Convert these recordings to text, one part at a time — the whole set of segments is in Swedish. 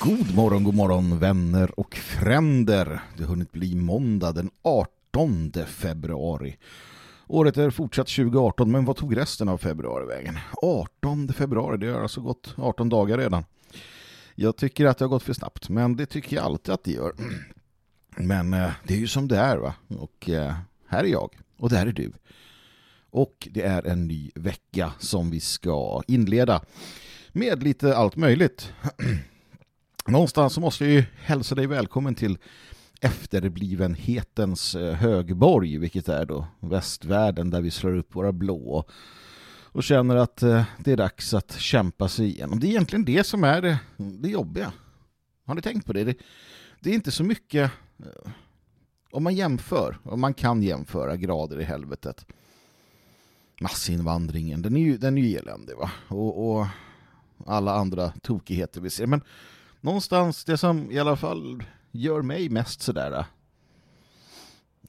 God morgon, god morgon vänner och fränder. Det har hunnit bli måndag den 18 februari. Året är fortsatt 2018 men vad tog resten av februari vägen? 18 februari, det har alltså gått 18 dagar redan. Jag tycker att det har gått för snabbt men det tycker jag alltid att det gör. Men eh, det är ju som det är va? Och eh, här är jag och där är du. Och det är en ny vecka som vi ska inleda med lite allt möjligt. Någonstans så måste jag ju hälsa dig välkommen till efterblivenhetens eh, högborg, vilket är då västvärlden där vi slår upp våra blå och känner att eh, det är dags att kämpa sig igenom. Det är egentligen det som är det, det jobbiga. Har ni tänkt på det? det? Det är inte så mycket eh, om man jämför, om man kan jämföra grader i helvetet. Massinvandringen, den är ju, den är ju eländig va? Och, och alla andra tokigheter vi ser. Men någonstans det som i alla fall gör mig mest sådär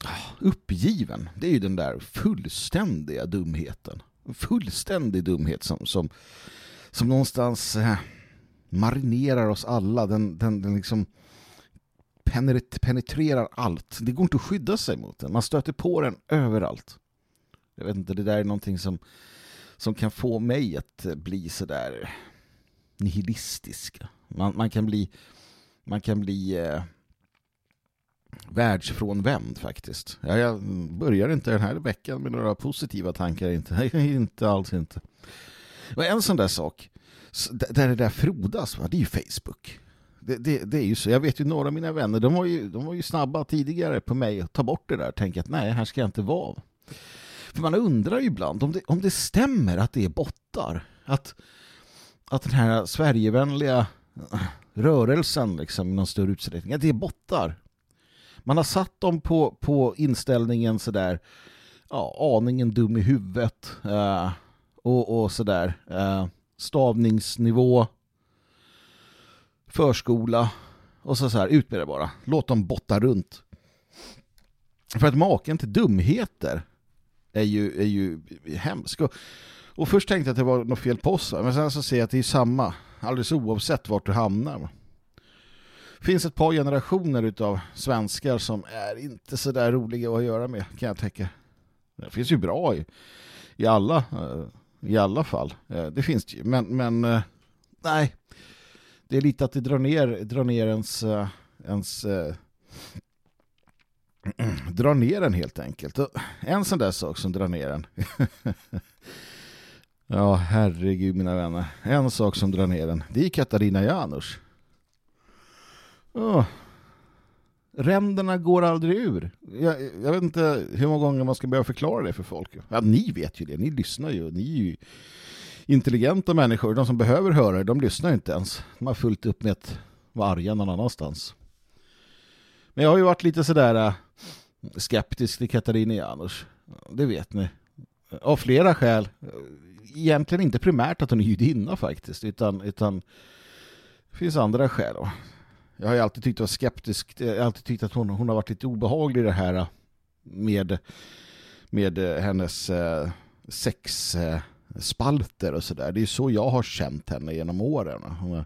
äh, uppgiven, det är ju den där fullständiga dumheten. Fullständig dumhet som, som, som någonstans eh, marinerar oss alla. Den, den, den liksom penetrerar allt. Det går inte att skydda sig mot den. Man stöter på den överallt. Jag vet inte, det där är någonting som, som kan få mig att bli sådär äh, nihilistiska. Man, man kan bli man kan bli eh, världsfrånvänd faktiskt. Jag, jag börjar inte den här veckan med några positiva tankar. Inte, inte alls inte. Och en sån där sak där det där frodas, va? det är ju Facebook. Det, det, det, är ju så. Jag vet ju några av mina vänner, de var ju, de var ju snabba tidigare på mig att ta bort det där tänka att nej, här ska jag inte vara. För man undrar ju ibland om det, om det stämmer att det är bottar. Att, att den här Sverigevänliga rörelsen liksom, i någon större utsträckning, att det är bottar. Man har satt dem på, på inställningen sådär ja, aningen dum i huvudet uh, och, och sådär uh, stavningsnivå förskola och så, så här, ut med det bara. Låt dem botta runt. För att maken till dumheter är ju, är ju hemsk. Och, och först tänkte jag att det var något fel på oss. Men sen så ser jag att det är samma. Alldeles oavsett vart du hamnar. Det finns ett par generationer av svenskar som är inte så där roliga att göra med kan jag tänka. Det finns ju bra i, i alla eh, i alla fall. Eh, det finns det ju. Men, men eh, nej. Det är lite att det drar ner, drar ner ens, ens drar ner den helt enkelt. En sån där sak som drar ner den. ja, herregud mina vänner. En sak som drar ner den. Det är Katarina Janus. Oh. Ränderna går aldrig ur. Jag, jag, vet inte hur många gånger man ska börja förklara det för folk. Ja, ni vet ju det. Ni lyssnar ju. Ni är ju intelligenta människor. De som behöver höra det, de lyssnar inte ens. De har fullt upp med att vara arga någon annanstans. Men jag har ju varit lite sådär äh, skeptisk till Katarina Janus. Det vet ni. Av flera skäl. Egentligen inte primärt att hon är judinna faktiskt. Utan, utan det finns andra skäl. Då. Jag har ju alltid tyckt att var skeptisk. Jag har alltid tyckt att hon, hon har varit lite obehaglig i det här med, med hennes eh, sexspalter och sådär. Det är så jag har känt henne genom åren. Hon har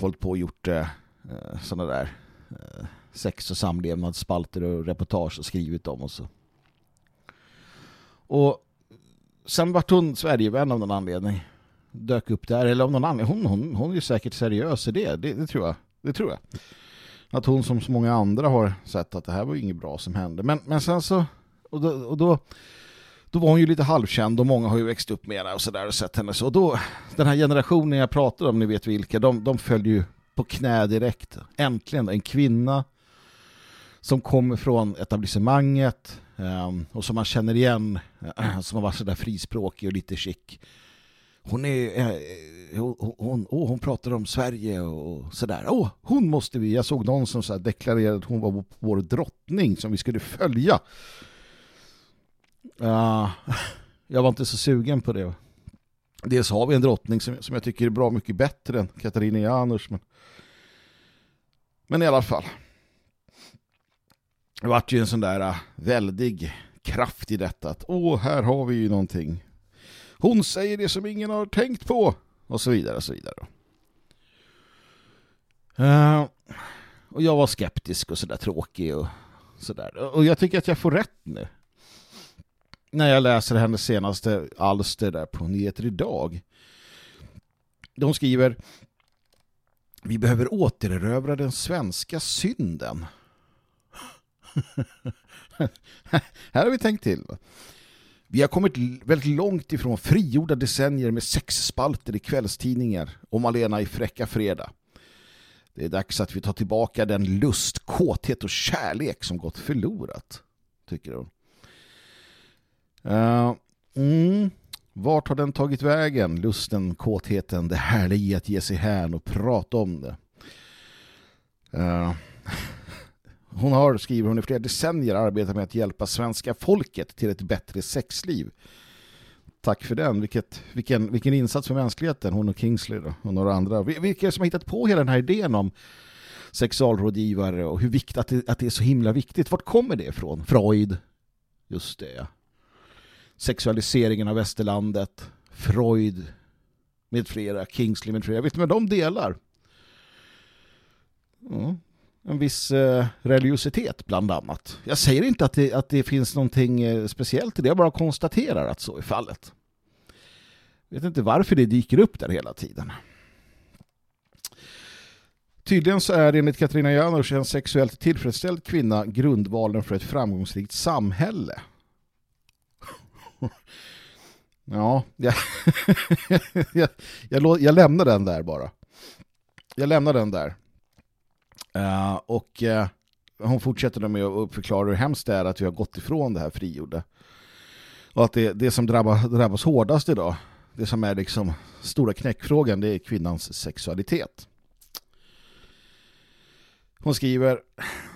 hållit på och gjort eh, eh, sådana där sex- och samlevnadsspalter och reportage och skrivit om och så. Och sen vart hon Sverigevän av någon anledning. Dök upp där, eller av någon anledning. Hon, hon, hon är säkert seriös i det. det, det tror jag. Det tror jag. Att hon som så många andra har sett att det här var inget bra som hände. Men, men sen så, och då, och då, då var hon ju lite halvkänd och många har ju växt upp med henne och sådär och sett henne. Så Och då, den här generationen jag pratar om, ni vet vilka, de, de följer ju på knä direkt. Äntligen en kvinna som kommer från etablissemanget Ehm, och som man känner igen som har varit sådär frispråkig och lite chic. Hon är eh, hon, hon, oh, hon pratar om Sverige och sådär. Oh, hon måste vi. Jag såg någon som så deklarerade att hon var vår drottning som vi skulle följa. Uh, jag var inte så sugen på det. Dels har vi en drottning som, som jag tycker är bra mycket bättre än Katarina Janus. Men men i alla fall. Det vart ju en sån där äh, väldig kraft i detta. Att åh, här har vi ju någonting. Hon säger det som ingen har tänkt på. Och så vidare och så vidare. Uh, och jag var skeptisk och sådär tråkig och sådär. Och jag tycker att jag får rätt nu. När jag läser hennes senaste alster där på Nyheter idag. De skriver Vi behöver återerövra den svenska synden. Här har vi tänkt till. Vi har kommit väldigt långt ifrån frigjorda decennier med sexspalter i kvällstidningar och Malena i Fräcka Fredag. Det är dags att vi tar tillbaka den lust, kåthet och kärlek som gått förlorat, tycker hon. Uh, mm. Vart har den tagit vägen? Lusten, kåtheten, det härliga i att ge sig hän och prata om det. Uh, hon har, skriver hon, i flera decennier arbetat med att hjälpa svenska folket till ett bättre sexliv. Tack för den. Vilket, vilken, vilken insats för mänskligheten, hon och Kingsley då, och några andra. Vilka är det som har hittat på hela den här idén om sexualrådgivare och hur viktigt att det, att det är så himla viktigt. Vart kommer det ifrån? Freud. Just det. Sexualiseringen av västerlandet. Freud med flera, Kingsley med flera. Vet du vad de delar? Ja, en viss eh, religiositet bland annat. Jag säger inte att det, att det finns någonting eh, speciellt i det, jag bara konstaterar att så är fallet. Jag vet inte varför det dyker upp där hela tiden. Tydligen så är det enligt Katarina Janouch en sexuellt tillfredsställd kvinna grundvalen för ett framgångsrikt samhälle. ja, jag, jag, jag, jag lämnar den där bara. Jag lämnar den där. Uh, och uh, hon fortsätter med att förklara hur hemskt det är att vi har gått ifrån det här frigjorda. Och att det, det som drabbar, drabbas hårdast idag, det som är liksom stora knäckfrågan, det är kvinnans sexualitet. Hon skriver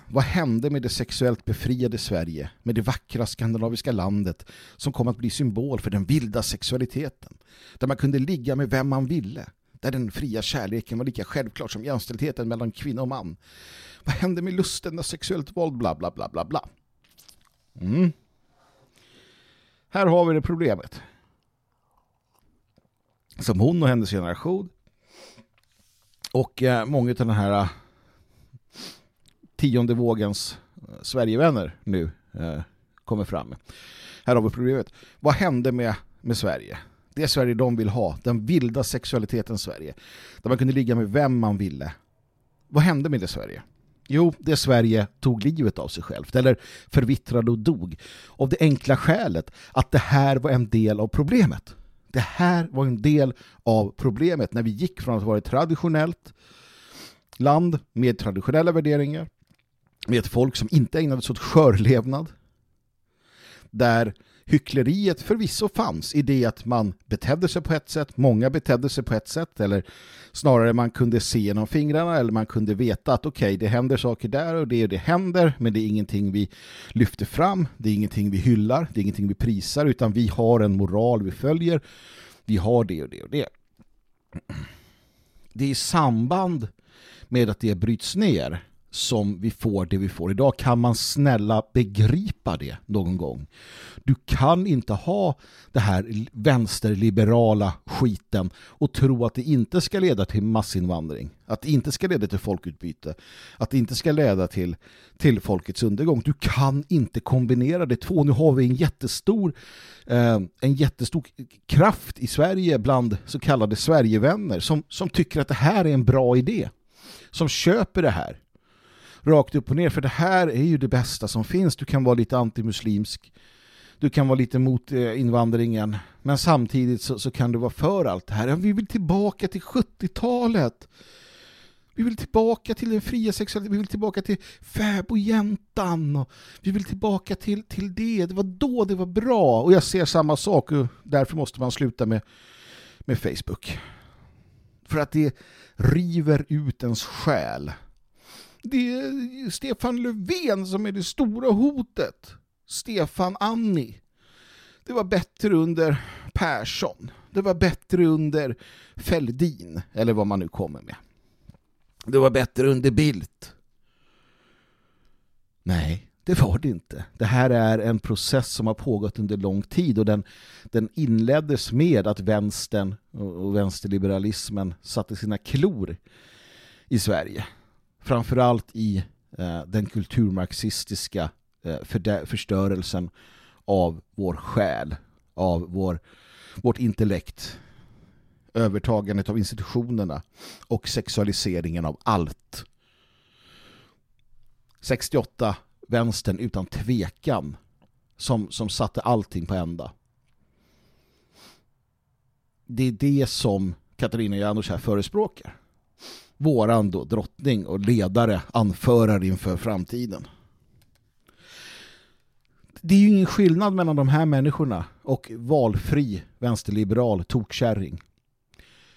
Vad hände med det sexuellt befriade Sverige, med det vackra skandinaviska landet som kom att bli symbol för den vilda sexualiteten, där man kunde ligga med vem man ville, där den fria kärleken var lika självklar som jämställdheten mellan kvinna och man. Vad hände med lusten när sexuellt våld, bla bla bla bla bla. Mm. Här har vi det problemet. Som hon och hennes generation och eh, många av den här eh, tionde vågens eh, Sverigevänner nu eh, kommer fram. Här har vi problemet. Vad hände med, med Sverige? Det Sverige de vill ha, den vilda sexualiteten Sverige. Där man kunde ligga med vem man ville. Vad hände med det Sverige? Jo, det Sverige tog livet av sig självt eller förvittrade och dog. Av det enkla skälet att det här var en del av problemet. Det här var en del av problemet när vi gick från att vara ett traditionellt land med traditionella värderingar med ett folk som inte ägnade sig åt skörlevnad där hyckleriet förvisso fanns i det att man betedde sig på ett sätt, många betedde sig på ett sätt eller snarare man kunde se genom fingrarna eller man kunde veta att okej, okay, det händer saker där och det och det händer men det är ingenting vi lyfter fram, det är ingenting vi hyllar, det är ingenting vi prisar utan vi har en moral vi följer, vi har det och det och det. Det är i samband med att det bryts ner som vi får det vi får idag. Kan man snälla begripa det någon gång? Du kan inte ha det här vänsterliberala skiten och tro att det inte ska leda till massinvandring. Att det inte ska leda till folkutbyte. Att det inte ska leda till, till folkets undergång. Du kan inte kombinera det två. Nu har vi en jättestor, eh, en jättestor kraft i Sverige bland så kallade Sverigevänner som, som tycker att det här är en bra idé. Som köper det här rakt upp och ner. För det här är ju det bästa som finns. Du kan vara lite antimuslimsk. Du kan vara lite mot eh, invandringen. Men samtidigt så, så, kan du vara för allt det här. Vi vill tillbaka till 70-talet. Vi vill tillbaka till den fria sexualiteten. Vi vill tillbaka till fäbodjäntan. Vi vill tillbaka till, till det. Det var då det var bra. Och jag ser samma sak. Och därför måste man sluta med, med Facebook. För att det river ut ens själ. Det är Stefan Löfven som är det stora hotet. Stefan Anni. Det var bättre under Persson. Det var bättre under Feldin, eller vad man nu kommer med. Det var bättre under Bildt. Nej, det var det inte. Det här är en process som har pågått under lång tid och den, den inleddes med att vänstern och vänsterliberalismen satte sina klor i Sverige. Framförallt i eh, den kulturmarxistiska eh, förstörelsen av vår själ, av vår, vårt intellekt, övertagandet av institutionerna och sexualiseringen av allt. 68 vänstern utan tvekan som, som satte allting på ända. Det är det som Katarina Janouch här förespråkar. Våran då, drottning och ledare anförare inför framtiden. Det är ju ingen skillnad mellan de här människorna och valfri vänsterliberal tokkärring.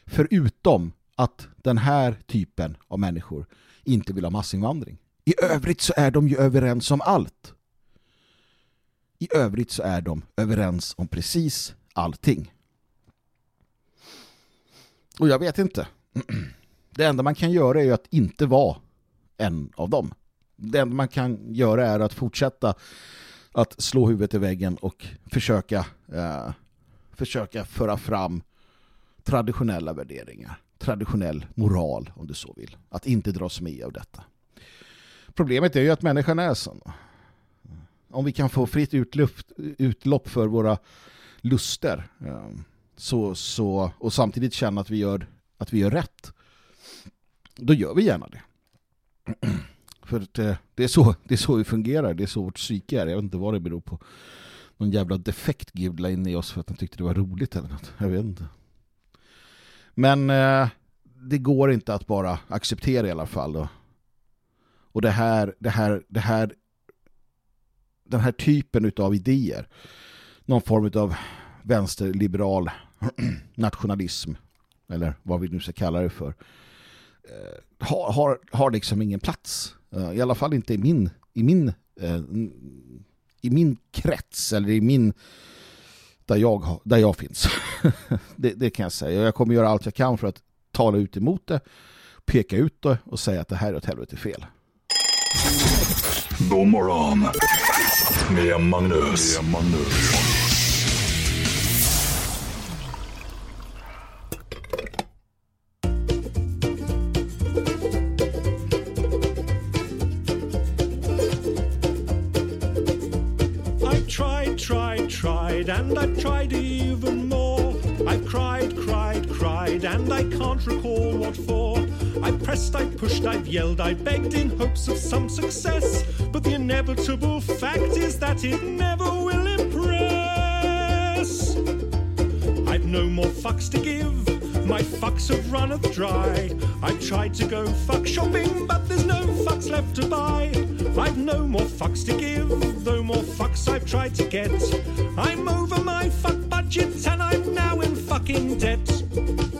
Förutom att den här typen av människor inte vill ha massinvandring. I övrigt så är de ju överens om allt. I övrigt så är de överens om precis allting. Och jag vet inte. Det enda man kan göra är ju att inte vara en av dem. Det enda man kan göra är att fortsätta att slå huvudet i väggen och försöka eh, försöka föra fram traditionella värderingar. Traditionell moral om du så vill. Att inte dras med av detta. Problemet är ju att människan är sån. Om vi kan få fritt utluft, utlopp för våra luster eh, så, så, och samtidigt känna att vi, gör, att vi gör rätt då gör vi gärna det. För att, eh, det, är så, det är så vi fungerar, det är så vårt psyke är. Jag vet inte vad det beror på. Någon jävla defekt Gud la in i oss för att han tyckte det var roligt eller något. Jag vet inte. Men eh, det går inte att bara acceptera i alla fall. Då. Och det här, det här, det här den här typen av idéer någon form av vänsterliberal nationalism eller vad vi nu ska kalla det för Eh, har, har, har liksom ingen plats. Eh, I alla fall inte i min i min eh, i min krets eller i min där jag, där jag finns. det, det, kan jag säga. Jag kommer göra allt jag kan för att tala ut emot det, peka ut det och säga att det här är ett helvete fel. God morgon med Magnus. Med Magnus. And I've tried even more. I've cried, cried, cried, and I can't recall what for. I pressed, I pushed, I've yelled, I begged in hopes of some success. But the inevitable fact is that it never will impress. I've no more fucks to give. My fucks have run runneth dry. I've tried to go fuck shopping, but there's no fucks left to buy. I've no more fucks to give, though more fucks I've tried to get. I'm over my fuck budget and I'm now in fucking debt.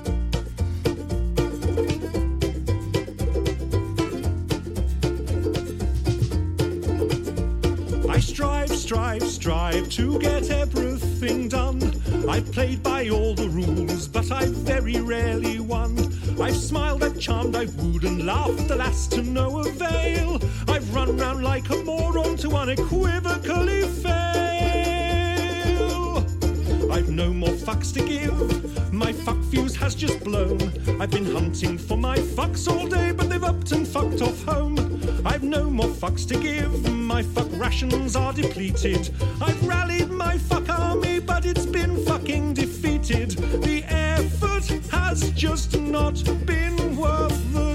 Strive, strive, strive to get everything done. I've played by all the rules, but I've very rarely won. I've smiled, I've charmed, I've wooed and laughed, alas, to no avail. I've run round like a moron to unequivocally fail. I've no more fucks to give. My fuck fuse has just blown. I've been hunting for my fucks all day, but they've upped and fucked off home. I've no more fucks to give. My fuck rations are depleted. I've rallied my fuck army, but it's been fucking defeated. The effort has just not been worth the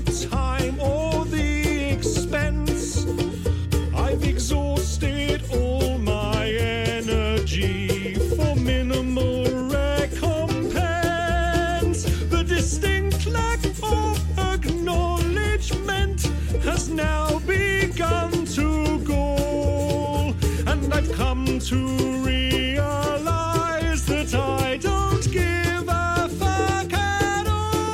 to realize that I don't give a fuck at all.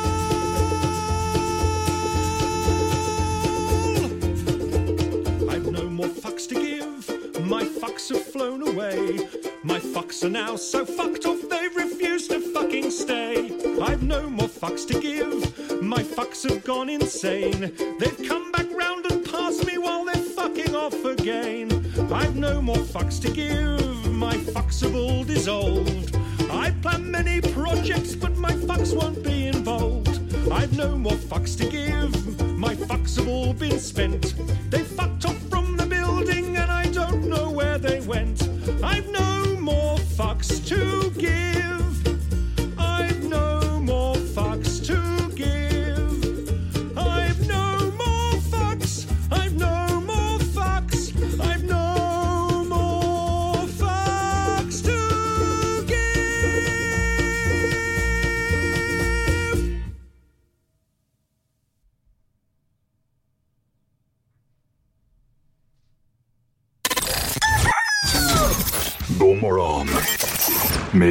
I've no more fucks to give. My fucks have flown away. My fucks are now so fucked off they refuse to fucking stay. I've no more fucks to give. My fucks have gone insane. They've come back round and passed me while they're fucking off again. I've no more fucks to give. My fucks have all dissolved. I plan many projects, but my fucks won't be involved. I've no more fucks to give. My fucks have all been spent. They fucked off from the building and I don't know where they went. I've no more fucks to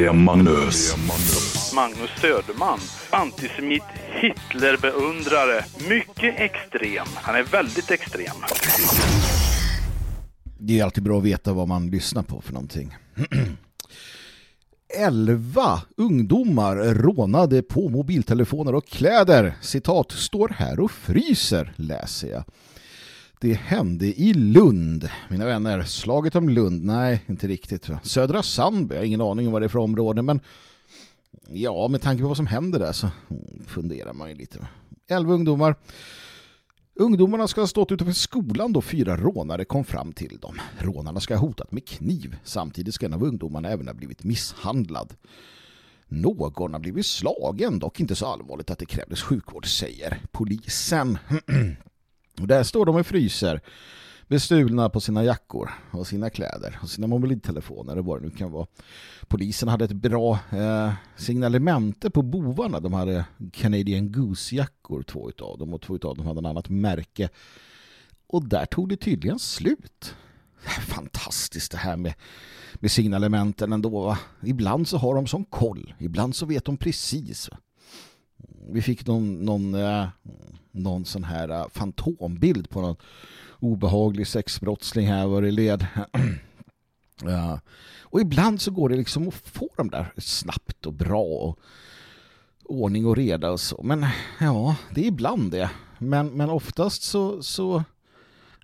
med Magnus. Magnus Söderman. Antisemit, Hitlerbeundrare. Mycket extrem. Han är väldigt extrem. Det är alltid bra att veta vad man lyssnar på för någonting. Elva ungdomar rånade på mobiltelefoner och kläder. Citat, står här och fryser, läser jag. Det hände i Lund, mina vänner. Slaget om Lund? Nej, inte riktigt. Södra Sandby, jag har ingen aning om vad det är för område, men ja, med tanke på vad som händer där så funderar man ju lite. Elva ungdomar. Ungdomarna ska ha stått utanför skolan då fyra rånare kom fram till dem. Rånarna ska ha hotat med kniv. Samtidigt ska en av ungdomarna även ha blivit misshandlad. Någon har blivit slagen, dock inte så allvarligt att det krävdes sjukvård, säger polisen. Och där står de och fryser bestulna på sina jackor och sina kläder och sina mobiltelefoner och vad det nu kan vara. Polisen hade ett bra eh, signalemente på bovarna. De hade Canadian Goose-jackor, två utav dem och två utav dem hade en annat märke. Och där tog det tydligen slut. Fantastiskt det här med, med signalementen ändå. Va? Ibland så har de sån koll. Ibland så vet de precis. Va? Vi fick någon, någon, eh, någon sån här eh, fantombild på någon obehaglig sexbrottsling här var det led. ja. Och ibland så går det liksom att få dem där snabbt och bra och ordning och reda och så. Men ja, det är ibland det. Men, men oftast så, så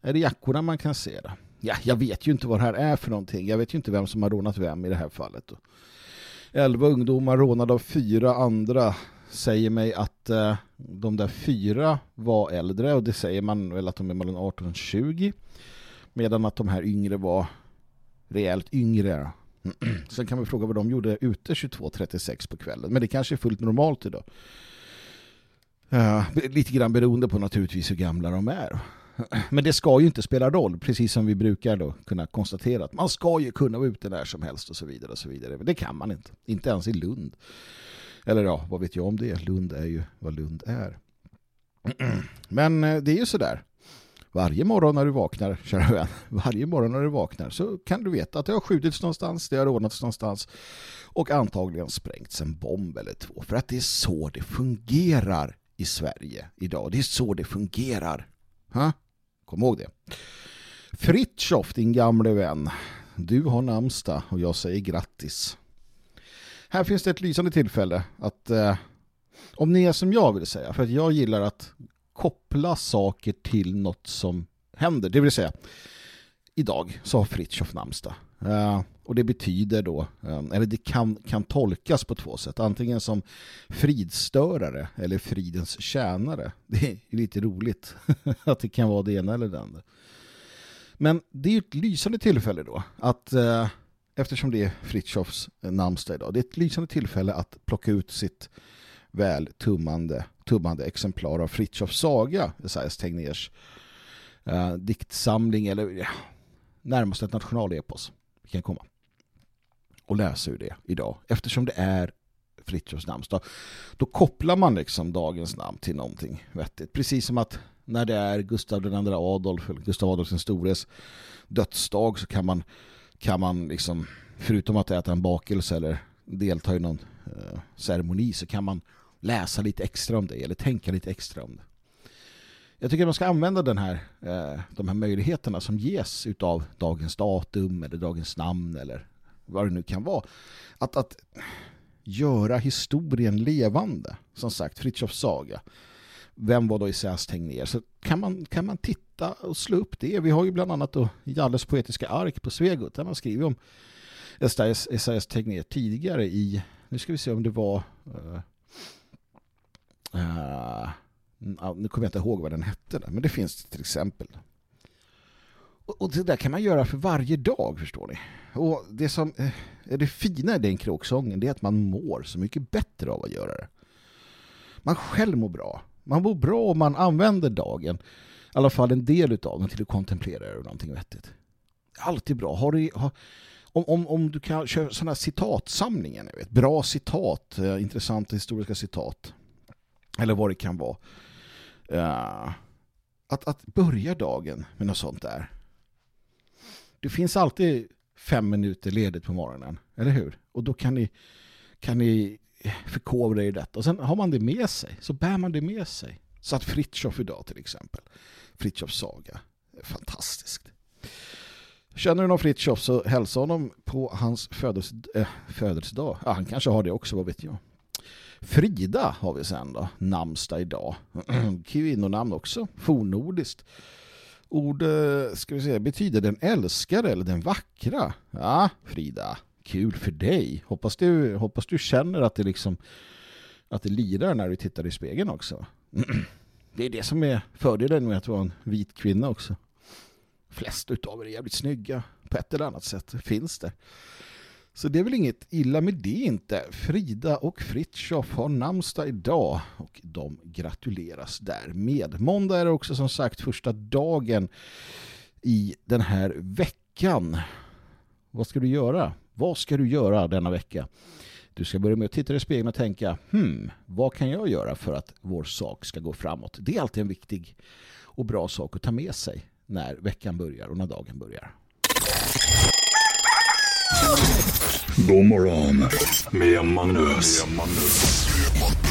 är det jackorna man kan se det. Ja, jag vet ju inte vad det här är för någonting. Jag vet ju inte vem som har rånat vem i det här fallet. Elva ungdomar rånade av fyra andra säger mig att eh, de där fyra var äldre och det säger man väl att de är mellan 18 och 20 medan att de här yngre var rejält yngre. Sen kan man fråga vad de gjorde ute 22.36 på kvällen men det kanske är fullt normalt idag. Eh, lite grann beroende på naturligtvis hur gamla de är. Men det ska ju inte spela roll, precis som vi brukar då kunna konstatera att man ska ju kunna vara ute när som helst och så vidare och så vidare. Men det kan man inte, inte ens i Lund. Eller ja, vad vet jag om det? Lund är ju vad Lund är. Men eh, det är ju sådär. Varje morgon när du vaknar, kära vän, varje morgon när du vaknar så kan du veta att det har skjutits någonstans, det har ordnats någonstans och antagligen sprängts en bomb eller två. För att det är så det fungerar i Sverige idag. Det är så det fungerar. Ha? Kom ihåg det. Fritjof, din gamle vän. Du har namnsdag och jag säger grattis. Här finns det ett lysande tillfälle att eh, om ni är som jag vill säga, för att jag gillar att koppla saker till något som händer. Det vill säga, idag så har Fritjof namnsdag. Eh, och det betyder då, eh, eller det kan, kan tolkas på två sätt. Antingen som fridstörare eller fridens tjänare. Det är lite roligt att det kan vara det ena eller det andra. Men det är ett lysande tillfälle då att eh, eftersom det är Fritjofs eh, namnsdag idag, det är ett lysande tillfälle att plocka ut sitt väl tummande, tummande exemplar av Fritjofs saga, Esaias Tegnérs eh, diktsamling eller ja, närmast ett nationalepos. Vi kan komma och läsa ur det idag eftersom det är Fritjofs namnsdag. Då kopplar man liksom dagens namn till någonting vettigt. Precis som att när det är Gustav II Adolf eller Gustav Adolf den stores dödsdag så kan man kan man liksom, förutom att äta en bakelse eller delta i någon eh, ceremoni så kan man läsa lite extra om det eller tänka lite extra om det. Jag tycker att man ska använda den här, eh, de här möjligheterna som ges utav dagens datum eller dagens namn eller vad det nu kan vara. Att, att göra historien levande. Som sagt, Fritjofs saga. Vem var då Isaias Tegnér? Så kan man, kan man titta och slå upp det. Vi har ju bland annat då Jalles poetiska ark på Svegot där man skriver om Esaias, Esaias Tegnér tidigare i, nu ska vi se om det var uh, uh, nu kommer jag inte ihåg vad den hette där, men det finns till exempel. Och, och det där kan man göra för varje dag, förstår ni. Och det som är det fina i den kråksången det är att man mår så mycket bättre av att göra det. Man själv mår bra. Man mår bra om man använder dagen, i alla fall en del av den till att kontemplera över någonting vettigt. Alltid bra. Har du, har, om, om, om du kan köra sådana här citatsamlingar, vet, bra citat, eh, intressanta historiska citat, eller vad det kan vara. Uh, att, att börja dagen med något sånt där. Det finns alltid fem minuter ledigt på morgonen, eller hur? Och då kan ni, kan ni förkovra er i detta. Och sen har man det med sig, så bär man det med sig. Så att Fritjof idag till exempel, Fritjofs saga, fantastiskt. Känner du någon Fritjof så hälsa honom på hans födels, äh, födelsedag. Ja, han kanske har det också, vad vet jag. Frida har vi sen då, namnsdag idag. Kvinnonamn också, fornordiskt. Ord, eh, ska vi säga, betyder den älskare eller den vackra? Ja, Frida, kul för dig. Hoppas du, hoppas du känner att det liksom att det lirar när du tittar i spegeln också. Det är det som är fördelen med att vara en vit kvinna också. Flest utav er är jävligt snygga på ett eller annat sätt. Finns det. Så det är väl inget illa med det inte. Frida och Fritjof har namnsdag idag och de gratuleras därmed. Måndag är också som sagt första dagen i den här veckan. Vad ska du göra? Vad ska du göra denna vecka? Du ska börja med att titta i spegeln och tänka, hmm, vad kan jag göra för att vår sak ska gå framåt? Det är alltid en viktig och bra sak att ta med sig när veckan börjar och när dagen börjar. God morgon med Magnus. Med Magnus.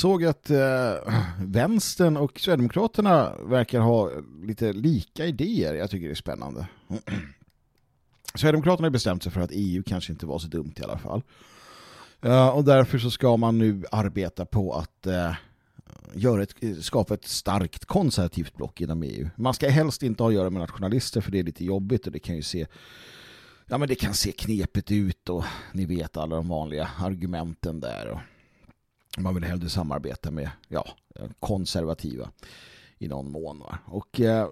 Såg att eh, vänstern och Sverigedemokraterna verkar ha lite lika idéer. Jag tycker det är spännande. Sverigedemokraterna har bestämt sig för att EU kanske inte var så dumt i alla fall. Uh, och därför så ska man nu arbeta på att uh, göra ett, skapa ett starkt konservativt block inom EU. Man ska helst inte ha att göra med nationalister för det är lite jobbigt och det kan ju se ja men det kan se knepigt ut och ni vet alla de vanliga argumenten där och man vill hellre samarbeta med ja, konservativa i någon mån. Va? Och eh,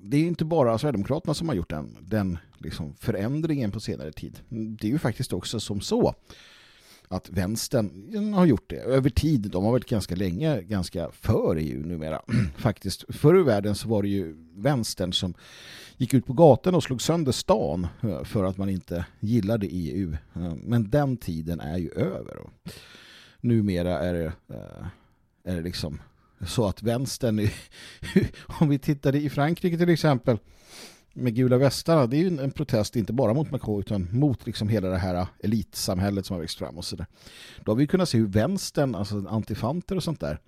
det är inte bara Sverigedemokraterna som har gjort den, den liksom förändringen på senare tid. Det är ju faktiskt också som så att vänstern har gjort det över tid. De har varit ganska länge ganska för EU numera. Faktiskt, förr i världen så var det ju vänstern som gick ut på gatan och slog sönder stan eh, för att man inte gillade EU. Eh, men den tiden är ju över. Numera är det, eh, är det liksom så att vänstern, om vi tittade i Frankrike till exempel, med gula västarna, det är ju en protest inte bara mot Macron utan mot liksom hela det här elitsamhället som har växt fram och sådär. Då har vi kunnat se hur vänstern, alltså antifanter och sånt där,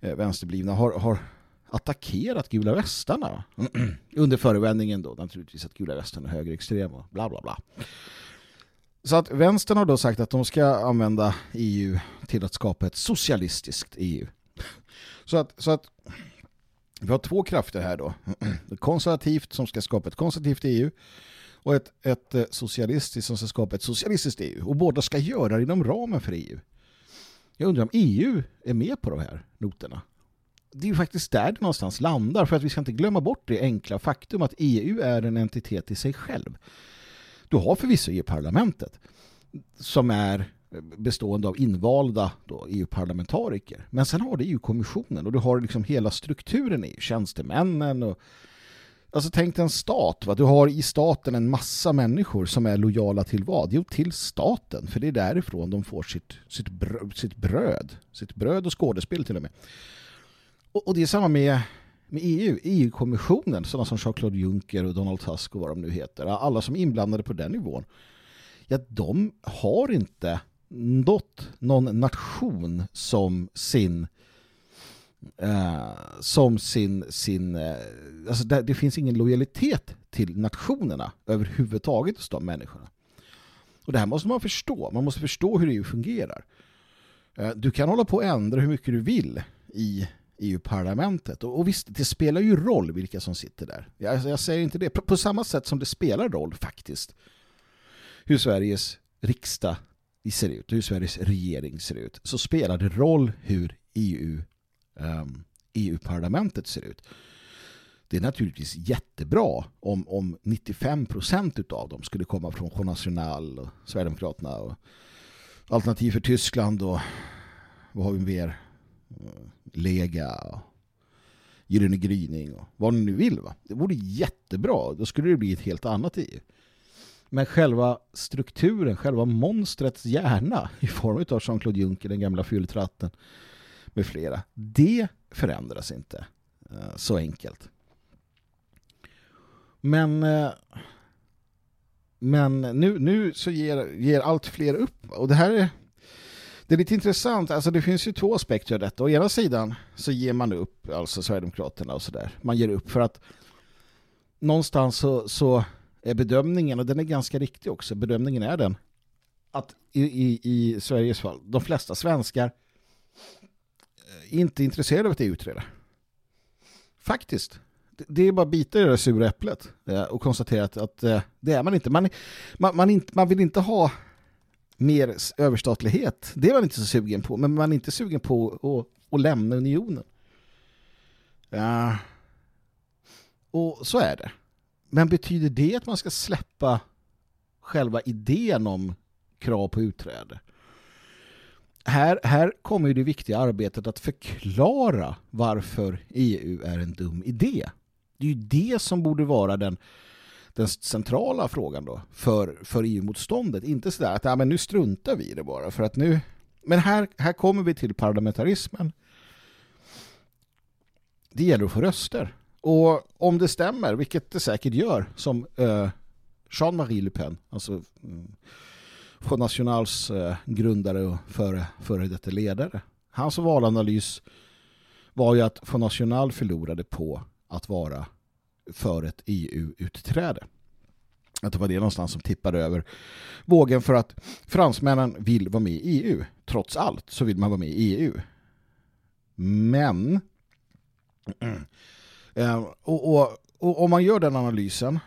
eh, vänsterblivna har, har attackerat gula västarna under förevändningen då naturligtvis att gula västarna är högerextrem och bla bla bla. Så att vänstern har då sagt att de ska använda EU till att skapa ett socialistiskt EU. Så att, så att vi har två krafter här då. Ett konservativt som ska skapa ett konservativt EU och ett, ett eh, socialistiskt som ska skapa ett socialistiskt EU. Och båda ska göra det inom ramen för EU. Jag undrar om EU är med på de här noterna. Det är ju faktiskt där det någonstans landar för att vi ska inte glömma bort det enkla faktum att EU är en entitet i sig själv. Du har förvisso EU-parlamentet som är eh, bestående av invalda EU-parlamentariker. Men sen har du EU-kommissionen och du har liksom hela strukturen i e tjänstemännen och Alltså tänk dig en stat, va? du har i staten en massa människor som är lojala till vad? Jo, till staten, för det är därifrån de får sitt, sitt, bröd, sitt bröd, sitt bröd och skådespel till och med. Och, och det är samma med, med EU, EU-kommissionen, sådana som Jean-Claude Juncker och Donald Tusk och vad de nu heter, alla som är inblandade på den nivån, ja, de har inte nått någon nation som sin eh, som sin, sin eh, alltså det, det, finns ingen lojalitet till nationerna överhuvudtaget hos de människorna. Och det här måste man förstå. Man måste förstå hur EU fungerar. Eh, du kan hålla på och ändra hur mycket du vill i EU-parlamentet. Och, och visst, det spelar ju roll vilka som sitter där. Jag, alltså, jag säger inte det. På, på samma sätt som det spelar roll faktiskt hur Sveriges riksdag ser ut, hur Sveriges regering ser ut, så spelar det roll hur EU, um, ehm, EU-parlamentet ser ut. Det är naturligtvis jättebra om, om 95% av dem skulle komma från Front och Sverigedemokraterna och Alternativ för Tyskland och vad har vi mer? Eh, lega och Gyllene Gryning och vad ni nu vill va. Det vore jättebra. Då skulle det bli ett helt annat EU. Men själva strukturen, själva monstrets hjärna i form av Jean-Claude Juncker, den gamla fylltratten med flera, det förändras inte eh, så enkelt. Men eh, men nu, nu så ger, ger allt fler upp och det här är det är lite intressant, alltså det finns ju två aspekter av detta. Å ena sidan så ger man upp, alltså Sverigedemokraterna och sådär. Man ger upp för att någonstans så, så är bedömningen, och den är ganska riktig också, bedömningen är den att i, i, i Sveriges fall, de flesta svenskar eh, är inte intresserade av att utreda. Faktiskt. Det är bara att bita i det sura äpplet eh, och konstatera att, att eh, det är man inte. Man, man, man, inte. man vill inte ha mer överstatlighet. Det är man inte så sugen på. Men man är inte sugen på att, att lämna unionen. Ja. Och så är det. Men betyder det att man ska släppa själva idén om krav på utträde? Här, här kommer ju det viktiga arbetet att förklara varför EU är en dum idé. Det är ju det som borde vara den, den centrala frågan då för, för EU-motståndet. Inte sådär att ja, men nu struntar vi i det bara. För att nu, men här, här kommer vi till parlamentarismen. Det gäller att få röster. Och om det stämmer, vilket det säkert gör, som eh, Jean-Marie Le Pen, alltså mm, Nationals eh, grundare och före, före detta ledare. Hans valanalys var ju att Front National förlorade på att vara för ett EU-utträde. Att det var det någonstans som tippade över vågen för att fransmännen vill vara med i EU. Trots allt så vill man vara med i EU. Men eh, och, och, och om man gör den analysen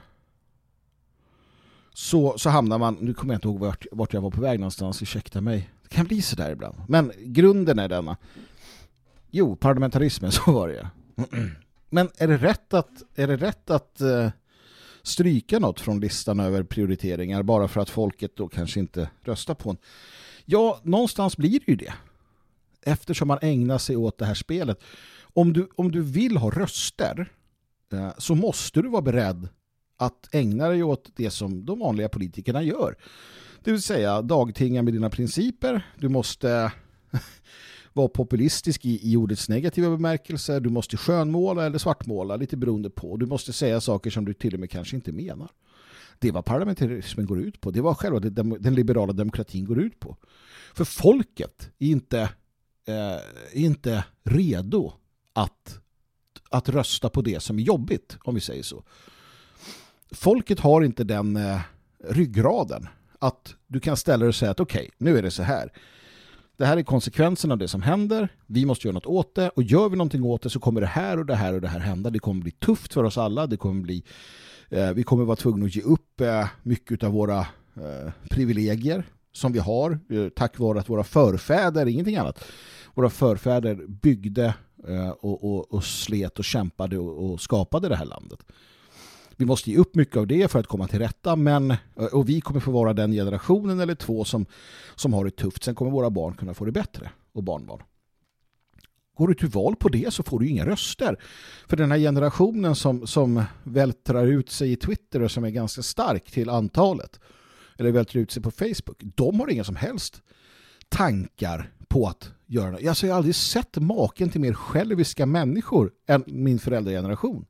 så, så hamnar man, nu kommer jag inte ihåg vart, vart jag var på väg någonstans, ursäkta mig. Det kan bli så där ibland. Men grunden är denna. Jo, parlamentarismen, så var det Men är det rätt att, är det rätt att uh, stryka något från listan över prioriteringar bara för att folket då kanske inte röstar på en? Ja, någonstans blir det ju det. Eftersom man ägnar sig åt det här spelet. Om du, om du vill ha röster uh, så måste du vara beredd att ägna dig åt det som de vanliga politikerna gör. Det vill säga dagtinga med dina principer. Du måste vara populistisk i, i ordets negativa bemärkelse. Du måste skönmåla eller svartmåla, lite beroende på. Du måste säga saker som du till och med kanske inte menar. Det är vad parlamentarismen går ut på. Det var själva det, den liberala demokratin går ut på. För folket är inte, eh, är inte redo att, att rösta på det som är jobbigt, om vi säger så. Folket har inte den eh, ryggraden att du kan ställa dig och säga att okej, okay, nu är det så här. Det här är konsekvenserna av det som händer. Vi måste göra något åt det. Och gör vi någonting åt det så kommer det här och det här och det här hända. Det kommer bli tufft för oss alla. Det kommer bli, eh, vi kommer vara tvungna att ge upp eh, mycket av våra eh, privilegier som vi har. Eh, tack vare att våra förfäder, ingenting annat. Våra förfäder byggde eh, och, och, och, slet och kämpade och, och skapade det här landet. Vi måste ge upp mycket av det för att komma till rätta men eh, och vi kommer få vara den generationen eller två som, som har det tufft. Sen kommer våra barn kunna få det bättre och barnbarn. Går du till val på det så får du inga röster. För den här generationen som, som vältrar ut sig i Twitter och som är ganska stark till antalet eller vältrar ut sig på Facebook, de har inga som helst tankar på att göra det. Alltså jag har aldrig sett maken till mer själviska människor än min föräldrageneration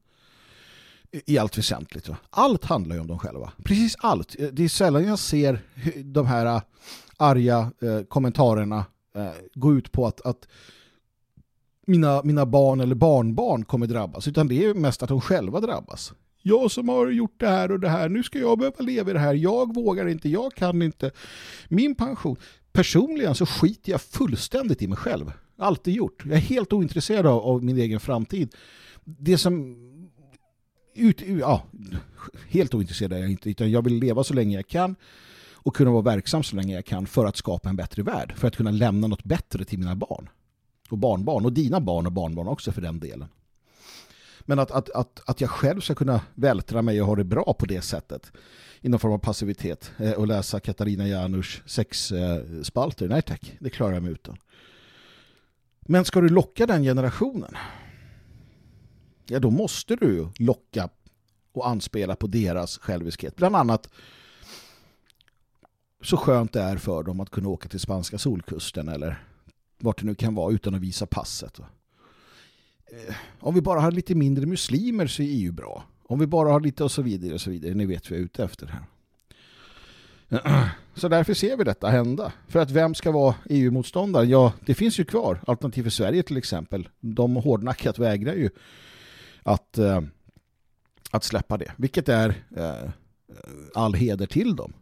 i allt väsentligt. Allt handlar ju om dem själva. Precis allt. Eh, det är sällan jag ser de här eh, arga eh, kommentarerna gå ut på att, att mina, mina barn eller barnbarn kommer drabbas. Utan det är mest att de själva drabbas. Jag som har gjort det här och det här. Nu ska jag behöva leva i det här. Jag vågar inte. Jag kan inte. Min pension. Personligen så skiter jag fullständigt i mig själv. Alltid gjort. Jag är helt ointresserad av, av min egen framtid. Det som ut, ja, helt ointresserad är jag inte, utan jag vill leva så länge jag kan och kunna vara verksam så länge jag kan för att skapa en bättre värld, för att kunna lämna något bättre till mina barn och barnbarn och dina barn och barnbarn också för den delen. Men att, att, att, att jag själv ska kunna vältra mig och ha det bra på det sättet i någon form av passivitet eh, och läsa Katarina Janus sexspalter, nej tack, det klarar jag mig utan. Men ska du locka den generationen ja då måste du locka och anspela på deras själviskhet. Bland annat så skönt det är för dem att kunna åka till spanska solkusten eller vart det nu kan vara utan att visa passet. Eh, om vi bara har lite mindre muslimer så är EU bra. Om vi bara har lite och så vidare och så vidare. Ni vet vad vi är ute efter här. Så därför ser vi detta hända. För att vem ska vara EU-motståndare? Ja, det finns ju kvar. Alternativ för Sverige till exempel. De hårdnackat vägrar ju att, eh, att släppa det. Vilket är eh, all heder till dem.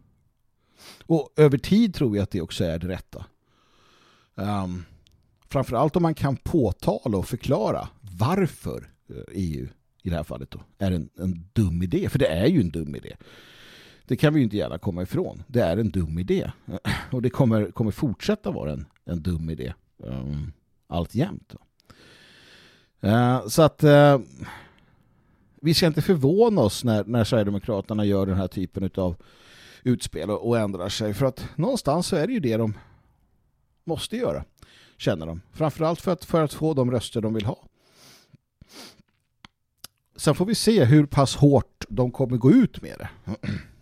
Och över tid tror jag att det också är det rätta. Um, framförallt om man kan påtala och förklara varför eh, EU i det här fallet då, är en, en dum idé. För det är ju en dum idé. Det kan vi ju inte gärna komma ifrån. Det är en dum idé. Och det kommer, kommer fortsätta vara en, en dum idé. Ehm, um, allt jämt. Då. Eh, så att eh, vi ska inte förvåna oss när, när Sverigedemokraterna gör den här typen av utspel och, och ändrar sig. För att någonstans så är det ju det de måste göra, känner de. Framförallt för att, för att få de röster de vill ha. Sen får vi se hur pass hårt de kommer gå ut med det.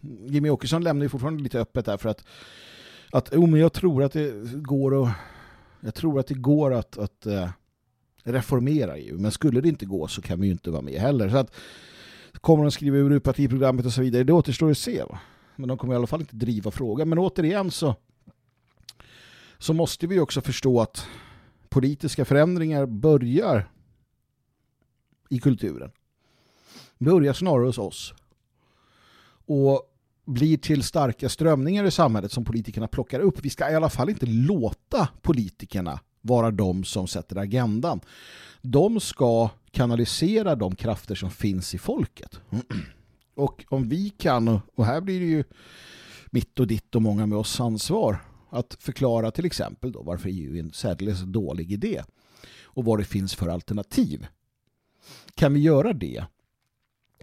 Jimmy Åkesson lämnar ju fortfarande lite öppet där för att, att oh, men jag tror att det går att jag tror att det går att, att uh, reformera EU. Men skulle det inte gå så kan vi ju inte vara med heller. Så att kommer de skriva ur partiprogrammet och så vidare, det återstår att se. Va? Men de kommer i alla fall inte driva frågan. Men återigen så så måste vi också förstå att politiska förändringar börjar i kulturen. Börjar snarare hos oss. Och blir till starka strömningar i samhället som politikerna plockar upp. Vi ska i alla fall inte låta politikerna vara de som sätter agendan. De ska kanalisera de krafter som finns i folket. Och om vi kan, och här blir det ju mitt och ditt och många med oss ansvar att förklara till exempel då varför EU är en särdeles dålig idé och vad det finns för alternativ. Kan vi göra det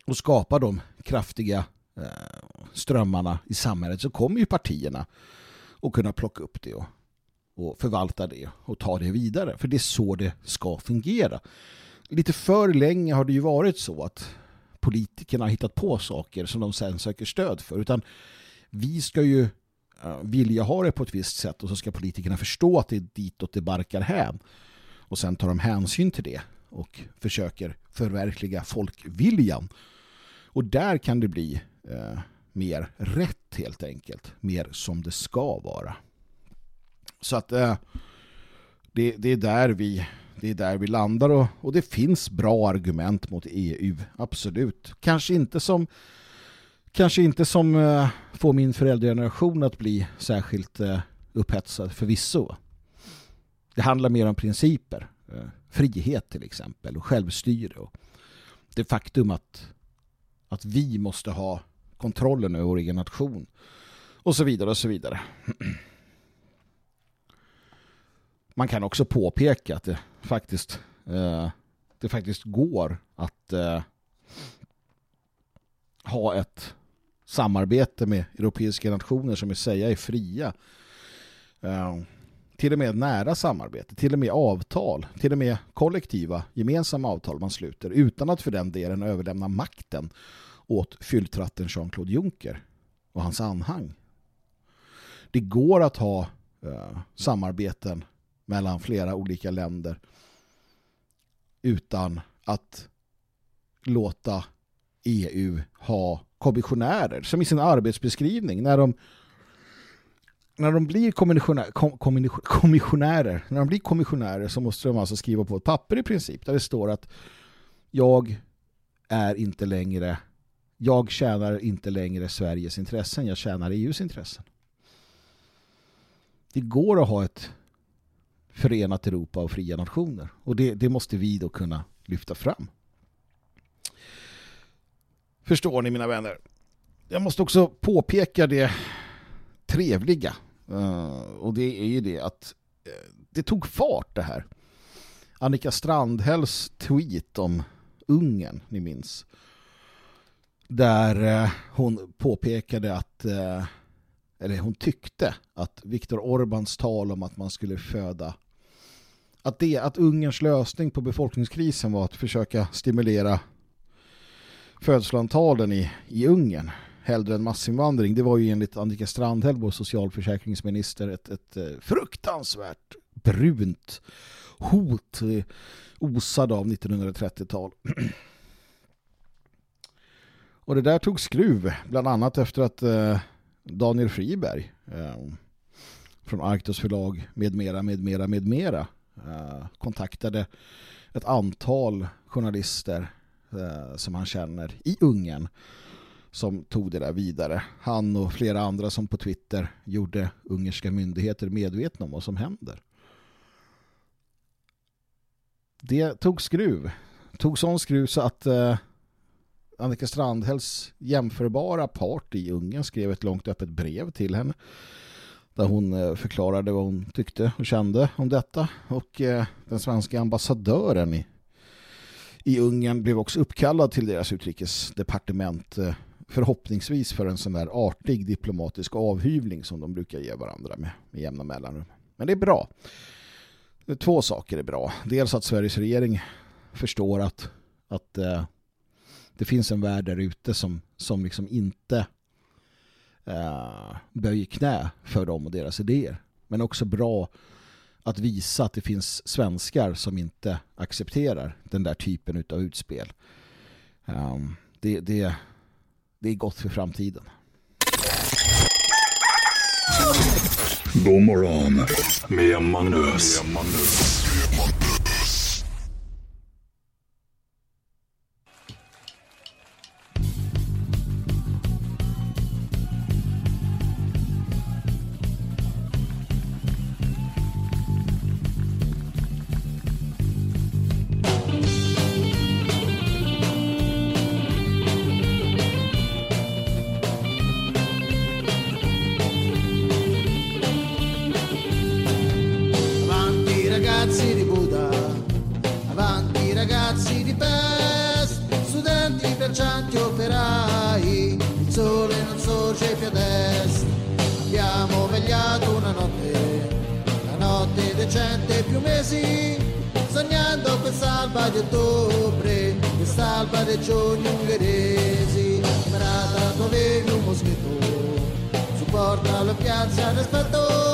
och skapa de kraftiga eh, strömmarna i samhället så kommer ju partierna att kunna plocka upp det och, och förvalta det och ta det vidare. För det är så det ska fungera. Lite för länge har det ju varit så att politikerna har hittat på saker som de sen söker stöd för. Utan vi ska ju vilja ha det på ett visst sätt och så ska politikerna förstå att det är ditåt det barkar hän. Och sen tar de hänsyn till det och försöker förverkliga folkviljan. Och där kan det bli eh, mer rätt helt enkelt. Mer som det ska vara. Så att eh, det, det, är där vi det är där vi landar och, och det finns bra argument mot EU, absolut. Kanske inte som kanske inte som eh, får min föräldrageneration att bli särskilt eh, upphetsad förvisso. Det handlar mer om principer. Eh, frihet till exempel och självstyre och det faktum att, att vi måste ha kontrollen över vår egen nation och så vidare och så vidare. Man kan också påpeka att det faktiskt eh, det faktiskt går att eh, ha ett samarbete med europeiska nationer som i säga är fria. Eh, till och med nära samarbete, till och med avtal, till och med kollektiva gemensamma avtal man sluter utan att för den delen överlämna makten åt fylltratten Jean-Claude Juncker och hans anhang. Det går att ha eh, samarbeten mellan flera olika länder utan att låta EU ha kommissionärer som i sin arbetsbeskrivning när de när de blir kommissionär, kom, kommissionärer när de blir kommissionärer så måste de alltså skriva på ett papper i princip där det står att jag är inte längre jag tjänar inte längre Sveriges intressen, jag tjänar EUs intressen. Det går att ha ett förenat Europa och fria nationer och det, det måste vi då kunna lyfta fram. Förstår ni mina vänner? Jag måste också påpeka det trevliga. Eh, och det är ju det att eh, det tog fart det här. Annika Strandhälls tweet om Ungern, ni minns. Där eh, hon påpekade att eller hon tyckte att Viktor Orbans tal om att man skulle föda att det att Ungerns lösning på befolkningskrisen var att försöka stimulera födslantalen i, i Ungern hellre än massinvandring. Det var ju enligt Annika Strandhäll, vår socialförsäkringsminister, ett, ett eh, fruktansvärt brunt hot eh, osad av 1930-tal. Och det där tog skruv, bland annat efter att eh, Daniel Friberg eh, från Arktos förlag med mera, med mera, med mera eh, kontaktade ett antal journalister eh, som han känner i Ungern som tog det där vidare. Han och flera andra som på Twitter gjorde ungerska myndigheter medvetna om vad som händer. Det tog skruv. Tog sån skruv så att eh, Annika Strandhälls jämförbara part i Ungern skrev ett långt öppet brev till henne där hon eh, förklarade vad hon tyckte och kände om detta och eh, den svenska ambassadören i i Ungern blev också uppkallad till deras utrikesdepartement eh, förhoppningsvis för en sån där artig diplomatisk avhyvling som de brukar ge varandra med, med jämna mellanrum. Men det är bra. Två saker är bra. Dels att Sveriges regering förstår att, att det finns en värld där ute som, som liksom inte eh, böjer knä för dem och deras idéer. Men också bra att visa att det finns svenskar som inte accepterar den där typen av utspel. Um, det, det, det är gott för framtiden. God morgon med Magnus. Med Magnus. ragazzi di Buda, avanti ragazzi di Pest, studenti, braccianti, operai, il sole non sorge più ad est. Abbiamo vegliato una notte, la notte decente più mesi, sognando quest'alba di ottobre, quest'alba dei giorni ungheresi. Camerata, tu un moschetto, supportalo e piazza rispetto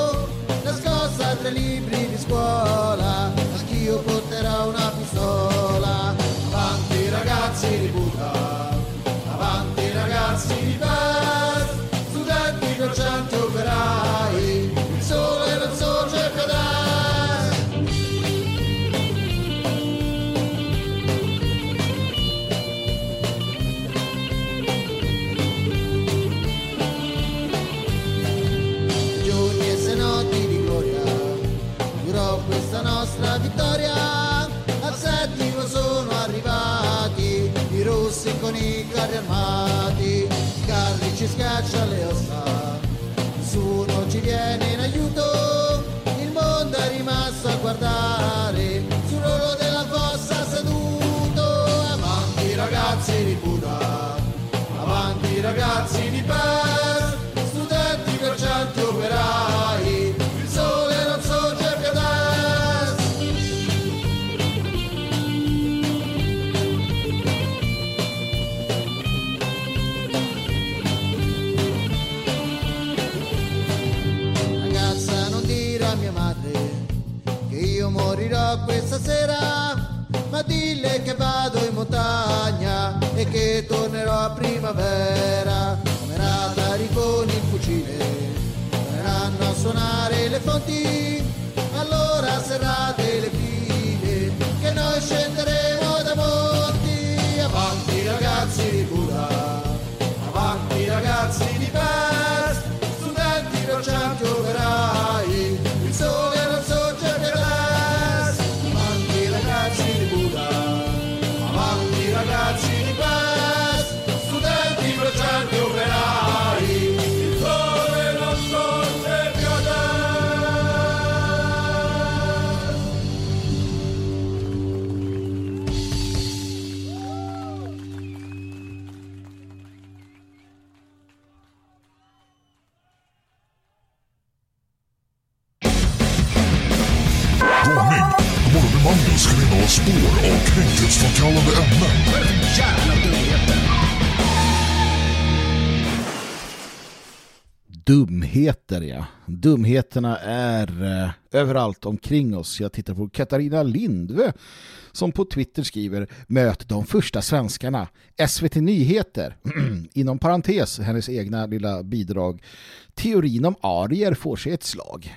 nascosta tra i libri di scuola, anch'io porterò una pistola. Avanti ragazzi di Buda, avanti ragazzi di Bas, studenti, braccianti, operai, con i carri armati carri ci schiaccia le ossa. Nessuno ci viene in aiuto il mondo è rimasto a guardare. Sull'oro della fossa seduto avanti ragazzi di Buda avanti ragazzi di Pes, che vado in montagna e che tornerò a primavera. Camerata con il fucile, torneranno a suonare le fonti, allora serrate le file, che noi scenderemo da monti. Avanti ragazzi di Buda, avanti ragazzi di Pest, studenti, braccianti, operai, il sole spår ämnen. Dumheter, ja. Dumheterna är eh, överallt omkring oss. Jag tittar på Katarina Lindve som på Twitter skriver Möt de första svenskarna. SVT Nyheter. Inom parentes, hennes egna lilla bidrag. Teorin om arier får sig ett slag.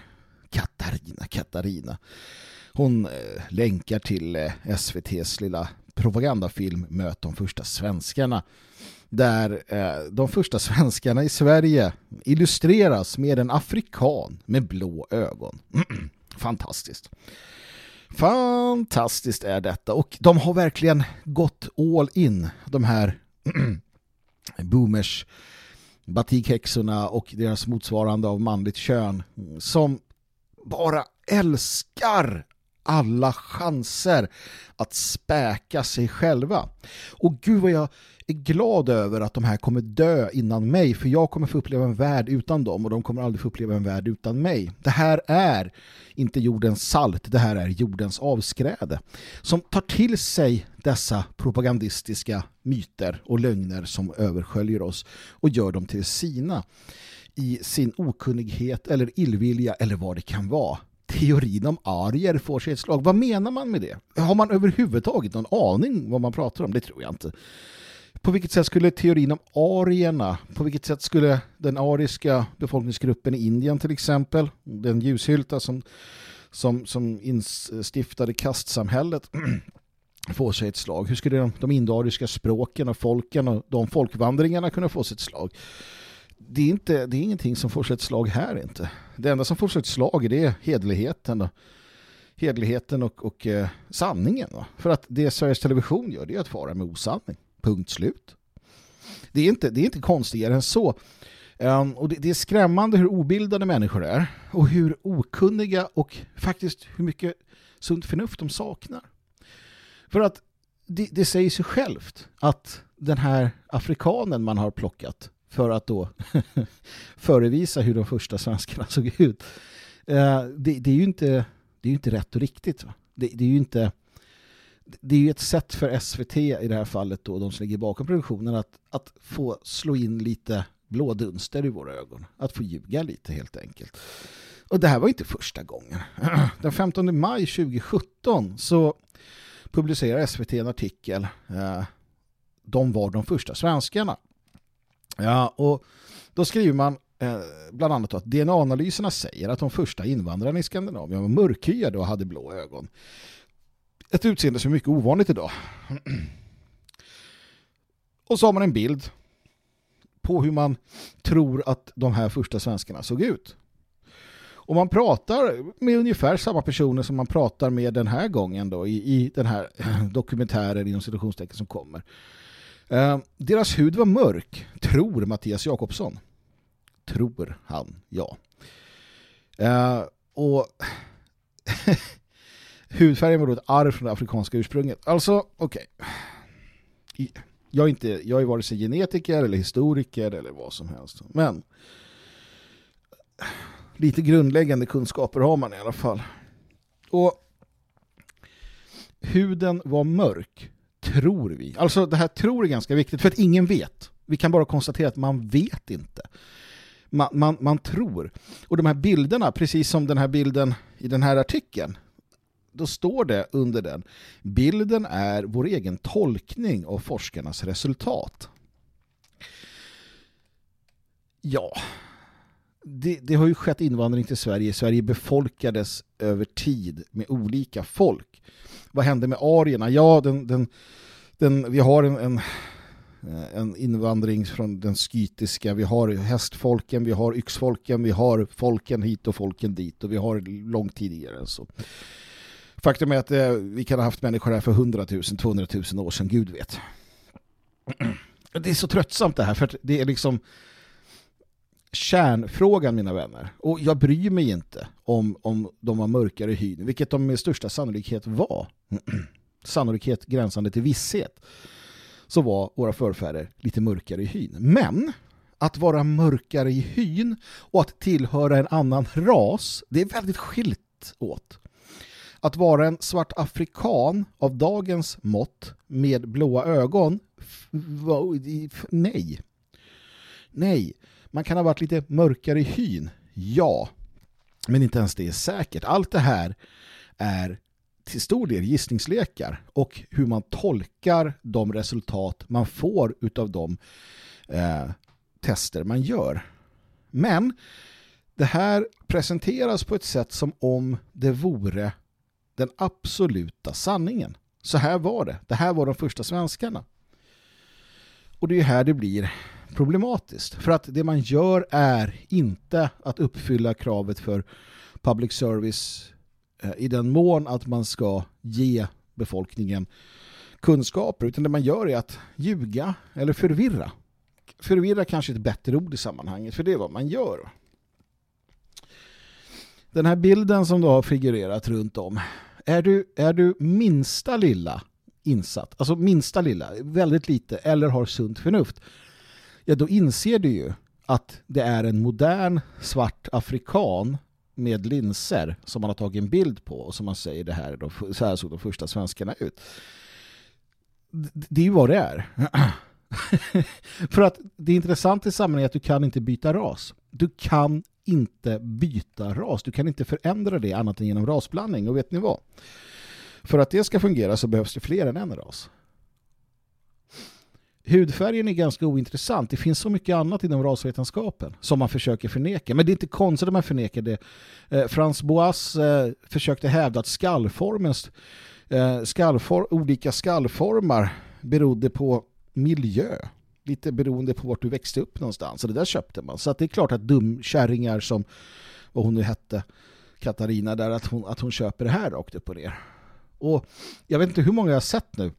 Katarina, Katarina. Hon eh, länkar till eh, SVTs lilla propagandafilm Möt de första svenskarna där eh, de första svenskarna i Sverige illustreras med en afrikan med blå ögon. Fantastiskt. Fantastiskt är detta och de har verkligen gått all in de här boomers batikhäxorna och deras motsvarande av manligt kön som bara älskar alla chanser att späka sig själva. Och gud vad jag är glad över att de här kommer dö innan mig för jag kommer få uppleva en värld utan dem och de kommer aldrig få uppleva en värld utan mig. Det här är inte jordens salt, det här är jordens avskräde som tar till sig dessa propagandistiska myter och lögner som översköljer oss och gör dem till sina i sin okunnighet eller illvilja eller vad det kan vara. Teorin om arier får sig ett slag. Vad menar man med det? Har man överhuvudtaget någon aning vad man pratar om? Det tror jag inte. På vilket sätt skulle teorin om arierna, på vilket sätt skulle den ariska befolkningsgruppen i Indien till exempel, den ljushylta som, som, som instiftade kastsamhället få sig ett slag? Hur skulle de, de indariska språken och folken och de folkvandringarna kunna få sig ett slag? Det är, inte, det är ingenting som får sig ett slag här inte. Det enda som får sig ett slag det är hedligheten. Då. Hedligheten och, och eh, sanningen. Va? För att det Sveriges Television gör det är att fara med osanning. Punkt slut. Det är inte, det är inte konstigare än så. Um, och det, det är skrämmande hur obildade människor är och hur okunniga och faktiskt hur mycket sunt förnuft de saknar. För att det, det säger sig självt att den här afrikanen man har plockat för att då förevisa hur de första svenskarna såg ut. Eh, det, det, är ju inte, det är inte rätt och riktigt. Va? Det, det, är ju inte det är ju ett sätt för SVT i det här fallet då, de som ligger bakom produktionen att, att få slå in lite blådunster i våra ögon. Att få ljuga lite helt enkelt. Och det här var inte första gången. Den 15 maj 2017 så publicerar SVT en artikel. Eh, de var de första svenskarna. Ja, och då skriver man eh, bland annat att DNA-analyserna säger att de första invandrarna i Skandinavien var mörkhyade och hade blå ögon. Ett utseende som är mycket ovanligt idag. Och så har man en bild på hur man tror att de här första svenskarna såg ut. Och man pratar med ungefär samma personer som man pratar med den här gången då i, i den här dokumentären inom situationstecken som kommer. Eh, deras hud var mörk, tror Mattias Jakobsson. Tror han, ja. Eh, och hudfärgen var då ett arv från det afrikanska ursprunget. Alltså, okej. Okay. Jag, är inte, jag är vare sig genetiker eller historiker eller vad som helst. Men lite grundläggande kunskaper har man i alla fall. Och huden var mörk, tror vi. Alltså det här tror är ganska viktigt för att ingen vet. Vi kan bara konstatera att man vet inte. Man, man, man tror. Och de här bilderna, precis som den här bilden i den här artikeln, då står det under den bilden är vår egen tolkning av forskarnas resultat. Ja, det, det, har ju skett invandring till Sverige. Sverige befolkades över tid med olika folk. Vad hände med arierna? Ja, den, den, den, vi har en, en, Eh, en invandring från den skytiska. Vi har hästfolken, vi har yxfolken, vi har folken hit och folken dit. Och vi har långt tidigare så. Faktum är att eh, vi kan ha haft människor här för 100 000, 200 000 år sedan, Gud vet. Det är så tröttsamt det här, för det är liksom kärnfrågan, mina vänner. Och jag bryr mig inte om, om de var mörkare i hyn, vilket de med största sannolikhet var. Sannolikhet gränsande till visshet. Så var våra förfäder lite mörkare i hyn. Men att vara mörkare i hyn och att tillhöra en annan ras, det är väldigt skilt åt. Att vara en svart afrikan av dagens mått med blåa ögon, nej. Nej, man kan ha varit lite mörkare i hyn, ja. Men inte ens det är säkert. Allt det här är till stor del gissningslekar och hur man tolkar de resultat man får utav de eh, tester man gör. Men det här presenteras på ett sätt som om det vore den absoluta sanningen. Så här var det. Det här var de första svenskarna. Och det är här det blir problematiskt. För att det man gör är inte att uppfylla kravet för public service Eh, i den mån att man ska ge befolkningen kunskaper utan det man gör är att ljuga eller förvirra. Förvirra kanske är ett bättre ord i sammanhanget för det är vad man gör. Den här bilden som då har figurerat runt om är du, är du minsta lilla insatt, alltså minsta lilla, väldigt lite eller har sunt förnuft ja då inser du ju att det är en modern svart afrikan med linser som man har tagit en bild på och som man säger det här, så här såg de första svenskarna ut. Det är ju vad det är. För att det är intressant i sammanhanget att du kan inte byta ras. Du kan inte byta ras. Du kan inte förändra det annat än genom rasblandning. Och vet ni vad? För att det ska fungera så behövs det fler än en ras hudfärgen är ganska ointressant. Det finns så mycket annat inom rasvetenskapen som man försöker förneka. Men det är inte konstigt att man förnekar det. Eh, Frans Boas eh, försökte hävda att skallformens eh, skallfor olika skallformar berodde på miljö. Lite beroende på vart du växte upp någonstans. Så det där köpte man. Så det är klart att dumkärringar som vad hon nu hette Katarina där att hon, att hon köper det här rakt upp och ner. Och jag vet inte hur många jag har sett nu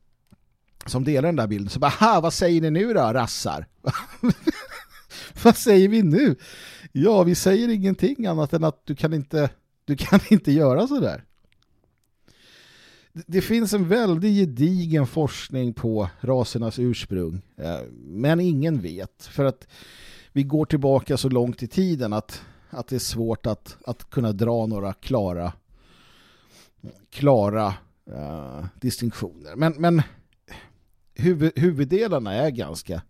som delar den där bilden så bara, vad säger ni nu då, rassar? vad säger vi nu? Ja, vi säger ingenting annat än att du kan inte, du kan inte göra så där. det- finns en väldigt gedigen forskning på rasernas ursprung. Eh, men ingen vet. För att vi går tillbaka så långt i tiden att, att det är svårt att, att kunna dra några klara klara uh, distinktioner. Men, men huvud, huvuddelarna är ganska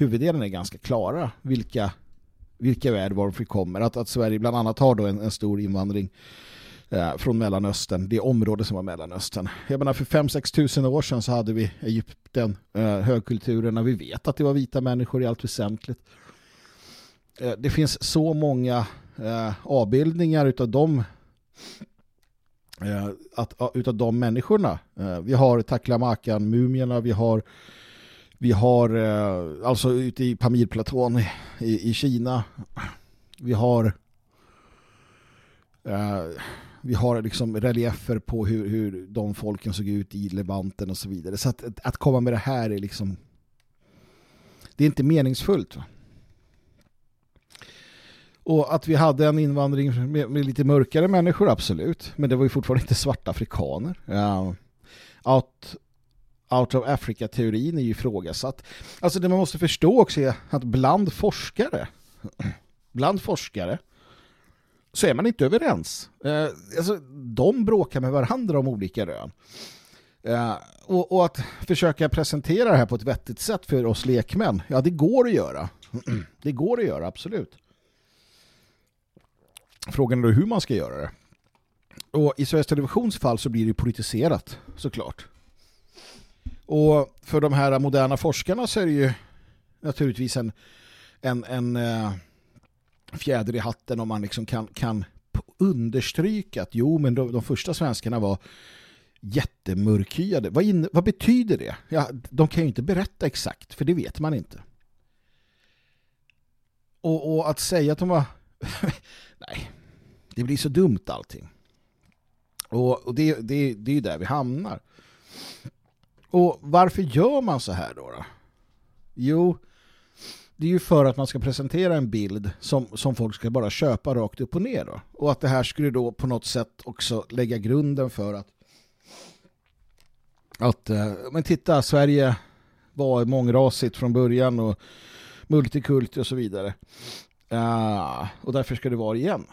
huvuddelarna är ganska klara. Vilka, vilka är varför vi kommer. Att, att Sverige bland annat har då en, en stor invandring eh, från Mellanöstern, det område som var Mellanöstern. Jag menar för 5-6 tusen år sedan så hade vi Egypten, eh, högkulturerna. Vi vet att det var vita människor i allt väsentligt. Eh, det finns så många eh, avbildningar utav dem Eh, att, utav de människorna. Eh, vi har Taklamakan, mumierna, vi har vi har eh, alltså ute i Pamirplatån i, i Kina. Vi har eh, vi har liksom reliefer på hur, hur de folken såg ut i Levanten och så vidare. Så att, att komma med det här är liksom det är inte meningsfullt. Va? Och att vi hade en invandring med, med lite mörkare människor, absolut. Men det var ju fortfarande inte svarta afrikaner. Ja. Out, out of Africa-teorin är ju ifrågasatt. Alltså det man måste förstå också är att bland forskare, bland forskare så är man inte överens. Eh, alltså, de bråkar med varandra om olika rön. Eh, och, och att försöka presentera det här på ett vettigt sätt för oss lekmän, ja det går att göra. det går att göra, absolut. Frågan är då hur man ska göra det. Och i Sveriges Televisions fall så blir det politiserat, såklart. Och för de här moderna forskarna så är det ju naturligtvis en, en, en eh, fjäder i hatten om man liksom kan, kan understryka att jo, men de, de första svenskarna var jättemörkhyade. Vad, in, vad betyder det? Ja, de kan ju inte berätta exakt, för det vet man inte. Och, och att säga att de var... Nej, det blir så dumt allting. Och, och det, det, det är ju där vi hamnar. Och varför gör man så här då? då? Jo, det är ju för att man ska presentera en bild som, som folk ska bara köpa rakt upp och ner. Då. Och att det här skulle då på något sätt också lägga grunden för att att, eh, men titta, Sverige var mångrasigt från början och multikulti och så vidare. Ja, och därför ska det vara igen.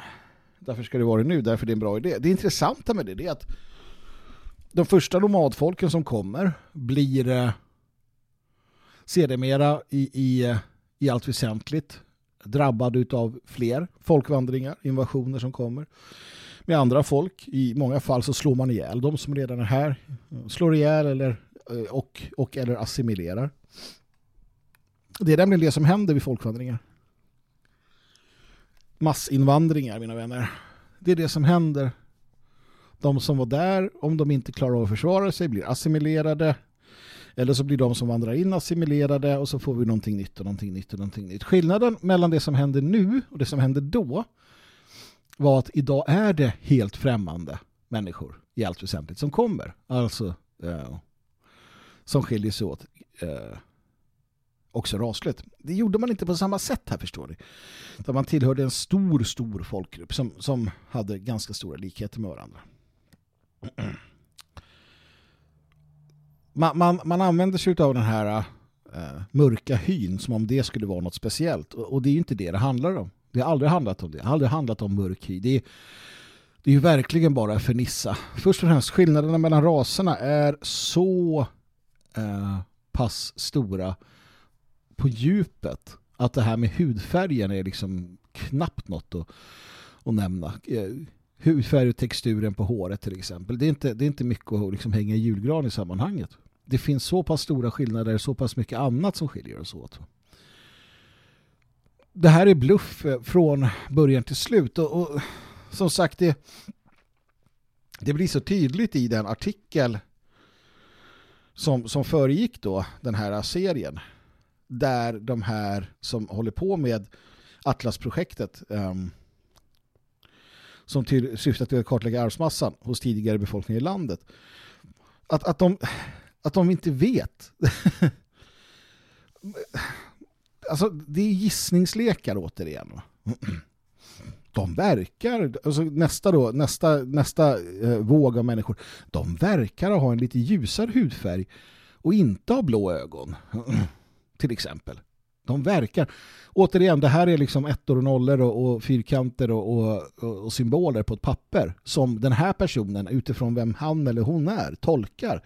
Därför ska det vara nu, därför det är en bra idé. Det intressanta med det, det är att de första nomadfolken som kommer blir eh, sedermera i, i, eh, i allt väsentligt drabbade av fler folkvandringar, invasioner som kommer med andra folk. I många fall så slår man ihjäl de som redan är här. Slår ihjäl eller, eh, och, och eller assimilerar. Det är nämligen det som händer vid folkvandringar. Massinvandringar, mina vänner. Det är det som händer. De som var där, om de inte klarar av att försvara sig, blir assimilerade. Eller så blir de som vandrar in assimilerade och så får vi någonting nytt och någonting nytt och någonting nytt. Skillnaden mellan det som händer nu och det som händer då var att idag är det helt främmande människor i allt väsentligt som kommer. Alltså eh, som skiljer sig åt eh, också rasligt. Det gjorde man inte på samma sätt här förstår ni. Där man tillhörde en stor, stor folkgrupp som, som hade ganska stora likheter med varandra. Man, man, man använder sig av den här äh, mörka hyn som om det skulle vara något speciellt. Och, och det är ju inte det det handlar om. Det har aldrig handlat om det. Det har aldrig handlat om mörk hy. Det är, det är ju verkligen bara för nissa. Först och främst, skillnaderna mellan raserna är så äh, pass stora på djupet att det här med hudfärgen är liksom knappt något att, att nämna. Eh, hudfärg och texturen på håret till exempel. Det är inte, det är inte mycket att liksom hänga i julgran i sammanhanget. Det finns så pass stora skillnader, så pass mycket annat som skiljer oss åt. Det här är bluff eh, från början till slut och, och som sagt det, det blir så tydligt i den artikel som, som föregick då den här serien där de här som håller på med Atlas-projektet um, som till, syftar till att kartlägga arvsmassan hos tidigare befolkning i landet att, att, de, att de inte vet alltså det är gissningslekar återigen de verkar, alltså nästa då, nästa, nästa eh, våg av människor, de verkar ha en lite ljusare hudfärg och inte ha blå ögon. Till exempel. De verkar, återigen, det här är liksom ettor och nollor och, och fyrkanter och, och, och, symboler på ett papper som den här personen utifrån vem han eller hon är tolkar.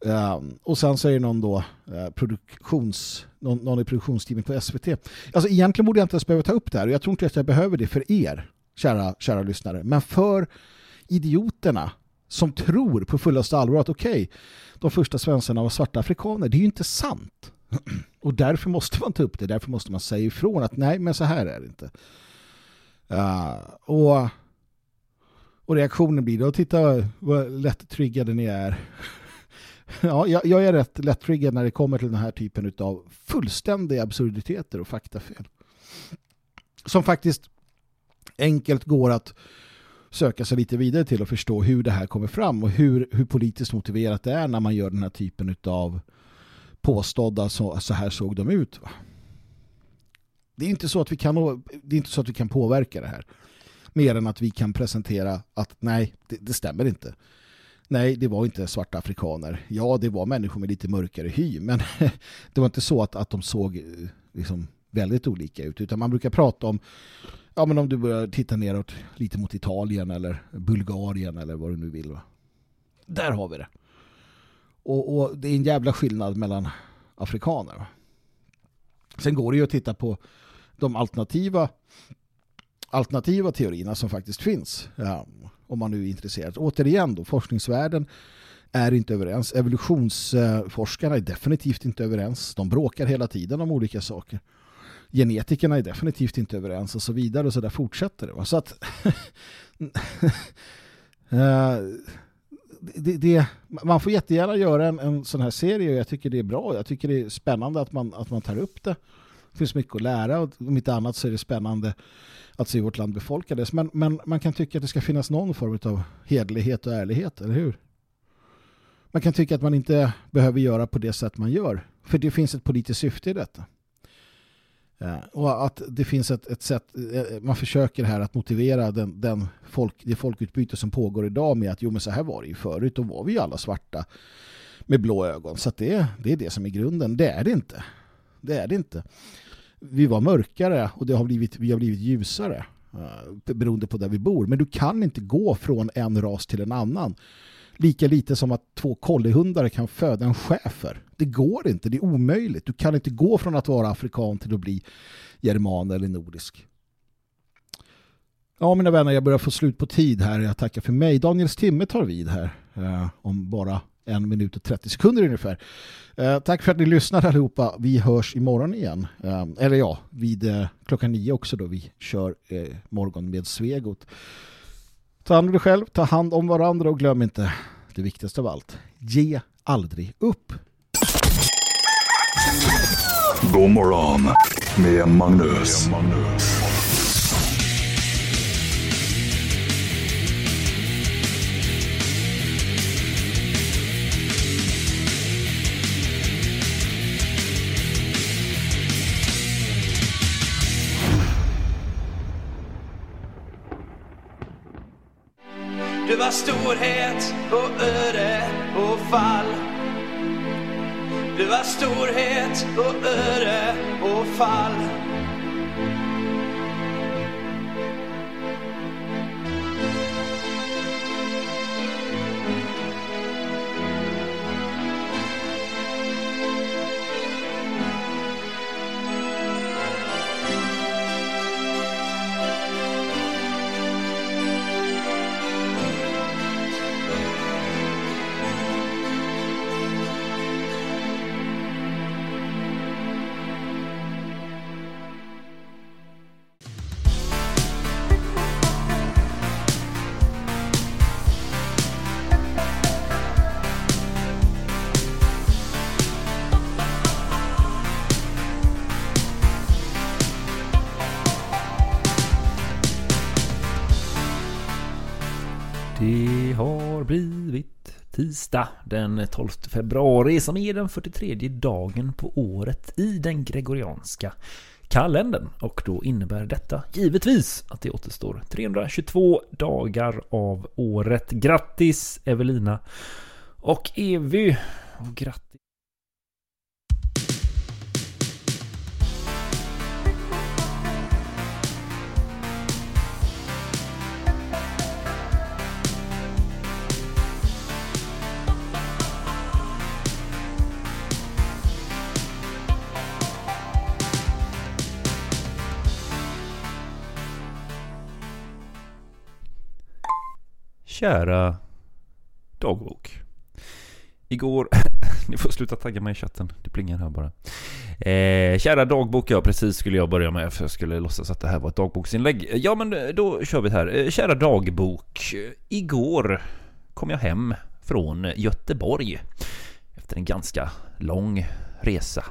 Um, och sen säger någon då uh, produktions, någon, någon i produktionsteamet på SVT. Alltså egentligen borde jag inte ens behöva ta upp det här och jag tror inte att jag behöver det för er, kära, kära lyssnare. Men för idioterna som tror på fullaste allvar att okej, okay, de första svenskarna var svarta afrikaner. Det är ju inte sant. Och därför måste man ta upp det, därför måste man säga ifrån att nej, men så här är det inte. Uh, och, och reaktionen blir då, titta vad lätt triggade ni är. ja, jag, jag, är rätt lätt-triggad när det kommer till den här typen av fullständiga absurditeter och faktafel. Som faktiskt enkelt går att söka sig lite vidare till och förstå hur det här kommer fram och hur, hur politiskt motiverat det är när man gör den här typen av påstådda så, så här såg de ut. Det är inte så att vi kan det är inte så att vi kan påverka det här. Mer än att vi kan presentera att nej, det, det stämmer inte. Nej, det var inte svarta afrikaner. Ja, det var människor med lite mörkare hy, men det var inte så att, att de såg eh, liksom väldigt olika ut. Utan man brukar prata om ja, men om du börjar titta neråt lite mot Italien eller Bulgarien eller vad du nu vill. Va? Där har vi det. Och, och, det är en jävla skillnad mellan afrikaner. Sen går det ju att titta på de alternativa alternativa teorierna som faktiskt finns. Ja, om man nu är intresserad. Återigen då, forskningsvärlden är inte överens. Evolutionsforskarna är definitivt inte överens. De bråkar hela tiden om olika saker. Genetikerna är definitivt inte överens och så vidare och så där fortsätter det. Så att eh, det, det, man får jättegärna göra en, en sån här serie och jag tycker det är bra. Jag tycker det är spännande att man, att man tar upp det. Det finns mycket att lära och om inte annat så är det spännande att se vårt land befolkades. Men, men man kan tycka att det ska finnas någon form av hedlighet och ärlighet, eller hur? Man kan tycka att man inte behöver göra på det sätt man gör. För det finns ett politiskt syfte i detta. Eh, och att det finns ett, ett sätt, eh, man försöker här att motivera den, den folk, det folkutbyte som pågår idag med att jo men så här var det ju förut, då var vi ju alla svarta med blå ögon. Så det, det är det som är grunden. Det är det inte. Det är det inte. Vi var mörkare och det har blivit, vi har blivit ljusare eh, beroende på där vi bor. Men du kan inte gå från en ras till en annan. Lika lite som att två kollihundar kan föda en schäfer. Det går inte, det är omöjligt. Du kan inte gå från att vara afrikan till att bli german eller nordisk. Ja, mina vänner, jag börjar få slut på tid här. Jag tackar för mig. Daniels timme tar vid här eh, om bara en minut och 30 sekunder ungefär. Eh, tack för att ni lyssnar allihopa. Vi hörs imorgon igen. Eh, eller ja, vid eh, klockan nio också då vi kör eh, morgon med Svegot. Ta hand om dig själv, ta hand om varandra och glöm inte det viktigaste av allt. Ge aldrig upp. God morgon med Magnus. Med Magnus. Du storhet och öde och fall. Du har storhet och öde och fall. Tisdag den 12 februari som är den 43 dagen på året i den gregorianska kalendern och då innebär detta givetvis att det återstår 322 dagar av året. Grattis Evelina och Evy! Och grattis Kära dagbok. Igår... Ni får sluta tagga mig i chatten. Det plingar här bara. Eh, kära dagbok, ja precis skulle jag börja med för jag skulle låtsas att det här var ett dagboksinlägg. Ja men eh, då kör vi här. Eh, kära dagbok. Eh, igår kom jag hem från Göteborg. Efter en ganska lång resa.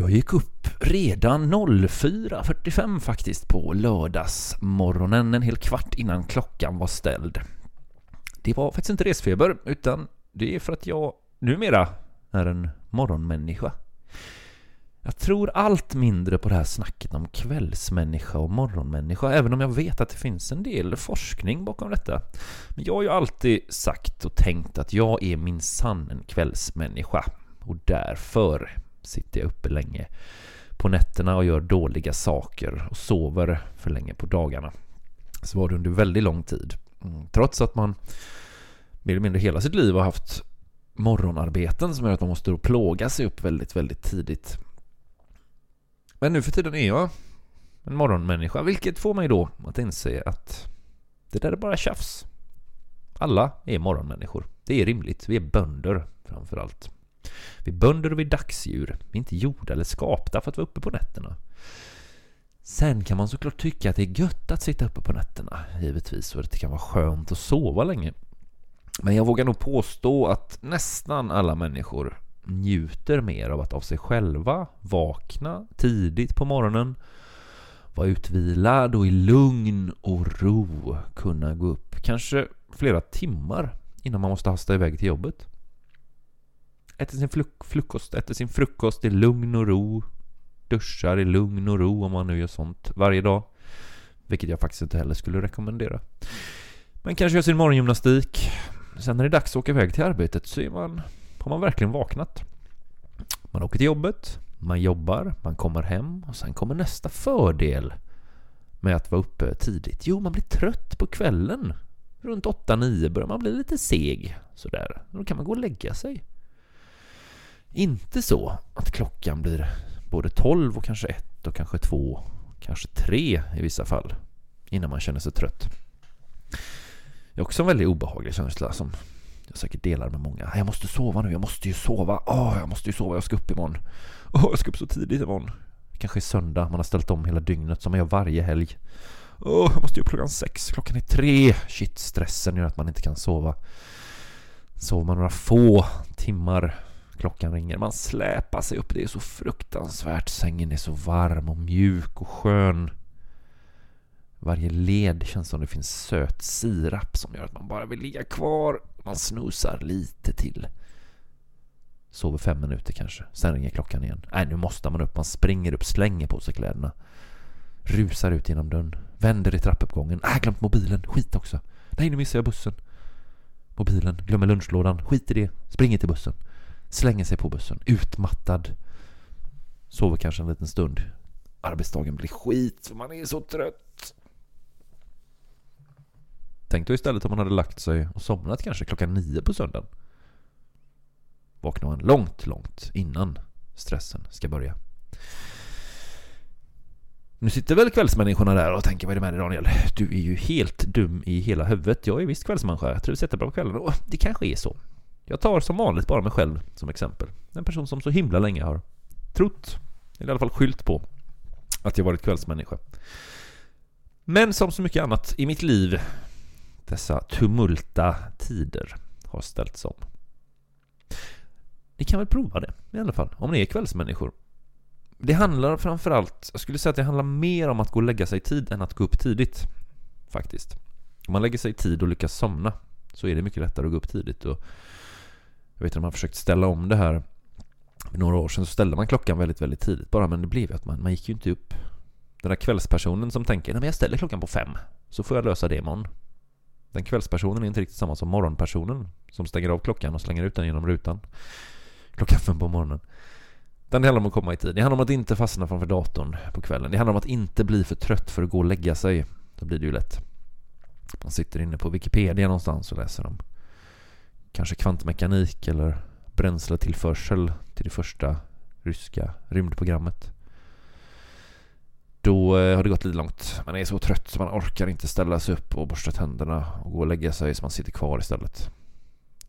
Jag gick upp redan 04.45 faktiskt på lördagsmorgonen, en hel kvart innan klockan var ställd. Det var faktiskt inte resfeber, utan det är för att jag numera är en morgonmänniska. Jag tror allt mindre på det här snacket om kvällsmänniska och morgonmänniska, även om jag vet att det finns en del forskning bakom detta. Men jag har ju alltid sagt och tänkt att jag är min sann en kvällsmänniska. Och därför sitter jag uppe länge på nätterna och gör dåliga saker och sover för länge på dagarna. Så var det under väldigt lång tid. Mm, trots att man mer eller mindre hela sitt liv har haft morgonarbeten som gör att man måste plåga sig upp väldigt, väldigt tidigt. Men nu för tiden är jag en morgonmänniska, vilket får mig då att inse att det där är bara tjafs. Alla är morgonmänniskor. Det är rimligt. Vi är bönder framför allt. Vi är bönder och vi är dagsdjur. Vi är inte gjorda eller skapta för att vara uppe på nätterna. Sen kan man såklart tycka att det är gött att sitta uppe på nätterna, givetvis, och att det kan vara skönt att sova länge. Men jag vågar nog påstå att nästan alla människor njuter mer av att av sig själva vakna tidigt på morgonen, vara utvilad och i lugn och ro kunna gå upp kanske flera timmar innan man måste hasta iväg till jobbet äter sin frukost, äter sin frukost i lugn och ro. Duschar i lugn och ro om man nu gör sånt varje dag. Vilket jag faktiskt inte heller skulle rekommendera. Men kanske gör sin morgongymnastik. Sen när det är dags att åka iväg till arbetet så är man, har man verkligen vaknat. Man åker till jobbet, man jobbar, man kommer hem och sen kommer nästa fördel med att vara uppe tidigt. Jo, man blir trött på kvällen. Runt 8-9 börjar man bli lite seg sådär. Då kan man gå och lägga sig. Inte så att klockan blir både 12 och kanske 1 och kanske 2, kanske 3 i vissa fall innan man känner sig trött. Det är också en väldigt obehaglig känsla som jag säkert delar med många. Jag måste sova nu, jag måste ju sova. Åh, jag måste ju sova, jag ska upp imorgon. Åh, jag ska upp så tidigt imorgon. Kanske söndag, man har ställt om hela dygnet som man gör varje helg. Åh, jag måste ju upp klockan sex, klockan är tre. Shit, stressen gör att man inte kan sova. Sover man några få timmar Klockan ringer. Man släpar sig upp. Det är så fruktansvärt. Sängen är så varm och mjuk och skön. Varje led känns som det finns söt sirap som gör att man bara vill ligga kvar. Man snusar lite till. Sover fem minuter kanske. Sen ringer klockan igen. Nej, nu måste man upp. Man springer upp, slänger på sig kläderna. Rusar ut genom dörren. Vänder i trappuppgången. Äh, glömt mobilen. Skit också. Nej, nu missar jag bussen. Mobilen. Glömmer lunchlådan. Skit i det. Springer till bussen. Slänger sig på bussen, utmattad. Sover kanske en liten stund. Arbetsdagen blir skit för man är så trött. Tänk då istället om man hade lagt sig och somnat kanske klockan nio på söndagen. Vaknar man långt, långt innan stressen ska börja. Nu sitter väl kvällsmänniskorna där och tänker vad är det med dig Daniel? Du är ju helt dum i hela huvudet. Jag är visst kvällsmänniska. Jag trivs jättebra på kvällen. Och det kanske är så. Jag tar som vanligt bara mig själv som exempel. En person som så himla länge har trott, eller i alla fall skylt på, att jag varit kvällsmänniska. Men som så mycket annat i mitt liv, dessa tumulta tider har ställts om. Ni kan väl prova det i alla fall, om ni är kvällsmänniskor. Det handlar framförallt, jag skulle säga att det handlar mer om att gå och lägga sig i tid än att gå upp tidigt. Faktiskt. Om man lägger sig i tid och lyckas somna så är det mycket lättare att gå upp tidigt. Och jag vet att man har försökt ställa om det här För några år sedan så ställde man klockan väldigt, väldigt tidigt bara, men det blev ju att man, man gick ju inte upp. Den där kvällspersonen som tänker, nej men jag ställer klockan på fem, så får jag lösa det imorgon. Den kvällspersonen är inte riktigt samma som morgonpersonen som stänger av klockan och slänger ut den genom rutan klockan fem på morgonen. Den handlar om att komma i tid. Det handlar om att inte fastna framför datorn på kvällen. Det handlar om att inte bli för trött för att gå och lägga sig. Då blir det ju lätt. Man sitter inne på Wikipedia någonstans och läser om kanske kvantmekanik eller bränsletillförsel till det första ryska rymdprogrammet. Då eh, har det gått lite långt. Man är så trött så man orkar inte ställa sig upp och borsta tänderna och gå och lägga sig så man sitter kvar istället.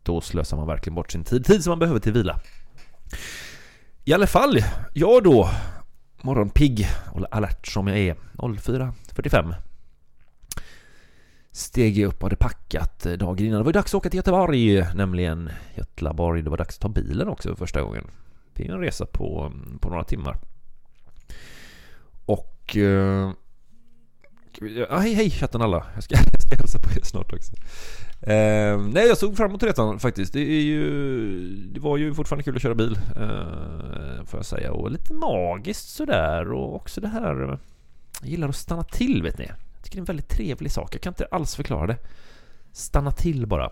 Då slösar man verkligen bort sin tid. Tid som man behöver till vila. I alla fall, jag då, morgonpigg och alert som jag är, 04.45 steg jag upp och hade packat eh, dagen innan. Det var dags att åka till Göteborg, nämligen Götlaborg. Det var dags att ta bilen också för första gången. Det är en resa på, mm, på några timmar. Och... Eh, ja, hej hej chatten alla! Jag ska, jag ska hälsa på er snart också. Eh, nej, jag såg fram emot resan faktiskt. Det, är ju, det var ju fortfarande kul att köra bil, eh, får jag säga. Och lite magiskt sådär. Och också det här... Jag gillar att stanna till, vet ni. Jag tycker det är en väldigt trevlig sak. Jag kan inte alls förklara det. Stanna till bara.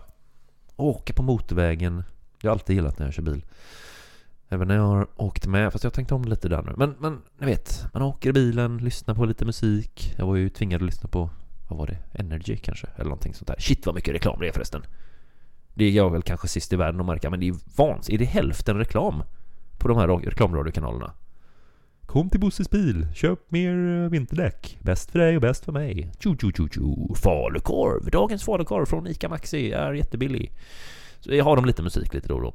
Åka på motorvägen. Jag har alltid gillat när jag kör bil. Även när jag har åkt med, fast jag tänkte om lite där nu. Men, men ni vet, man åker i bilen, lyssnar på lite musik. Jag var ju tvingad att lyssna på, vad var det? Energy kanske? Eller någonting sånt där. Shit vad mycket reklam det är förresten. Det är jag väl kanske sist i världen att märka, men det är vansinnigt. Är det hälften reklam på de här reklamradiokanalerna? Kom till Bosses bil, köp mer eh, vinterdäck. Bäst för dig och bäst för mig. Tjo, tjo, tjo, tjo. Falukorv. Dagens falukorv från ICA Maxi är jättebillig. Så jag har dem lite musik lite då och då.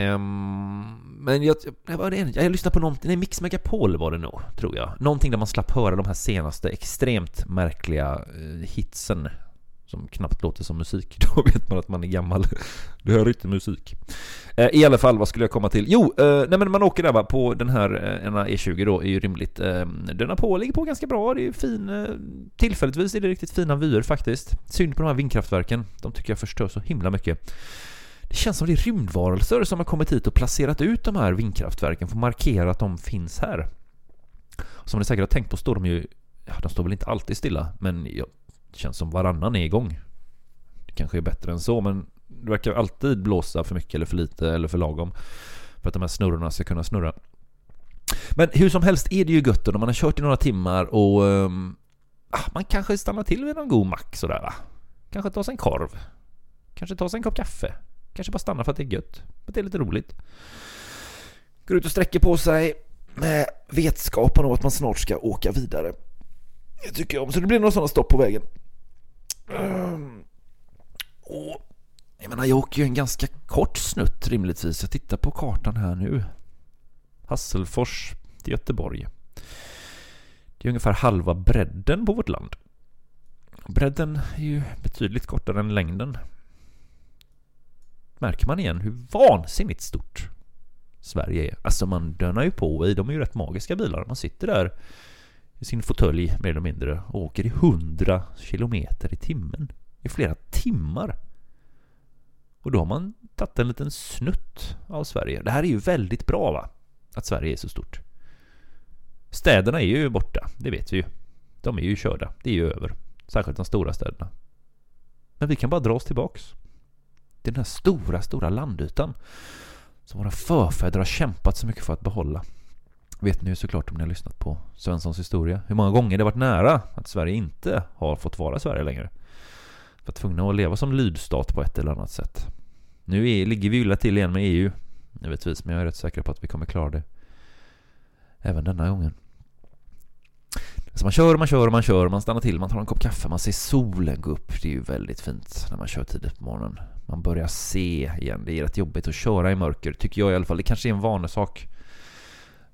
Um, men jag, jag, vad det? jag lyssnade på någonting, nej Mix Megapol var det nog, tror jag. Någonting där man slapp höra de här senaste extremt märkliga uh, hitsen som knappt låter som musik. Då vet man att man är gammal. Du hör inte musik. Eh, I alla fall, vad skulle jag komma till? Jo, eh, nej men man åker där va, på den här eh, ena E20 då, är ju rimligt. Den har på, ligger på ganska bra, det är fin... Tillfälligtvis är det riktigt fina vyer faktiskt. Synd på de här vindkraftverken, de tycker jag förstör så himla mycket. Det känns som det är rymdvarelser som har kommit hit och placerat ut de här vindkraftverken för att markera att de finns här. Som ni säkert har tänkt på står de ju... Ja, de står väl inte alltid stilla, men det känns som varannan är igång. Det kanske är bättre än så, men det verkar alltid blåsa för mycket eller för lite eller för lagom. För att de här snurrorna ska kunna snurra. Men hur som helst är det ju gött när man har kört i några timmar och... Um, man kanske stannar till vid någon god mack sådär va? Kanske tar sig en korv. Kanske tar sig en kopp kaffe. Kanske bara stanna för att det är gött. För att det är lite roligt. Går ut och sträcker på sig med vetskapen om att man snart ska åka vidare. Det tycker jag om. Så det blir några sådana stopp på vägen. Och jag menar, jag åker ju en ganska kort snutt rimligtvis. Jag tittar på kartan här nu. Hasselfors till Göteborg. Det är ungefär halva bredden på vårt land. Bredden är ju betydligt kortare än längden märker man igen hur vansinnigt stort Sverige är. Alltså man dönar ju på i, de är ju rätt magiska bilar. Man sitter där sin fåtölj mer eller mindre och åker i 100 kilometer i timmen i flera timmar. Och då har man tagit en liten snutt av Sverige. Det här är ju väldigt bra va? Att Sverige är så stort. Städerna är ju borta, det vet vi ju. De är ju körda, det är ju över. Särskilt de stora städerna. Men vi kan bara dra oss tillbaks den här stora, stora landytan som våra förfäder har kämpat så mycket för att behålla. Vet ni ju såklart om ni har lyssnat på Svenssons historia hur många gånger det varit nära att Sverige inte har fått vara Sverige längre. För att tvungna att leva som lydstat på ett eller annat sätt. Nu är, ligger vi illa till igen med EU, givetvis, men jag är rätt säker på att vi kommer klara det även denna gången. Så man kör man kör man kör, man stannar till, man tar en kopp kaffe, man ser solen gå upp. Det är ju väldigt fint när man kör tidigt på morgonen. Man börjar se igen. Det är rätt jobbigt att köra i mörker, tycker jag i alla fall. Det kanske är en vanesak.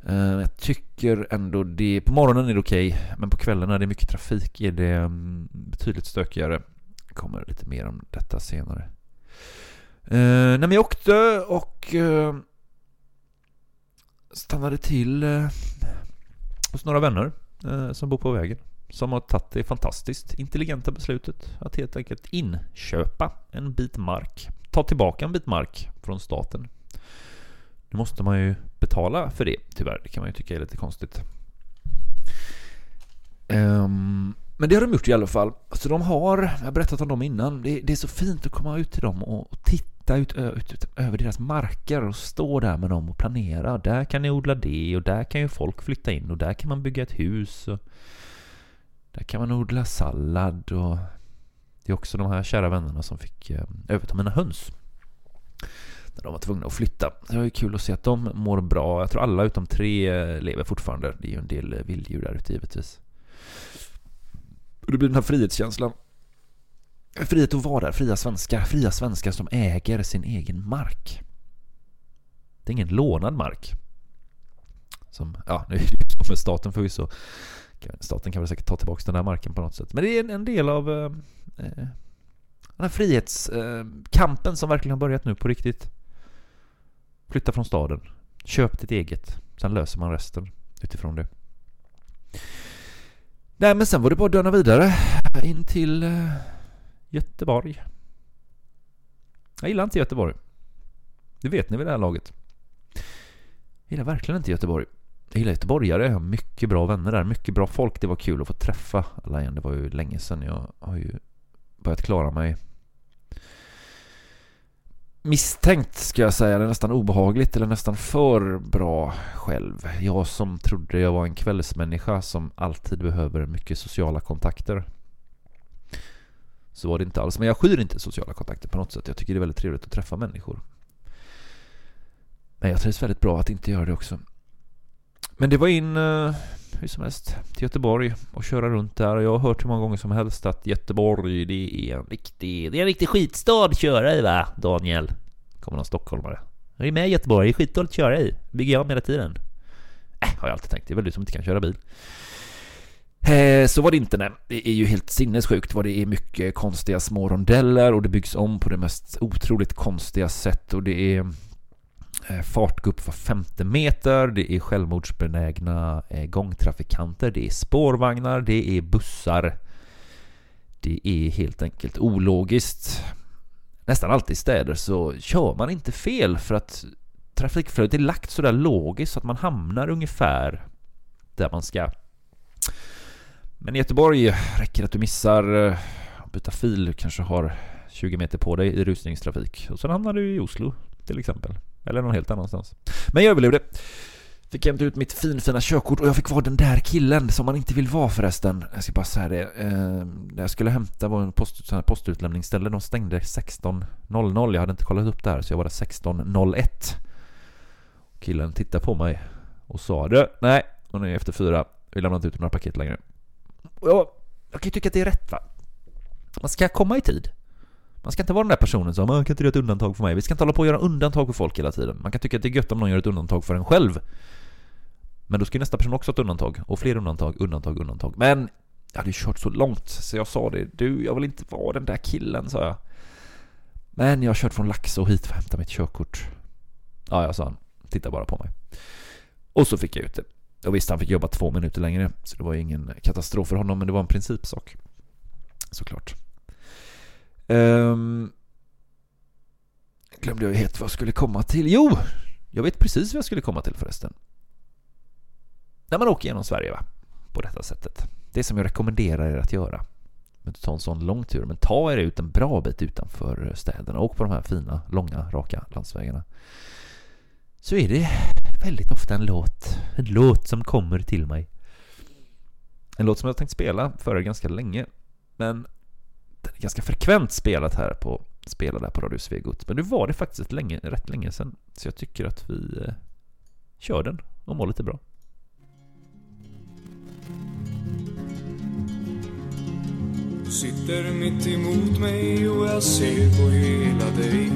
Eh, jag tycker ändå det... På morgonen är det okej, okay, men på kvällen när det är mycket trafik är det mm, betydligt stökigare. Det kommer lite mer om detta senare. Eh, när jag åkte och eh, stannade till eh, hos några vänner eh, som bor på vägen som har tagit det fantastiskt intelligenta beslutet att helt enkelt inköpa en bit mark. Ta tillbaka en bit mark från staten. Nu måste man ju betala för det tyvärr. Det kan man ju tycka är lite konstigt. Um, men det har de gjort i alla fall. Så de har, jag har berättat om dem innan, det, det är så fint att komma ut till dem och, och titta ut, ut, ut över deras marker och stå där med dem och planera. Där kan ni odla det och där kan ju folk flytta in och där kan man bygga ett hus. Och där kan man odla sallad och det är också de här kära vännerna som fick eh, överta mina höns. När de var tvungna att flytta. Det var ju kul att se att de mår bra. Jag tror alla utom tre eh, lever fortfarande. Det är ju en del eh, vilddjur där ute givetvis. Och det blir den här frihetskänslan. Frihet att vara där, fria svenskar. Fria svenskar som äger sin egen mark. Det är ingen lånad mark. Som, ja, nu är det ju så med staten förvisso. Staten kan väl säkert ta tillbaka den här marken på något sätt. Men det är en, en del av eh, eh, den här frihetskampen eh, som verkligen har börjat nu på riktigt. Flytta från staden. Köp ditt eget. Sen löser man resten utifrån det. Nej men sen var det bara att döna vidare in till eh, Göteborg. Jag gillar inte Göteborg. Det vet ni vid det här laget. Jag gillar verkligen inte Göteborg. Jag gillar göteborgare, jag har mycket bra vänner där, mycket bra folk. Det var kul att få träffa alla igen. Det var ju länge sedan. Jag har ju börjat klara mig misstänkt ska jag säga, Det är nästan obehagligt eller nästan för bra själv. Jag som trodde jag var en kvällsmänniska som alltid behöver mycket sociala kontakter. Så var det inte alls. Men jag skyr inte sociala kontakter på något sätt. Jag tycker det är väldigt trevligt att träffa människor. Men jag trivs väldigt bra att inte göra det också. Men det var in eh, hur som helst till Göteborg och köra runt där. Och jag har hört hur många gånger som helst att Göteborg det är en riktig, det är en riktig skitstad att köra i va, Daniel? Kommer någon stockholmare. Jag Är med i Göteborg? Det är skitdåligt att köra i. Bygger jag om hela tiden. Äh, har jag alltid tänkt. Det är väl du som inte kan köra bil. Eh, Så var det inte nej. Det är ju helt sinnessjukt vad det är mycket konstiga små rondeller och det byggs om på det mest otroligt konstiga sätt och det är Eh, fartgupp var femte meter, det är självmordsbenägna eh, gångtrafikanter, det är spårvagnar, det är bussar. Det är helt enkelt ologiskt. Nästan alltid i städer så kör man inte fel för att trafikflödet är lagt sådär logiskt så att man hamnar ungefär där man ska. Men i Göteborg räcker det att du missar eh, att byta fil, du kanske har 20 meter på dig i rusningstrafik och sen hamnar du i Oslo till exempel. Eller någon helt annanstans. Men jag överlevde. Fick hämta ut mitt finfina körkort och jag fick vara den där killen som man inte vill vara förresten. Jag ska bara säga det. Eh, det jag skulle hämta var en post, sån här postutlämningsställe. De stängde 16.00. Jag hade inte kollat upp det här så jag var där 16.01. Killen tittade på mig och sa du, Nej, och nu är efter fyra. Vi lämnar inte ut några paket längre. Och jag, jag kan ju tycka att det är rätt va. Man ska komma i tid. Man ska inte vara den där personen som man kan inte göra ett undantag för mig. Vi ska inte hålla på och göra undantag för folk hela tiden. Man kan tycka att det är gött om någon gör ett undantag för en själv. Men då ska ju nästa person också ha ett undantag. Och fler undantag, undantag, undantag. Men jag hade ju kört så långt så jag sa det. Du, jag vill inte vara den där killen, sa jag. Men jag har kört från Laxå hit för att hämta mitt körkort. Ja, jag sa han. Titta bara på mig. Och så fick jag ut det. Och visst, han fick jobba två minuter längre. Så det var ju ingen katastrof för honom, men det var en principsak. Såklart. Um, glömde jag ju helt vad jag skulle komma till. Jo! Jag vet precis vad jag skulle komma till förresten. När man åker genom Sverige va? På detta sättet. Det som jag rekommenderar er att göra. Men ta en sån lång tur. Men ta er ut en bra bit utanför städerna. Åk på de här fina, långa, raka landsvägarna. Så är det väldigt ofta en låt. En låt som kommer till mig. En låt som jag tänkt spela för er ganska länge. Men den är ganska frekvent spelat här på spelad här på Radio Svegot. Men nu var det faktiskt länge, rätt länge sedan. Så jag tycker att vi eh, kör den och mår lite bra. Du sitter mitt emot mig och jag ser på hela dig.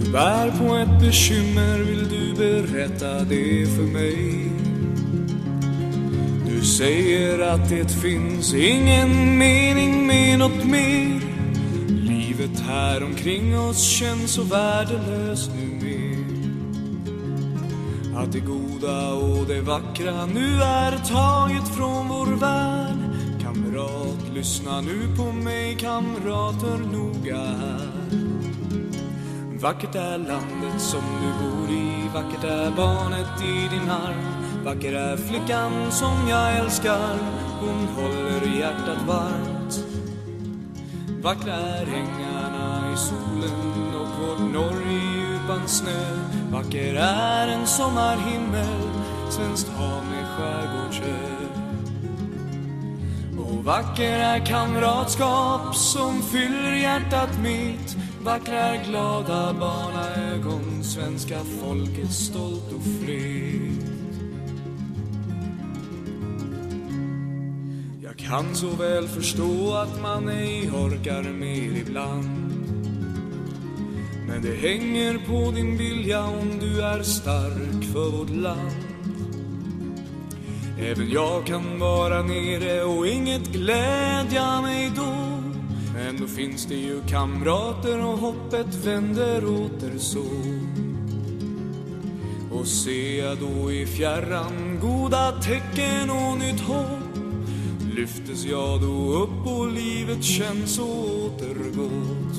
Du bär på ett bekymmer, vill du berätta det för mig? Du säger att det finns ingen mening med något mer. Livet här omkring oss känns så värdelöst nu mer. Att det goda och det vackra nu är taget från vår värld. Kamrat, lyssna nu på mig, kamrater noga här. Vackert är landet som du bor i, vackert är barnet i din arm. Vacker är flickan som jag älskar, hon håller hjärtat varmt. Vackra är ängarna i solen och vårt norr i djupan snö. Vacker är en sommarhimmel, svenskt hav med skärgårdsö. Och vacker är kamratskap som fyller hjärtat mitt. Vackra är glada barnaögon, svenska folket stolt och fritt. Jag kan så väl förstå att man ej orkar mer ibland. Men det hänger på din vilja om du är stark för vårt land. Även jag kan vara nere och inget glädja mig då. Men då finns det ju kamrater och hoppet vänder åter så. Och ser jag då i fjärran goda tecken och nytt hopp lyftes jag då upp och livet känns så återgått.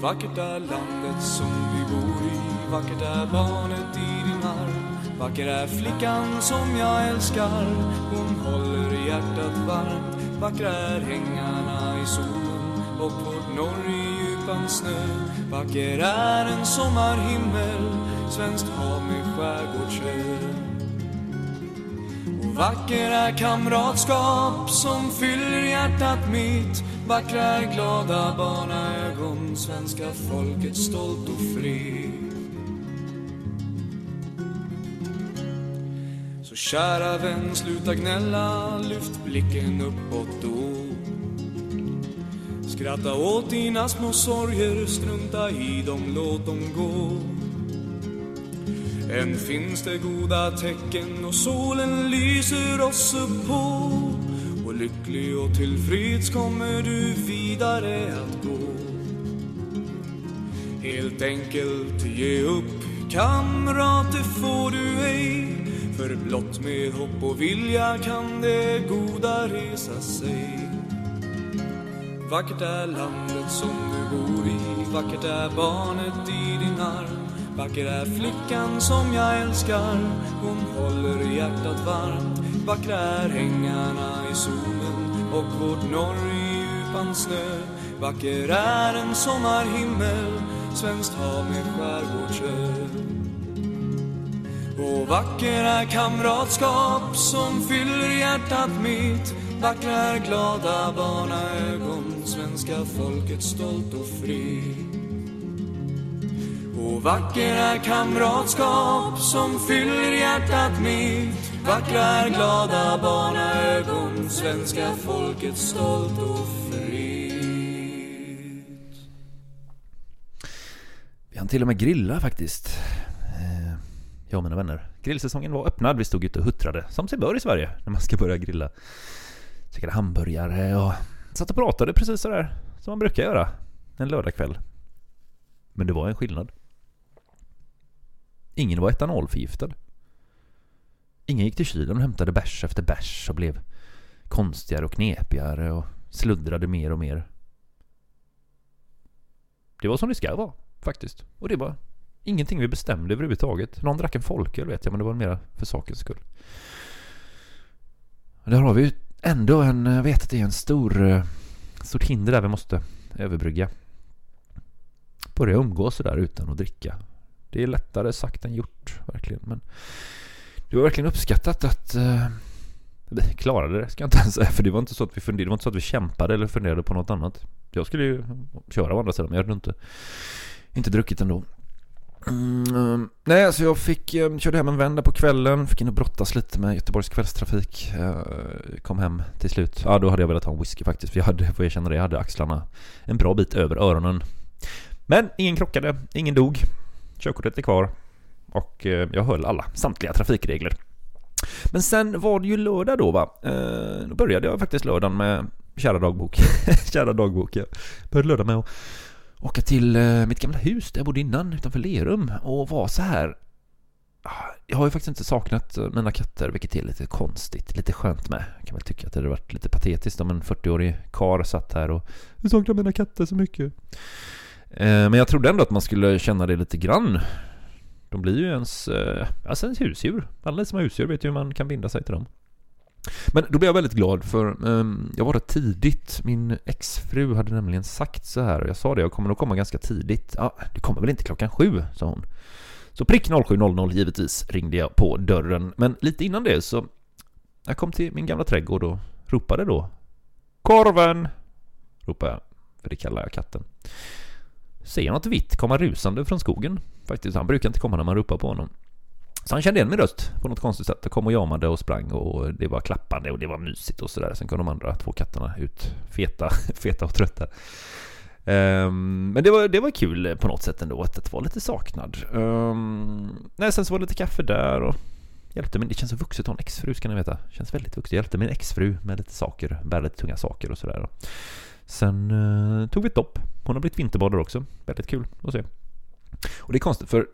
Vackert är landet som vi bor i, vackert är barnet i din arm. Vacker är flickan som jag älskar, hon håller hjärtat varmt. Vackra är hängarna i solen och vårt norr i djupan snö. Vacker är en sommarhimmel, svenskt hav med skärgårdsö. Vackra vacker är kamratskap som fyller hjärtat mitt. Vackra är glada barnaögon, svenska folket stolt och fri. Så kära vän, sluta gnälla, lyft blicken uppåt då. Skratta åt dina små sorger, strunta i dem, låt dem gå. Än finns det goda tecken och solen lyser oss uppå. på. Och lycklig och tillfreds kommer du vidare att gå. Helt enkelt ge upp, kamrat, det får du ej. För blott med hopp och vilja kan det goda resa sig. Vackert är landet som du bor i, vackert är barnet i din arm. Vacker är flickan som jag älskar, hon håller hjärtat varmt. Vackra är ängarna i solen och vårt norr i djupan snö. Vacker är en sommarhimmel, svenskt hav med skärgårdsö. Och vacker är kamratskap som fyller hjärtat mitt. Vackra är glada barnaögon, svenska folket stolt och fritt. Och vacker är kamratskap som fyller hjärtat mitt. Vackra är glada barnaögon, svenska folket stolt och fritt. Vi hann till och med grilla faktiskt. Eh, jag och mina vänner. Grillsäsongen var öppnad. Vi stod ute och huttrade, som sig bör i Sverige, när man ska börja grilla. Käkade hamburgare och satt och pratade precis sådär som man brukar göra en lördagkväll. Men det var en skillnad. Ingen var etanolförgiftad. Ingen gick till kylen och hämtade bärs efter bärs och blev konstigare och knepigare och sluddrade mer och mer. Det var som det ska vara, faktiskt. Och det var ingenting vi bestämde överhuvudtaget. Någon drack en folköl vet jag, men det var mer för sakens skull. Där har vi ju ändå en, jag vet att det är en stor, eh, stort hinder där vi måste överbrygga. Börja umgås sådär utan att dricka. Det är lättare sagt än gjort, verkligen. Men det var verkligen uppskattat att eh, vi klarade det, ska jag inte ens säga. För det var inte så att vi funderade, det var inte så att vi kämpade eller funderade på något annat. Jag skulle ju köra å andra sidan, men jag hade inte, inte druckit ändå. Mm, eh, nej, alltså jag fick, eh, körde hem en vän där på kvällen, fick in och brottas lite med Göteborgs kvällstrafik. Eh, kom hem till slut. Ja, då hade jag velat ha en whisky faktiskt, för jag hade, får erkänna det, jag hade axlarna en bra bit över öronen. Men ingen krockade, ingen dog. Körkortet är kvar. Och eh, jag höll alla, samtliga trafikregler. Men sen var det ju lördag då va? Eh, då började jag faktiskt lördagen med Kära dagbok. Kära dagbok, jag började lördag med att åka till eh, mitt gamla hus där jag bodde innan, utanför Lerum och var så här ah, jag har ju faktiskt inte saknat mina katter, vilket är lite konstigt, lite skönt med. Jag kan väl tycka att det hade varit lite patetiskt om en 40-årig kar satt här och Jag saknar mina katter så mycket. Eh, men jag trodde ändå att man skulle känna det lite grann. De blir ju ens, eh, alltså ens husdjur. Alla som har husdjur vet ju hur man kan binda sig till dem. Men då blev jag väldigt glad för ehm, jag var där tidigt. Min exfru hade nämligen sagt så här. Jag sa det, jag kommer nog komma ganska tidigt. Ja, du kommer väl inte klockan sju, sa hon. Så prick 07.00 givetvis ringde jag på dörren. Men lite innan det så jag kom till min gamla trädgård och ropade då Korven! Ropade jag, för det kallar jag katten. Ser något vitt komma rusande från skogen. Faktiskt, han brukar inte komma när man ropar på honom. Så han kände igen min röst på något konstigt sätt och kom och jamade och sprang och det var klappande och det var mysigt och sådär. Sen kom de andra två katterna ut feta, feta och trötta. Um, men det var, det var kul på något sätt ändå att det var lite saknad. Um, nej, sen så var det lite kaffe där och hjälpte min, det känns så vuxet att ha en exfru ska ni veta. Känns väldigt vuxet. Jag hjälpte min exfru med lite saker, bära lite tunga saker och sådär. Sen eh, tog vi ett dopp. Hon har blivit vinterbadare också. Väldigt kul att se. Och det är konstigt för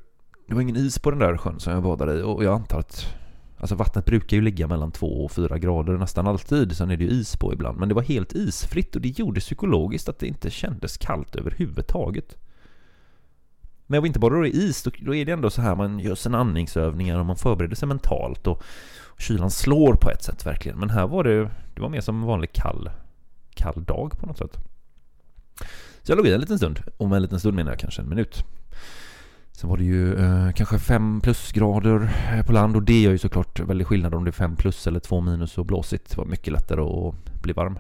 det var ingen is på den där sjön som jag badade i och jag antar att Alltså vattnet brukar ju ligga mellan 2 och 4 grader nästan alltid, sen är det ju is på ibland. Men det var helt isfritt och det gjorde psykologiskt att det inte kändes kallt överhuvudtaget. Men jag vinterbadar i is, då, då är det ändå så här man gör sina andningsövningar och man förbereder sig mentalt och, och kylan slår på ett sätt verkligen. Men här var det, det var mer som en vanlig kall, kall dag på något sätt. Så jag låg i en liten stund, om en liten stund menar jag kanske en minut. Sen var det ju eh, kanske 5 plusgrader eh, på land och det gör ju såklart väldigt skillnad om det är 5 plus eller 2 minus och blåsigt. Det var mycket lättare att bli varm.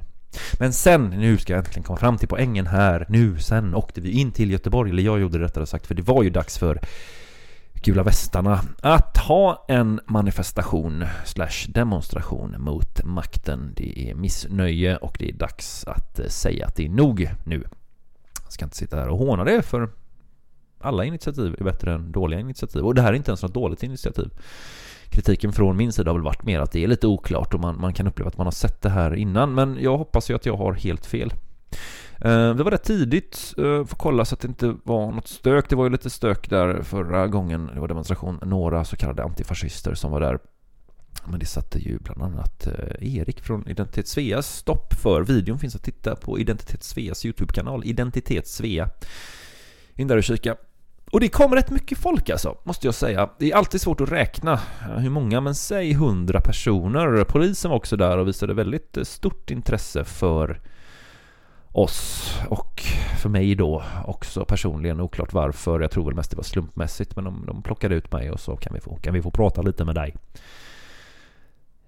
Men sen, nu ska jag äntligen komma fram till poängen här. Nu, sen åkte vi in till Göteborg, eller jag gjorde det rättare sagt, för det var ju dags för Gula Västarna att ha en manifestation slash demonstration mot makten. Det är missnöje och det är dags att eh, säga att det är nog nu. Jag ska inte sitta här och håna det för alla initiativ är bättre än dåliga initiativ. Och det här är inte ens något dåligt initiativ. Kritiken från min sida har väl varit mer att det är lite oklart och man, man kan uppleva att man har sett det här innan. Men jag hoppas ju att jag har helt fel. Eh, vi var där tidigt får för att kolla så att det inte var något stök. Det var ju lite stök där förra gången. Det var demonstration. Några så kallade antifascister som var där. Men det satte ju bland annat eh, Erik från Identitet Sveas stopp för. Videon finns att titta på Identitet Sveas YouTube-kanal. Identitet Svea. In där och kika. Och det kom rätt mycket folk alltså, måste jag säga. Det är alltid svårt att räkna hur många, men säg 100 personer. Polisen var också där och visade väldigt stort intresse för oss och för mig då också personligen. Oklart varför. Jag tror väl mest det var slumpmässigt, men de, de plockade ut mig och så kan vi få, kan vi få prata lite med dig.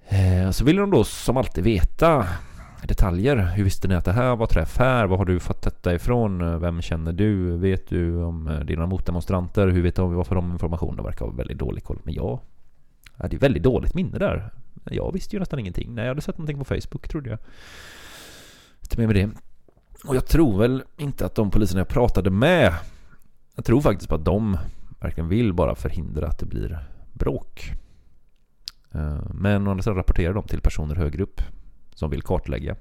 Eh, Så ville de då som alltid veta detaljer. Hur visste ni att det här var träff här? Var har du fått detta ifrån? Vem känner du? Vet du om eh, dina motdemonstranter? Hur vet du vad för de informationen verkar ha väldigt dålig koll. Men jag hade ju väldigt dåligt minne där. Jag visste ju nästan ingenting. Nej, jag hade sett någonting på Facebook trodde jag. Inte mer med det. Och jag tror väl inte att de poliserna jag pratade med Jag tror faktiskt på att de verkligen vill bara förhindra att det blir bråk. Eh, men å andra sidan rapporterar de till personer högre upp som vill kartlägga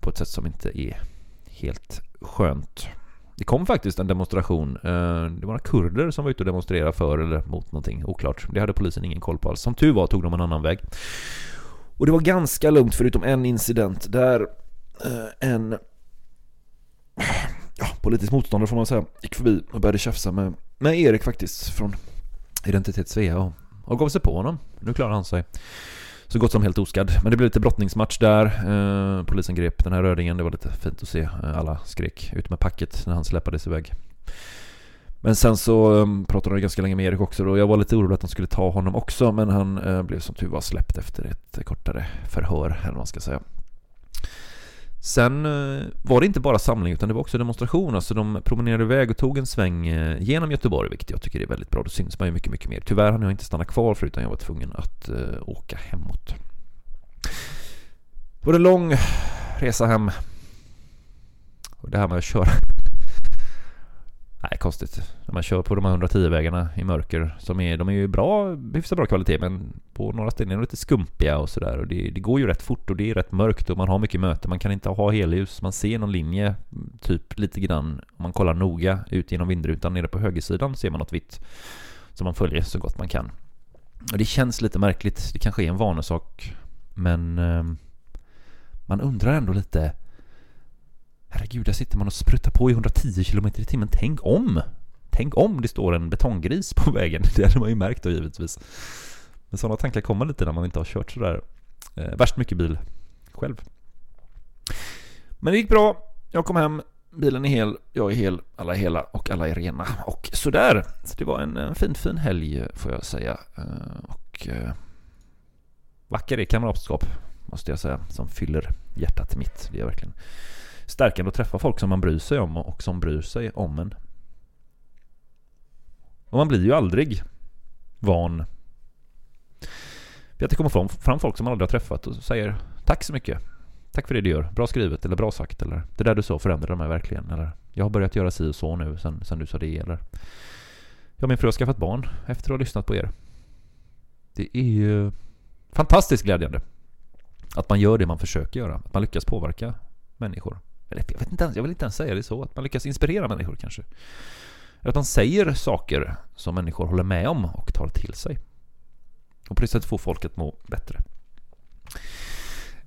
på ett sätt som inte är helt skönt. Det kom faktiskt en demonstration. Eh, det var några kurder som var ute och demonstrerade för eller mot någonting. Oklart. Det hade polisen ingen koll på alls. Som tur var tog de en annan väg. Och det var ganska lugnt förutom en incident där eh, en ja, politisk motståndare får man säga gick förbi och började tjafsa med, med Erik faktiskt från Identitet Svea och, och gav sig på honom. Nu klarar han sig så gott som helt oskadd. Men det blev lite brottningsmatch där. Eh, polisen grep den här rödingen. Det var lite fint att se. Eh, alla skrek ut med packet när han släppades iväg. Men sen så um, pratade de ganska länge med Erik också och jag var lite orolig att de skulle ta honom också men han eh, blev som tur var släppt efter ett kortare förhör eller vad man ska säga. Sen eh, var det inte bara samling utan det var också demonstration. Alltså de promenerade iväg och tog en sväng eh, genom Göteborg vilket jag tycker är väldigt bra. Då syns man ju mycket, mycket mer. Tyvärr hann jag inte stanna kvar för utan jag var tvungen att eh, åka hemåt. Det var en lång resa hem. Och det här med att köra Nej, konstigt. När man kör på de här 110-vägarna i mörker som är, de är ju bra, hyfsat bra kvalitet men på några ställen är de lite skumpiga och sådär det, det går ju rätt fort och det är rätt mörkt och man har mycket möte. Man kan inte ha helljus. Man ser någon linje, typ lite grann, om man kollar noga ut genom vindrutan nere på högersidan ser man något vitt som man följer så gott man kan. Och det känns lite märkligt. Det kanske är en vanesak men eh, man undrar ändå lite Herregud, där sitter man och spruttar på i 110 km i timmen. Tänk om! Tänk om det står en betonggris på vägen. Det hade man ju märkt då givetvis. Men sådana tankar kommer lite när man inte har kört sådär eh, värst mycket bil själv. Men det gick bra. Jag kom hem. Bilen är hel, jag är hel, alla är hela och alla är rena. Och sådär. Så det var en, en fin, fin helg får jag säga. Eh, och eh, vacker är kamratskap, måste jag säga, som fyller hjärtat mitt. Det är verkligen stärkande att träffa folk som man bryr sig om och som bryr sig om en. Och man blir ju aldrig van vid att det kommer fram, folk som man aldrig har träffat och säger tack så mycket. Tack för det du gör. Bra skrivet eller bra sagt eller det där du sa förändrade mig verkligen eller jag har börjat göra si och så nu sen, sen du sa det eller jag och min fru har skaffat barn efter att ha lyssnat på er. Det är ju fantastiskt glädjande att man gör det man försöker göra. Att man lyckas påverka människor. Jag, vet inte ens, jag vill inte ens säga det så. Att man lyckas inspirera människor kanske. Att man säger saker som människor håller med om och tar till sig. Och på det sättet får folk att må bättre.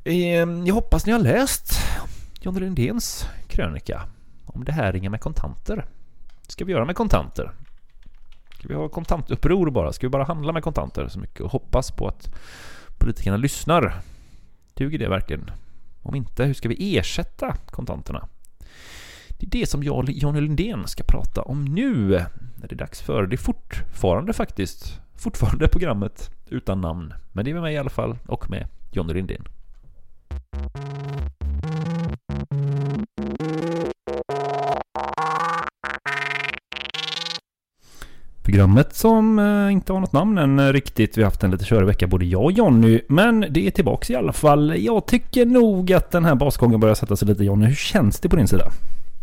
Ehm, jag hoppas ni har läst John Lindéns krönika om det här ringa med kontanter. Ska vi göra med kontanter? Ska vi ha kontantuppror bara? Ska vi bara handla med kontanter så mycket och hoppas på att politikerna lyssnar? Duger det verkligen? Om inte, hur ska vi ersätta kontanterna? Det är det som jag och Johnny Lindén ska prata om nu. När det är dags för. Det är fortfarande faktiskt, fortfarande programmet utan namn. Men det är med mig i alla fall och med Johnny Lindén. Programmet som eh, inte har något namn än eh, riktigt. Vi har haft en lite körig vecka både jag och Jonny. Men det är tillbaks i alla fall. Jag tycker nog att den här basgången börjar sätta sig lite Jonny. Hur känns det på din sida?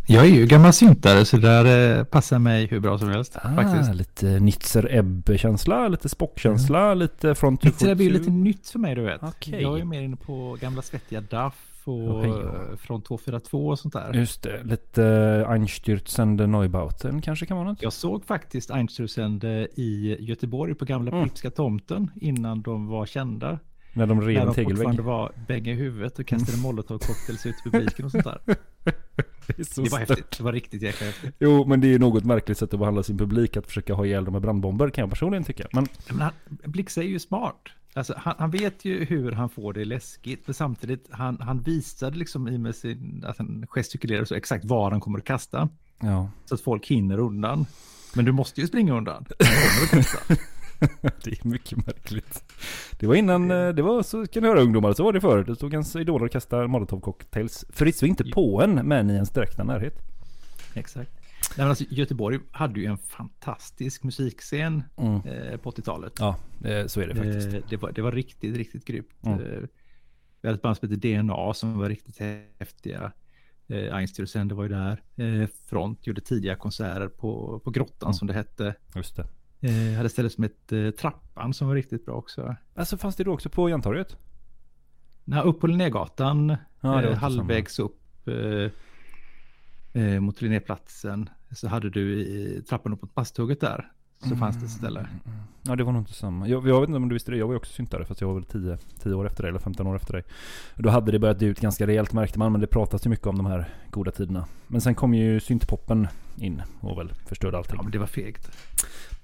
Jag är ju gammal syntare så det där eh, passar mig hur bra som helst faktiskt. Ah, lite Nitzer Ebb-känsla, lite Spock-känsla, lite från Nitzer Ebb är ju lite nytt för mig du vet. Okej. Jag är mer inne på gamla svettiga Duff och Oj, eh, från 242 och sånt där. Just det, lite uh, Einstürzende Neubauten kanske kan vara något? Jag såg faktiskt Einstürzende i Göteborg på gamla Mm. Pripska tomten innan de var kända. När de rev När en de tegelvägg. fortfarande var bänga i huvudet och kastade molotovcocktails ut i publiken och sånt där. Det, är så Det var stört. häftigt. Det var riktigt jäkla häftigt. Jo, men det är ju något märkligt sätt att behandla sin publik att försöka ha ihjäl dem med brandbomber kan jag personligen tycka. Men Men han, är ju smart. Alltså, han, han vet ju hur han får det läskigt, men samtidigt han, han visade liksom i med sin, att han gestikulerade så exakt var han kommer att kasta. ja, Så att folk hinner undan. Men du måste ju springa undan. Det är mycket märkligt. Det var innan, eh, det var så kan du höra ungdomar, så var det förr. Det stod ens idoler och kastade molotovcocktails. Förvisso inte på en, men i ens direkta närhet. Exakt. Nej, men alltså, Göteborg hade ju en fantastisk musikscen Mm. eh, på 80-talet. Ja, eh, så är det faktiskt. Eh, det, var, det var riktigt, riktigt grymt. Mm. Eh, vi hade ett band som hette DNA som var riktigt häftiga. Eh, Einstürzen, det var ju där. Eh, Front gjorde tidiga konserter på, på Grottan Mm. som det hette. Just det. Eh, hade stället som ett eh, Trappan som var riktigt bra också. Alltså fanns det då också på Jantorget? Nej, upp på Linnégatan, Ja, eh, halvvägs upp eh, eh, mot Linnéplatsen, så hade du i trappan upp mot Basthugget där. Så fanns det ett ställe. Ja, det var nog inte samma. Jag, jag vet inte om du visste det, jag var ju också syntare fast jag var väl 10, 10 år efter dig, eller 15 år efter dig. Då hade det börjat ut ganska rejält märkte man, men det pratas ju mycket om de här goda tiderna. Men sen kom ju syntpoppen in och väl förstörde allting. Ja, men det var fegt.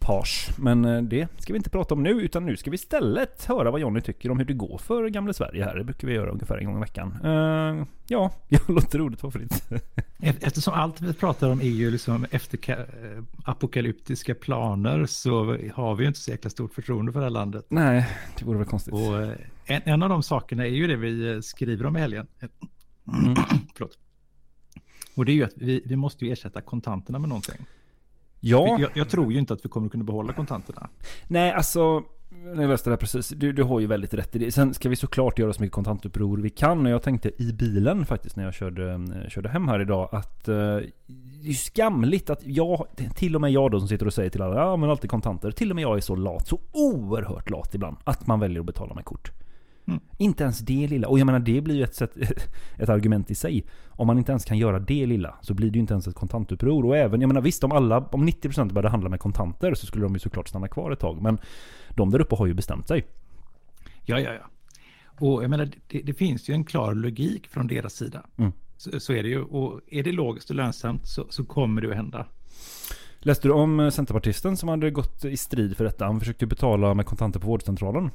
Page. Men eh, det ska vi inte prata om nu, utan nu ska vi istället höra vad Jonny tycker om hur det går för gamla Sverige här. Det brukar vi göra ungefär en gång i veckan. Eh, ja, jag låter ordet vara fritt. E- Eftersom allt vi pratar om är ju liksom efter eh, apokalyptiska planer så har vi ju inte så jäkla stort förtroende för det här landet. Nej, det vore väl konstigt. Och en, en av de sakerna är ju det vi skriver om i helgen. Mm. Förlåt. Och det är ju att vi, vi måste ju ersätta kontanterna med någonting. Ja. Jag, jag tror ju inte att vi kommer kunna behålla kontanterna. Nej, alltså när jag läste det här precis, du, du har ju väldigt rätt i det. Sen ska vi såklart göra så mycket kontantuppror vi kan. Och jag tänkte i bilen faktiskt när jag körde, eh, körde hem här idag att eh, det är skamligt att jag, till och med jag då som sitter och säger till alla, ja men alltid kontanter. Till och med jag är så lat, så oerhört lat ibland, att man väljer att betala med kort. Mm. Inte ens det lilla. Och jag menar det blir ju ett, sätt, ett argument i sig. Om man inte ens kan göra det lilla så blir det ju inte ens ett kontantuppror. Och även, jag menar visst om alla, om 90% började handla med kontanter så skulle de ju såklart stanna kvar ett tag. Men de där uppe har ju bestämt sig. Ja, ja, ja. Och jag menar, det, det finns ju en klar logik från deras sida. Mm. Så, så är det ju. Och är det logiskt och lönsamt så, så kommer det att hända. Läste du om eh, Centerpartisten som hade gått i strid för detta? Han försökte betala med kontanter på vårdcentralen.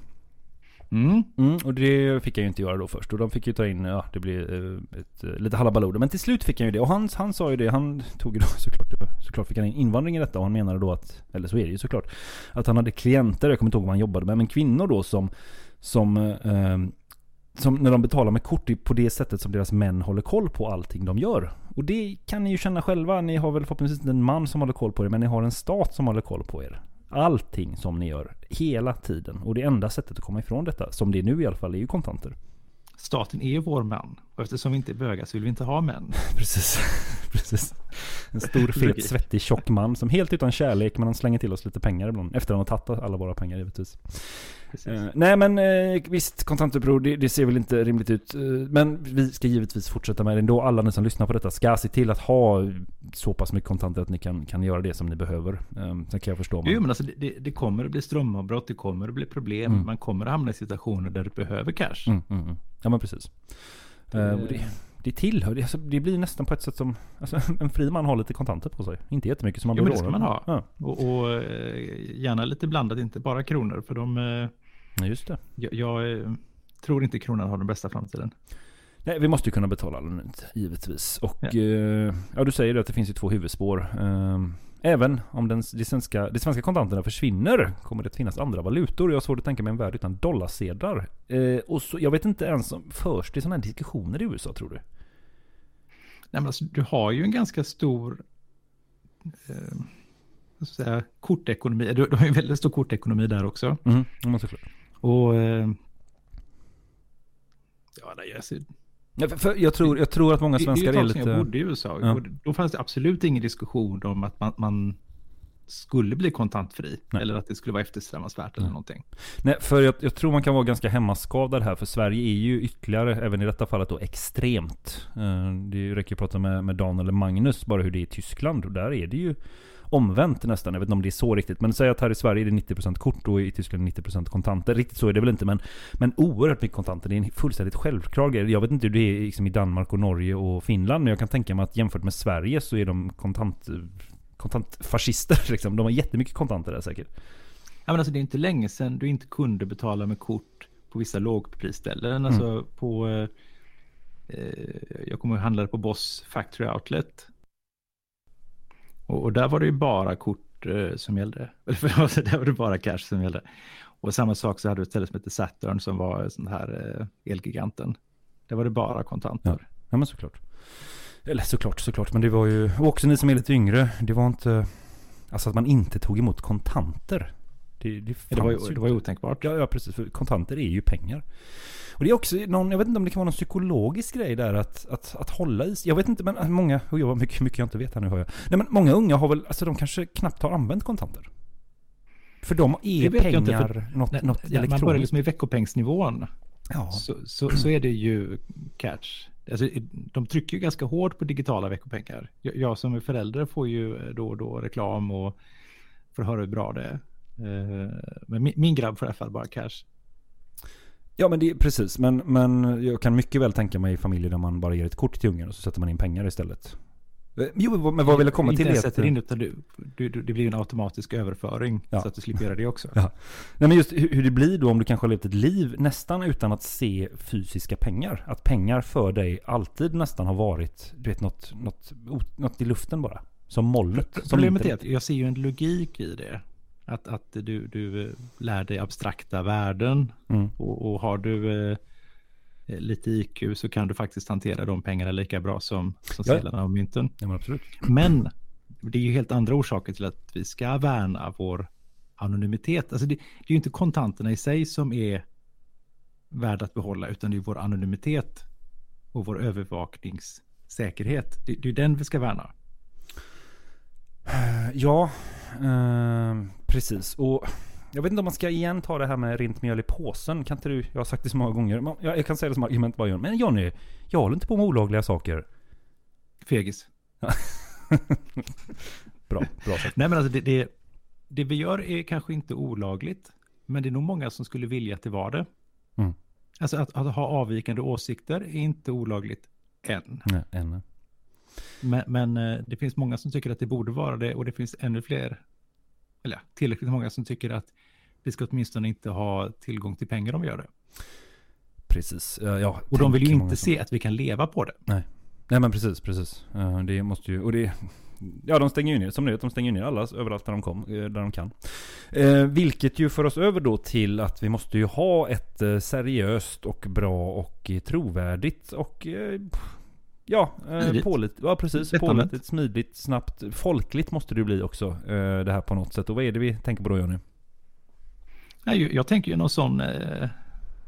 Mm. Mm, och det fick han ju inte göra då först. Och de fick ju ta in, ja det blir eh, ett, eh, lite halabaloo. Men till slut fick han ju det. Och han, han sa ju det, han tog ju då såklart, såklart fick han in invandring i detta. Och han menade då att, eller så är det ju såklart, att han hade klienter, jag kommer inte ihåg vad han jobbade med, men kvinnor då som, som eh, som när de betalar med kort det är på det sättet som deras män håller koll på allting de gör. Och det kan ni ju känna själva. Ni har väl förhoppningsvis inte en man som håller koll på er, men ni har en stat som håller koll på er. Allting som ni gör, hela tiden. Och det enda sättet att komma ifrån detta, som det är nu i alla fall, är ju kontanter. Staten är ju vår man. Och eftersom vi inte är bögar så vill vi inte ha män. Precis. Precis. En stor, fet, svettig, tjock man som helt utan kärlek, men han slänger till oss lite pengar ibland. Efter att han har tagit alla våra pengar givetvis. Eh, nej men eh, visst, kontantuppror, det, det ser väl inte rimligt ut. Eh, men vi ska givetvis fortsätta med det ändå. Alla ni som lyssnar på detta ska se till att ha så pass mycket kontanter att ni kan, kan göra det som ni behöver. Eh, sen kan jag förstå. Jo men alltså det, det, det kommer att bli strömavbrott, det kommer att bli problem. Mm. Man kommer att hamna i situationer där du behöver cash. Mm, mm, mm. Ja men precis. Eh, det, det tillhör, det, alltså, det blir nästan på ett sätt som, alltså, en fri man har lite kontanter på sig. Inte jättemycket som man Jo, men det blir ska man ha. Ja. Och, och eh, gärna lite blandat, inte bara kronor. För de... eh, just det. Jag, jag eh, tror inte kronan har den bästa framtiden. Nej, vi måste ju kunna betala anonymt, givetvis. Och Ja. ja, ja du säger det att det finns ju två huvudspår. Ehm, Även om den, de, svenska, de svenska kontanterna försvinner kommer det att finnas andra valutor. Jag har svårt att tänka mig en värld utan dollarsedlar. Eh, och så, jag vet inte ens om förs det sådana här diskussioner i USA tror du? Nej, men alltså, du har ju en ganska stor eh, jag säga, kortekonomi. Du, du har ju en väldigt stor kortekonomi där också. Mm, såklart. Och... Eh, ja, nej, alltså, Ja, för, jag, tror, jag tror att många svenskar det är lite... jag bodde i USA. Ja. Då fanns det absolut ingen diskussion om att man, man skulle bli kontantfri. Nej. Eller att det skulle vara eftersträvansvärt eller någonting. Nej, för jag, jag tror man kan vara ganska hemmaskadad här. För Sverige är ju ytterligare, även i detta fallet då, extremt. Eh, Det räcker att prata med, med Dan eller Magnus, bara hur det är i Tyskland. Och där är det ju omvänt nästan. Jag vet inte om det är så riktigt. Men säg att här i Sverige är det 90% kort och i Tyskland 90% kontanter. Riktigt så är det väl inte. Men, men oerhört mycket kontanter. Det är en fullständigt självklar grej. Jag vet inte hur det är liksom i Danmark och Norge och Finland. Men jag kan tänka mig att jämfört med Sverige så är de kontant, kontantfascister. Liksom. De har jättemycket kontanter där säkert. Ja, men alltså, det är inte länge sedan du inte kunde betala med kort på vissa lågprisställen. Alltså på... Eh, eh, jag kommer ihåg handlade på Boss Factory Outlet. Och, och där var det ju bara kort eh, som gällde. Eller förlåt, där var det bara cash som gällde. Och samma sak så hade du ett ställe som hette Saturn som var sån här eh, Elgiganten. Där var det bara kontanter. Ja, ja men såklart. Eller såklart, såklart. Men det var ju, och också ni som är lite yngre, det var inte, alltså att man inte tog emot kontanter. Det, det, Det var, ju, det var ju otänkbart. Ja, ja, precis. För kontanter är ju pengar. Och det är också någon, jag vet inte om det kan vara någon psykologisk grej där att, att, att hålla i Jag vet inte, men många, och jag var mycket, mycket jag inte vet här nu har jag. Nej men många unga har väl, alltså de kanske knappt har använt kontanter. För de är Det vet jag pengar inte, för något, när, något när man börjar liksom i veckopengsnivån Ja. så, så, så är det ju catch. Alltså, de trycker ju ganska hårt på digitala veckopengar. Jag, jag som är förälder får ju då och då reklam och får höra hur bra det är. Eh, Men min, min grabb får i alla fall bara cash. Ja men det är precis, men, men jag kan mycket väl tänka mig familjer där man bara ger ett kort till ungen och så sätter man in pengar istället. Eh, Jo, men vad vill jag komma Inte till? att- sätter in utan du, du, du, det blir en automatisk överföring Ja. så att du slipper göra det också. Ja. Nej men just hur hur det blir då om du kanske har levt ett liv nästan utan att se fysiska pengar. Att pengar för dig alltid nästan har varit, du vet något, något, något i luften bara. Som molnet. Som Problemet inte- är att jag ser ju en logik i det. Att, att du, du eh, lär dig abstrakta värden Mm. och, och har du eh, lite IQ så kan du faktiskt hantera de pengarna lika bra som, som Ja. sedlarna och mynten. Ja men absolut. Men det är ju helt andra orsaker till att vi ska värna vår anonymitet. Alltså det, det är ju inte kontanterna i sig som är värda att behålla utan det är vår anonymitet och vår övervakningssäkerhet. Det, det är den vi ska värna. Ja, eh, precis. Och jag vet inte om man ska igen ta det här med rent mjöl i påsen. Kan inte du, jag har sagt det så många gånger. Jag, kan säga det som argument bara. Men Johnny, jag håller inte på med olagliga saker. Fegis. Bra, bra sagt. Nej men alltså det, det, det vi gör är kanske inte olagligt. Men det är nog många som skulle vilja att det var det. Mm. Alltså att, att ha avvikande åsikter är inte olagligt. än. Nej, än. Men, men eh, det finns många som tycker att det borde vara det och det finns ännu fler, eller ja, tillräckligt många som tycker att vi ska åtminstone inte ha tillgång till pengar om vi gör det. Precis. Ja, Och de vill ju inte se att vi kan leva på det. Nej. Nej men precis, precis. Det måste ju, och det... Ja de stänger ju ner, som ni vet, de stänger ner alla överallt där de, kom, eh, där de kan. Eh, vilket ju för oss över då till att vi måste ju ha ett eh, seriöst och bra och eh, trovärdigt och eh, Ja, eh, pålit, ja precis. Pålitligt, smidigt, snabbt. Folkligt måste det bli också. Eh, det här på något sätt. Och vad är det vi tänker på då Jonny? Jag, jag tänker ju någon sån eh,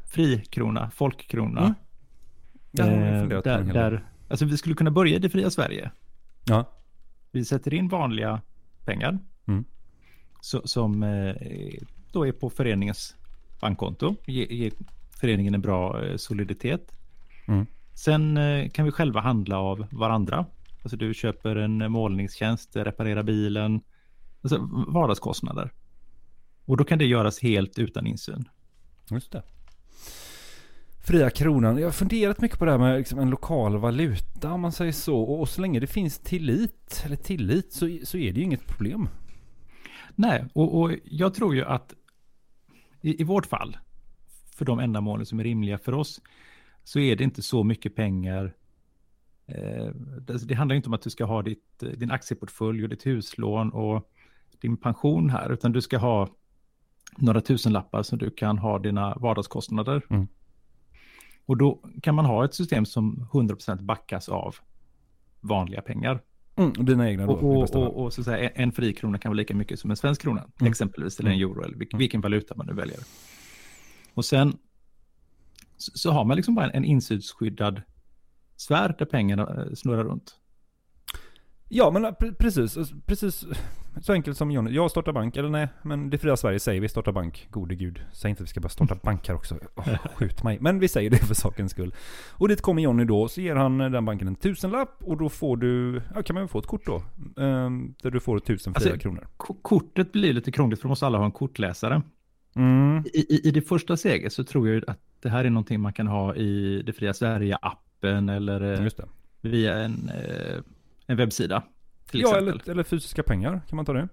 frikrona, folkkrona. Mm. Jag Eh, där, del. där, alltså vi skulle kunna börja i det fria Sverige. Ja. Vi sätter in vanliga pengar. Mm. Så, som eh, då är på föreningens bankkonto. Ge, ge föreningen en bra eh, soliditet. Mm. Sen eh, kan vi själva handla av varandra. Alltså du köper en målningstjänst, reparerar bilen. Alltså vardagskostnader. Och då kan det göras helt utan insyn. Just det. Fria kronan. Jag har funderat mycket på det här med liksom en lokal valuta om man säger så. Och, och så länge det finns tillit, eller tillit, så, så är det ju inget problem. Nej, och, och jag tror ju att i, i vårt fall, för de ändamålen som är rimliga för oss, så är det inte så mycket pengar. Eh, det, det handlar inte om att du ska ha ditt, eh, din aktieportfölj och ditt huslån och din pension här, utan du ska ha några tusenlappar så du kan ha dina vardagskostnader. Mm. Och då kan man ha ett system som 100% backas av vanliga pengar. Mm, och dina egna då. Och, och, och, och så säga, en fri krona kan vara lika mycket som en svensk krona, Mm. exempelvis, eller en Mm. euro, eller vilken, vilken valuta man nu väljer. Och sen så, så har man liksom bara en, en insynsskyddad sfär där pengarna eh, snurrar runt. Ja, men pre- precis. Precis så enkelt som Johnny. Jag startar bank, eller nej, men det fria Sverige säger vi startar bank. Gode gud. Säg inte att vi ska bara starta bank här också. Åh, skjut mig. Men vi säger det för sakens skull. Och dit kommer Johnny då, så ger han den banken en tusenlapp och då får du, ja kan man få ett kort då. Ehm, där du får tusen Alltså, kronor. Ko- Kortet blir lite krångligt för då måste alla ha en kortläsare. Mm. I, i, det första steget så tror jag att det här är någonting man kan ha i det fria Sverige-appen eller eh, via en, eh, en webbsida. Till Ja, eller, eller fysiska pengar. Kan man ta det?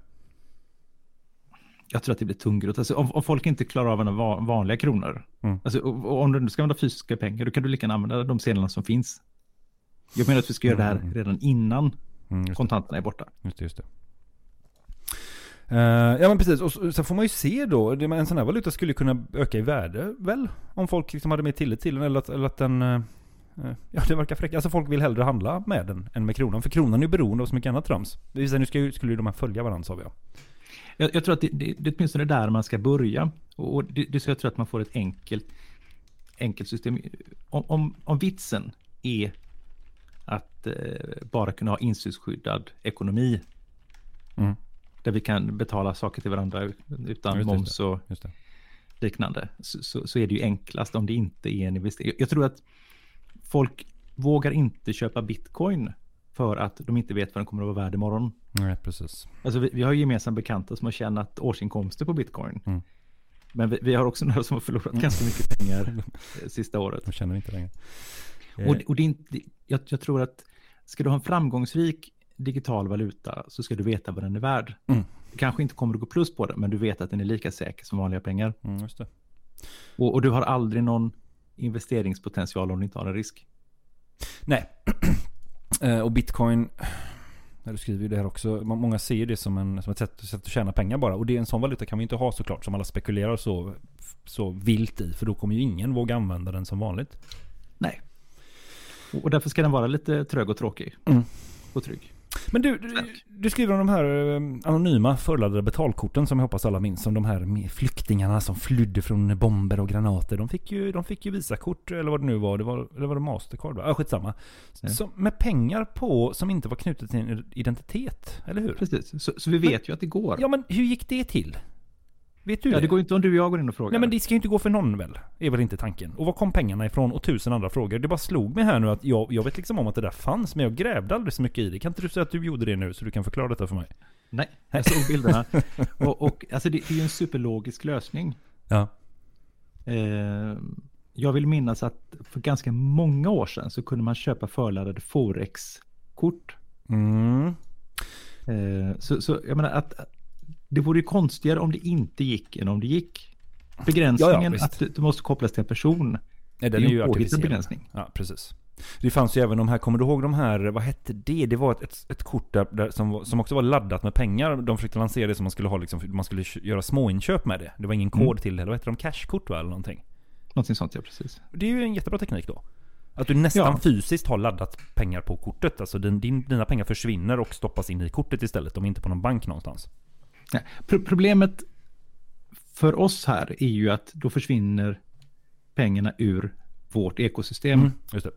Jag tror att det blir tungrot. Alltså, om, om folk inte klarar av va- vanliga kronor. Mm. Alltså, om du ska använda fysiska pengar, då kan du lika gärna använda de sedlarna som finns. Jag menar att vi ska göra det här Mm. redan innan Mm, kontanterna är borta. Just det, just det. Eh, ja men precis, och så, så får man ju se då, det- en sån här valuta skulle kunna öka i värde väl? Om folk liksom hade mer tillit till den eller att, eller att den... eh, ja det verkar fräckt. Alltså folk vill hellre handla med den än med kronan. För kronan är ju beroende av så mycket annat trams. Nu ju, skulle ju de här följa varandra sa vi ja. Jag, jag tror att det, det, det är åtminstone där man ska börja. Och och det, det så jag tror att man får ett enkelt, enkelt system. Om, om, om vitsen är att eh, bara kunna ha insynsskyddad ekonomi. Mm. Där vi kan betala saker till varandra utan Just moms det. och liknande. Så, så, så är det ju enklast om det inte är en investering. Jag tror att folk vågar inte köpa bitcoin för att de inte vet vad den kommer att vara värd imorgon. Nej precis. Alltså vi, vi har ju gemensamma bekanta som har tjänat årsinkomster på bitcoin. Mm. Men vi, vi har också några som har förlorat ganska mycket pengar eh, sista året. Jag känner inte längre. Eh, Och, och det är inte, jag, jag tror att ska du ha en framgångsrik digital valuta så ska du veta vad den är värd. Mm. Du kanske inte kommer att gå plus på det, men du vet att den är lika säker som vanliga pengar. Mm. Och, och du har aldrig någon investeringspotential om du inte har en risk. Nej. Eh, och bitcoin, du skriver ju det här också, må- många ser det som, en, som ett sätt, sätt att tjäna pengar bara. Och det är en sån valuta kan vi inte ha såklart, som alla spekulerar så, så vilt i. För då kommer ju ingen våga använda den som vanligt. Nej. Och, och därför ska den vara lite trög och tråkig. Mm. Och trygg. Men du, du, du skriver om de här eh, anonyma förladdade betalkorten som jag hoppas alla minns. Som de här flyktingarna som flydde från bomber och granater. De fick ju, de fick ju Visakort eller vad det nu var. Det var eller var det Mastercard? Va? Ja, skitsamma. Ja. Som, med pengar på som inte var knutet till en identitet. Eller hur? Precis, så, så vi vet ju att det går. Ja men hur gick det till? Vet du Ja, det går inte om du och jag går in och frågar. Nej men det ska ju inte gå för någon väl? Är väl inte tanken? Och var kom pengarna ifrån? Och tusen andra frågor. Det bara slog mig här nu att jag, jag vet liksom om att det där fanns, men jag grävde aldrig så mycket i det. Kan inte du säga att du gjorde det nu så du kan förklara detta för mig? Nej, jag såg bilderna. och, och alltså det, det är ju en superlogisk lösning. Ja. Eh, jag vill minnas att för ganska många år sedan så kunde man köpa förladdade Forex-kort. Mm. Eh, så, så jag menar att det vore ju konstigare om det inte gick än om det gick. Begränsningen Ja, ja, att du, måste kopplas till en person. Nej, det den är ju en begränsning. Ja, precis. Det fanns ju även de här, kommer du ihåg de här, vad hette det? Det var ett, ett, ett kort där, där som, som också var laddat med pengar. De försökte lansera det som man skulle ha liksom, man skulle göra småinköp med det. Det var ingen kod Mm. till det. Vad hette de? Cashkort va, eller någonting? Någonting sånt, ja precis. Det är ju en jättebra teknik då. Att du nästan Ja. fysiskt har laddat pengar på kortet. Alltså din, din, dina pengar försvinner och stoppas in i kortet istället. De är inte på någon bank någonstans. Pro- problemet för oss här är ju att då försvinner pengarna ur vårt ekosystem. Mm, just det.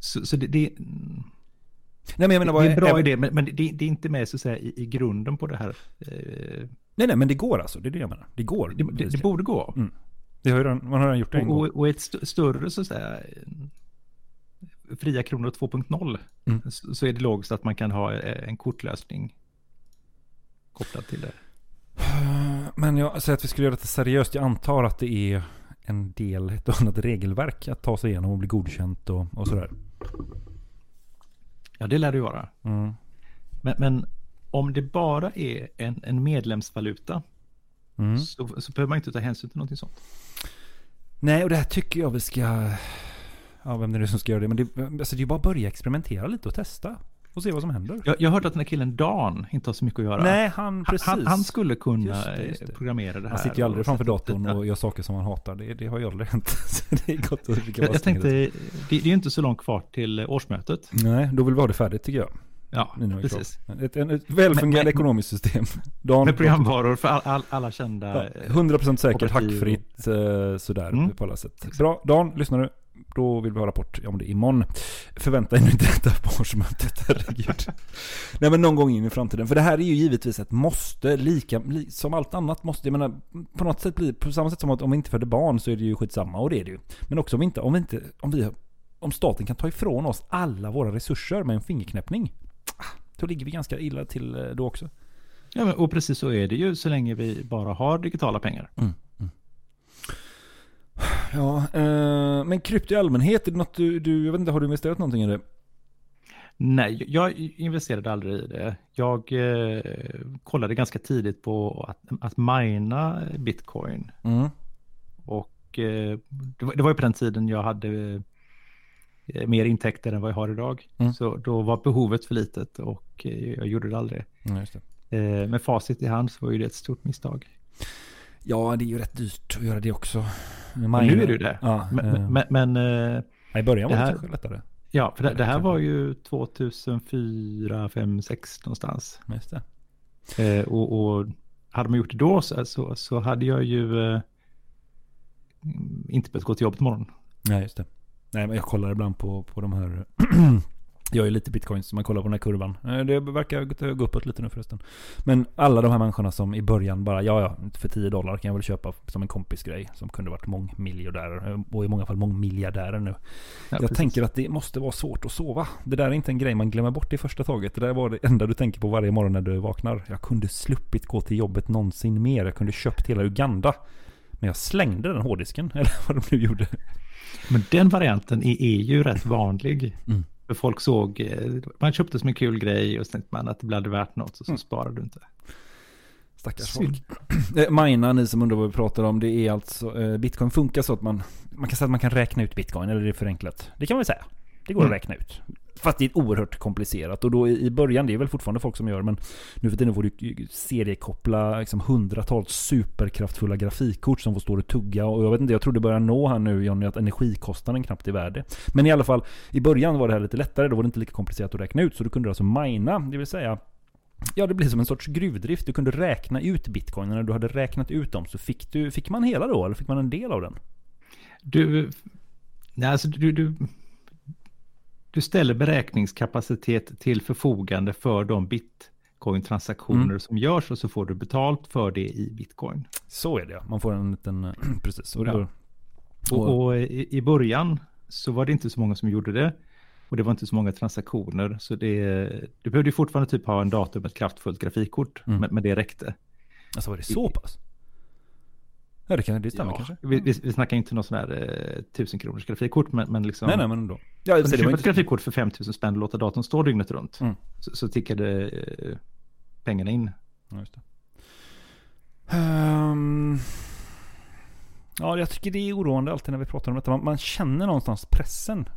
Så, så det, det, Nej men jag menar det är en bra även- idé, men, men det, det är inte med så att säga i, i grunden på det här. Eh, Nej nej men det går alltså. Det är det jag menar. Det går. det, borde gå. Mm. Det har ju man har redan gjort det en Och, gång. och, ett st- större så att säga fria kronor 2.0 Mm. så, så är det logiskt att man kan ha eh, en kortlösning kopplad till det. Men jag säger att vi skulle göra det seriöst. Jag antar att det är en del, ett annat regelverk att ta sig igenom och bli godkänt och, och sådär. Ja, det lär det ju vara. Mm. Men, men om det bara är en, en medlemsvaluta Mm. så, så behöver man inte ta hänsyn till någonting sånt. Nej, och det här tycker jag vi ska... Ja, vem är det som ska göra det? Men det, alltså det är ju bara att börja experimentera lite och testa. Och se vad som händer. Jag, jag har hört att den här killen Dan inte har så mycket att göra. Nej, han precis. Han, han skulle kunna Just det, just det. programmera det här. Han sitter ju aldrig framför datorn och gör saker som han hatar. Det, det har ju aldrig hänt. Så det är gott att Jag, tänkte, det, det är ju inte så långt kvar till eh, årsmötet. Nej, då vill vi ha det färdigt tycker jag. Ja, precis. klart. Ett, ett, ett välfungerande ekonomiskt system. Dan, Med programvaror för all, all, alla kända... Ja, eh, 100% säkert, hackfritt, eh, sådär Mm. på alla sätt. Bra, Dan, lyssnar du? Då vill vi ha rapport om det imorgon. Förvänta er nu inte detta på årsmötet, herregud. Nej men någon gång in i framtiden. För det här är ju givetvis ett måste, lika, li, som allt annat måste. Jag menar, på något sätt blir på samma sätt som att om vi inte föder barn så är det ju skitsamma, och det är det ju. Men också om vi inte, om vi inte, om vi, om staten kan ta ifrån oss alla våra resurser med en fingerknäppning. Då ligger vi ganska illa till eh, då också. Ja, men, och precis så är det ju så länge vi bara har digitala pengar. Ja, eh, men krypto i allmänhet, är det något du, du, jag vet inte, har du investerat någonting i det? Nej, jag investerade aldrig i det. Jag eh, kollade ganska tidigt på att, att mina bitcoin. Mm. Och eh, det, var, det var ju på den tiden jag hade eh, mer intäkter än vad jag har idag. Mm. Så då var behovet för litet och eh, jag gjorde det aldrig. Ja, det. Eh, med facit i hand så var ju det ett stort misstag. Ja, det är ju rätt dyrt att göra det också. Men nu är det ju det. Ja, men, eh, men, men eh, I början var det här- kanske lättare. ja, för det, det här var ju 2004, 5, 6 någonstans. Just det. Eh, och, och hade man gjort det då så, så, så hade jag ju eh, inte behövt gå till jobbet imorgon. Nej, just det. Nej, men jag kollar ibland på, på de här... jag är lite bitcoins, man kollar på den här kurvan. Eh, Det verkar gå- gå uppåt lite nu förresten. Men alla de här människorna som i början bara, ja ja, för 10 dollar kan jag väl köpa som en kompisgrej. Som kunde varit mångmiljardärer. eh, Och i många fall mångmiljardärer nu. Ja, jag precis. tänker att det måste vara svårt att sova. Det där är inte en grej man glömmer bort i första taget. Det där var det enda du tänker på varje morgon när du vaknar. Jag kunde sluppit gå till jobbet någonsin mer. Jag kunde köpt hela Uganda. Men jag slängde den hårddisken, eller vad de nu gjorde. Men den varianten är, är ju rätt vanlig. Mm. För folk såg, eh, man köpte som en kul grej och så tänkte man att det blev värt något och så Mm. sparade du inte. Stackars Synd. folk. Eh, Mina, ni som undrar vad vi pratar om, det är alltså, eh, bitcoin funkar så att man, man kan säga att man kan räkna ut bitcoin, eller det är förenklat. Det kan man väl säga. Det går Mm. att räkna ut. Fast det är oerhört komplicerat. Och då i början, det är väl fortfarande folk som gör men nu för tiden får du seriekoppla liksom hundratals superkraftfulla grafikkort som får stå och tugga. Och jag vet inte, jag tror det börjar nå här nu Johnny att energikostnaden knappt är värd det. Men i alla fall, i början var det här lite lättare. Då var det inte lika komplicerat att räkna ut. Så du kunde alltså mina, det vill säga Ja, det blir som en sorts gruvdrift. Du kunde räkna ut bitcoin. När du hade räknat ut dem så fick, du, fick man hela då? Eller fick man en del av den? Du, nej, alltså du, du, du ställer beräkningskapacitet till förfogande för de bitcoin-transaktioner Mm. som görs och så får du betalt för det i bitcoin. Så är det. Man får en liten... Precis. Och Ja. Och, och i, i början så var det inte så många som gjorde det. Och det var inte så många transaktioner. Så det, du behövde fortfarande typ ha en dator med ett kraftfullt grafikkort. Mm. Men, men det räckte. alltså var det så pass? Ja, det, kan, det stämmer Ja, kanske. vi, vi, vi snackar inte någon sån här eh, kronors grafikkort, men, men liksom... Nej, nej, men ändå. Ja, Om det du köper ett grafikkort för 5000 spänn och låter datorn stå dygnet runt, Mm. så, så tickar det eh, pengarna in. Ja, just det. Ehm, ja, jag tycker det är oroande alltid när vi pratar om detta. Man, man känner någonstans pressen.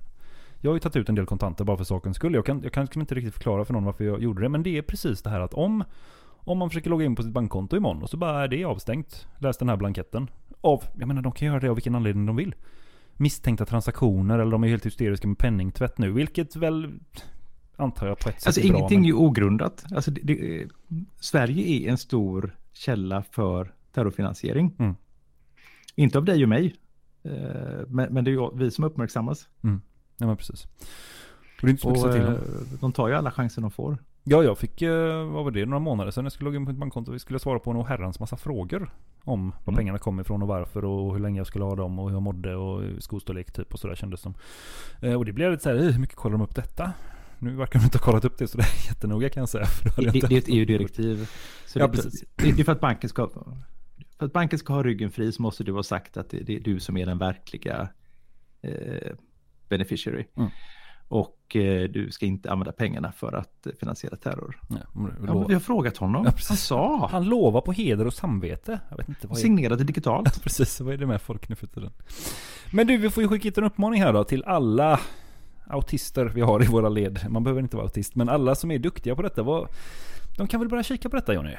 Jag har ju tagit ut en del kontanter bara för sakens skull. Jag kan, jag kan inte riktigt förklara för någon varför jag gjorde det. Men det är precis det här att om, om man försöker logga in på sitt bankkonto imorgon och så bara är det avstängt. Läs den här blanketten. Av, jag menar de kan göra det av vilken anledning de vill. Misstänkta transaktioner eller de är helt hysteriska med penningtvätt nu. Vilket väl antar jag på ett sätt Alltså är bra. ingenting men- är ju ogrundat. Alltså, det, det, Sverige är en stor källa för terrorfinansiering. Mm. Inte av dig och mig, eh, men, men det är ju vi som uppmärksammas. Mm. Ja men precis. Och Och till eh, de tar ju alla chanser de får. Ja, jag fick, eh, vad var det, några månader sedan jag skulle logga in på mitt bankkonto. Vi skulle svara på en herrans massa frågor. Om var Mm. pengarna kom ifrån och varför och hur länge jag skulle ha dem och hur jag mådde och skostorlek typ och sådär kändes som. Eh, Och det blev lite såhär, "Eh, hur mycket kollar de upp detta? Nu verkar de inte ha kollat upp det så det är jättenoga kan jag säga. Det, inte- det är ett EU-direktiv. Så Ja, det, precis. det, det är för att banken ska... För att banken ska ha ryggen fri så måste du ha sagt att det, det är du som är den verkliga eh, beneficiary. Mm. Och eh, du ska inte använda pengarna för att finansiera terror. Nej, Ja, vi har frågat honom. Ja. Han sa. Han lovar på heder och samvete. Jag vet inte vad är... Signerade digitalt. Precis, vad är det med folk nu för tiden? Men du, vi får ju skicka hit en uppmaning här då till alla autister vi har i våra led. Man behöver inte vara autist, men alla som är duktiga på detta. Vad, de kan väl börja kika på detta Jonny?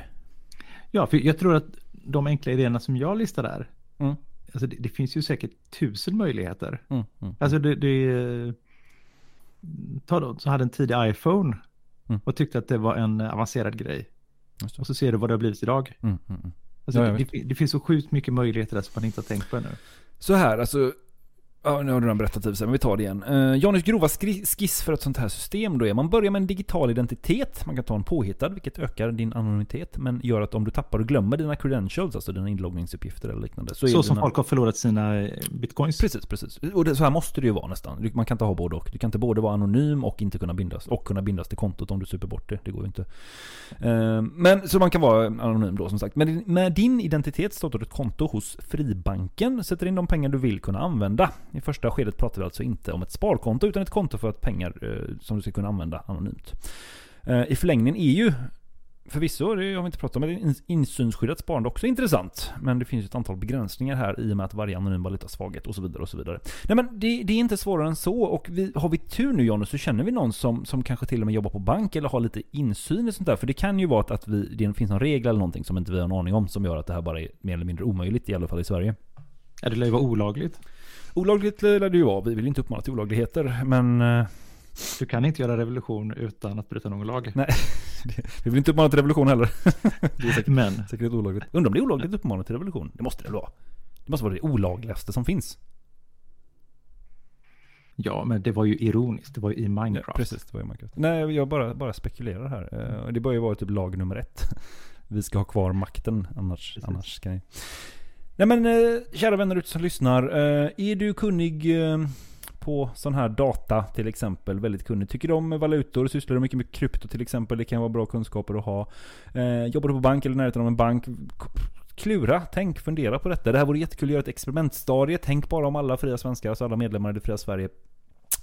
Ja, för jag tror att de enkla idéerna som jag listar där, Mm. alltså det, det finns ju säkert tusen möjligheter. Mm, mm. Alltså det, det ta då, så hade en tidig iPhone Mm. och tyckte att det var en avancerad grej. Och så ser du vad det har blivit idag. Mm, mm, mm. Alltså Ja, det, det, det finns så sjukt mycket möjligheter där som man inte har tänkt på ännu. Så här, alltså. Ja, nu har du redan berättat typ, så här, men vi tar det igen. Uh, Johnnys grova skiss för ett sånt här system då är man börjar med en digital identitet. Man kan ta en påhittad, vilket ökar din anonymitet. Men gör att om du tappar och glömmer dina credentials, alltså dina inloggningsuppgifter eller liknande. Så, är som dina... folk har förlorat sina eh, bitcoins. Precis, precis. Och det, så här måste det ju vara nästan. Man kan inte ha både och. Du kan inte både vara anonym och inte kunna bindas. Och kunna bindas till kontot om du super bort det. Det går ju inte. Eh, Men så man kan vara anonym då som sagt. Men med din identitet startar du ett konto hos Fribanken. Sätter in de pengar du vill kunna använda. I första skedet pratar vi alltså inte om ett sparkonto utan ett konto för att pengar eh, som du ska kunna använda anonymt. Eh, I förlängningen är ju Förvisso, det har vi inte pratat om, men insynsskyddat sparande också intressant. Men det finns ett antal begränsningar här i och med att varje anonym valuta har svaghet och så vidare. och så vidare. Nej men det, det är inte svårare än så och vi, har vi tur nu Jonny så känner vi någon som, som kanske till och med jobbar på bank eller har lite insyn i sånt där. För det kan ju vara att, att vi, det finns någon regel eller någonting som inte vi har en aning om som gör att det här bara är mer eller mindre omöjligt i alla fall i Sverige. Ja, det lär ju vara olagligt. Olagligt lär det ju vara, vi vill inte uppmana till olagligheter men... eh, Du kan inte göra revolution utan att bryta någon lag. Nej, vi vill inte uppmana till revolution heller. det är säkert, Men säkert olagligt. Undrar om det är olagligt att uppmana till revolution? Det måste det vara? Det måste vara det olagligaste som finns. ja, men det var ju ironiskt. Det var ju i Ja, Minecraft. precis, det var ju Minecraft. Nej, jag bara, bara spekulerar här. Eh, Det bör ju vara typ lag nummer ett. Vi ska ha kvar makten, annars, Precis. annars ska ni... Nej men, eh, kära vänner ute som lyssnar. eh, Är du kunnig eh, på sån här data till exempel? Väldigt kunnig. Tycker du om valutor? Sysslar du mycket med krypto till exempel? Det kan vara bra kunskaper att ha. Eh, Jobbar du på bank eller i närheten av en bank? Klura, tänk, fundera på detta. Det här vore jättekul att göra ett experimentstadie. Tänk bara om alla fria svenskar, alltså alla medlemmar i det fria Sverige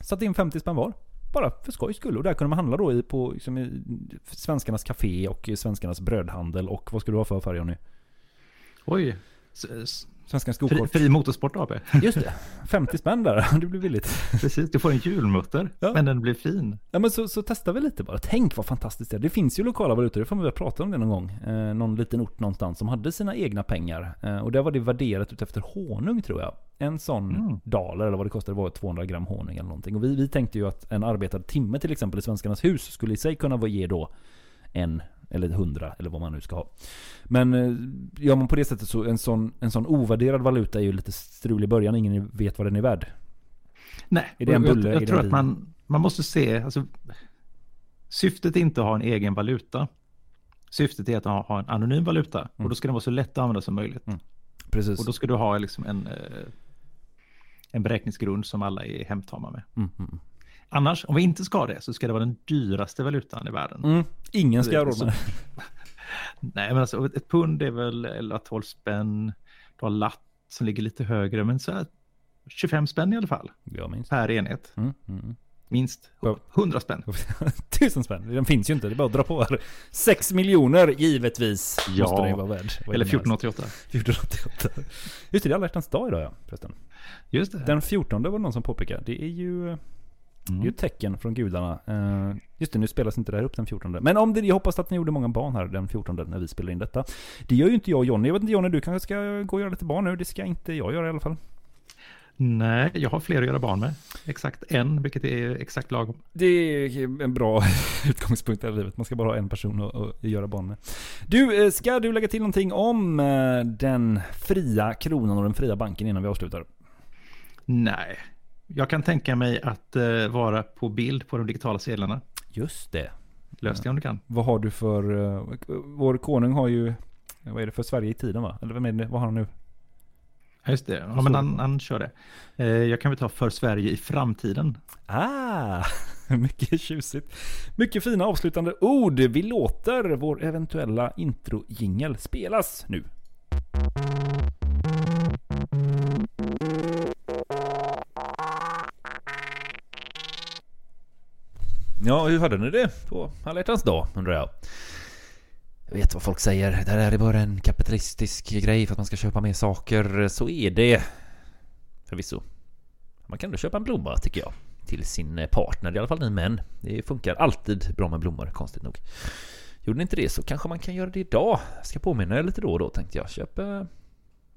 satte in 50 spänn var. Bara för skojs skull. Och där kunde man handla då i, på liksom, i Svenskarnas Café och Svenskarnas Brödhandel. Och vad skulle du ha för färg Jonny? Oj. S- s- Svenskarnas Fri, Skokort. fri Motorsport AB. Just det. 50 spänn där. Det blir billigt. Precis, du får en julmutter, Ja. men den blir fin. Ja men så, så testar vi lite bara. Tänk vad fantastiskt det är. Det finns ju lokala valutor, det får vi väl prata om det någon gång. Eh, någon liten ort någonstans som hade sina egna pengar. Eh, och där var det värderat ut efter honung tror jag. En sån Mm. daler eller vad det kostade var 200 gram honung eller någonting. Och vi, vi tänkte ju att en arbetad timme till exempel i Svenskarnas hus skulle i sig kunna ge då en eller hundra eller vad man nu ska ha. Men eh, gör man på det sättet så en sån, en sån ovärderad valuta är ju lite strul i början. Ingen vet vad den är värd. Nej, Är det en jag- bulle? Jag, det tror att man, man måste se, alltså, syftet är inte att ha en egen valuta. Syftet är att ha, ha en anonym valuta Mm. och då ska den vara så lätt att använda som möjligt. Precis. Och då ska du ha liksom en, eh, en beräkningsgrund som alla är hemtama med. Mm, mm, Annars, om vi inte ska ha det, så ska det vara den dyraste valutan i världen. mm. Ingen ska ha råd med det. Nej, men alltså ett pund är väl 11-12 spänn. Du har latt som ligger lite högre, men så här 25 spänn i alla fall. Ja, minst. Per enhet. Mm, mm. Minst 100 spänn. Tusen spänn. Den finns ju inte. Det är bara att dra på här. 6 miljoner givetvis. Ja. Måste det ju vara värd. Eller det med 1488. 1488. Just det, det är alla hjärtans dag idag ja. Förresten. Just det. Den 14 var det någon som påpekade. Det är ju, Mm. det är ju tecken från gudarna. Eh, just det, nu spelas inte det här upp den 14. Men om det, jag hoppas att ni gjorde många barn här den 14 när vi spelade in detta. Det gör ju inte jag och Johnny. Jag vet inte Johnny, du kanske ska gå och göra lite barn nu. Det ska inte jag göra i alla fall. Nej, jag har fler att göra barn med. Exakt en, vilket är exakt lagom. Det är en bra utgångspunkt i livet. Man ska bara ha en person att, att göra barn med. Du, eh, ska du lägga till någonting om eh, den fria kronan och den fria banken innan vi avslutar? Nej, jag kan tänka mig att eh, vara på bild på de digitala sedlarna. Just det. Lös det om du kan. Vad har du för... eh, vår konung har ju... Vad är det för Sverige i tiden va? Eller vem är det? Vad har han nu? Ja, just det. Ja, men han, han kör det. Eh, jag kan väl ta för Sverige i framtiden. Ah, mycket tjusigt. Mycket fina avslutande ord. Vi låter vår eventuella intro-jingel spelas nu. Ja, hur hade ni det på alla hjärtans dag undrar jag? Jag vet vad folk säger. Det här är bara en kapitalistisk grej för att man ska köpa mer saker. Så är det. Förvisso. Man kan då köpa en blomma tycker jag. Till sin partner, i alla fall ni män. Det funkar alltid bra med blommor, konstigt nog. Gjorde ni inte det så kanske man kan göra det idag. Jag ska påminna er lite då och då tänkte jag. Köp... eh,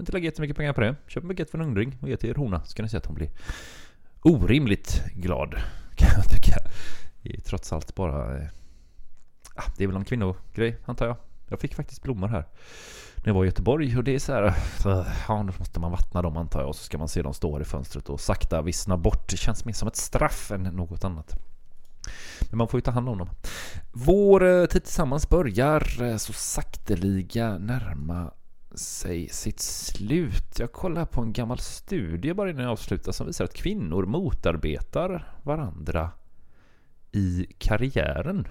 Inte lägga jättemycket pengar på det. Köp en baguette för en ungring och ge till er hona. Så kan ni se att hon blir orimligt glad. Kan jag tycka. Det är trots allt bara... eh, ah, Det är väl en kvinnogrej antar jag. Jag fick faktiskt blommor här. När jag var i Göteborg och det är så här... Eh, ja, då måste man vattna dem antar jag. Och så ska man se dem stå här i fönstret och sakta vissna bort. Det känns mer som ett straff än något annat. Men man får ju ta hand om dem. Vår eh, tid tillsammans börjar eh, så sakteliga närma sig sitt slut. Jag kollar på en gammal studie bara innan jag avslutar som visar att kvinnor motarbetar varandra i karriären.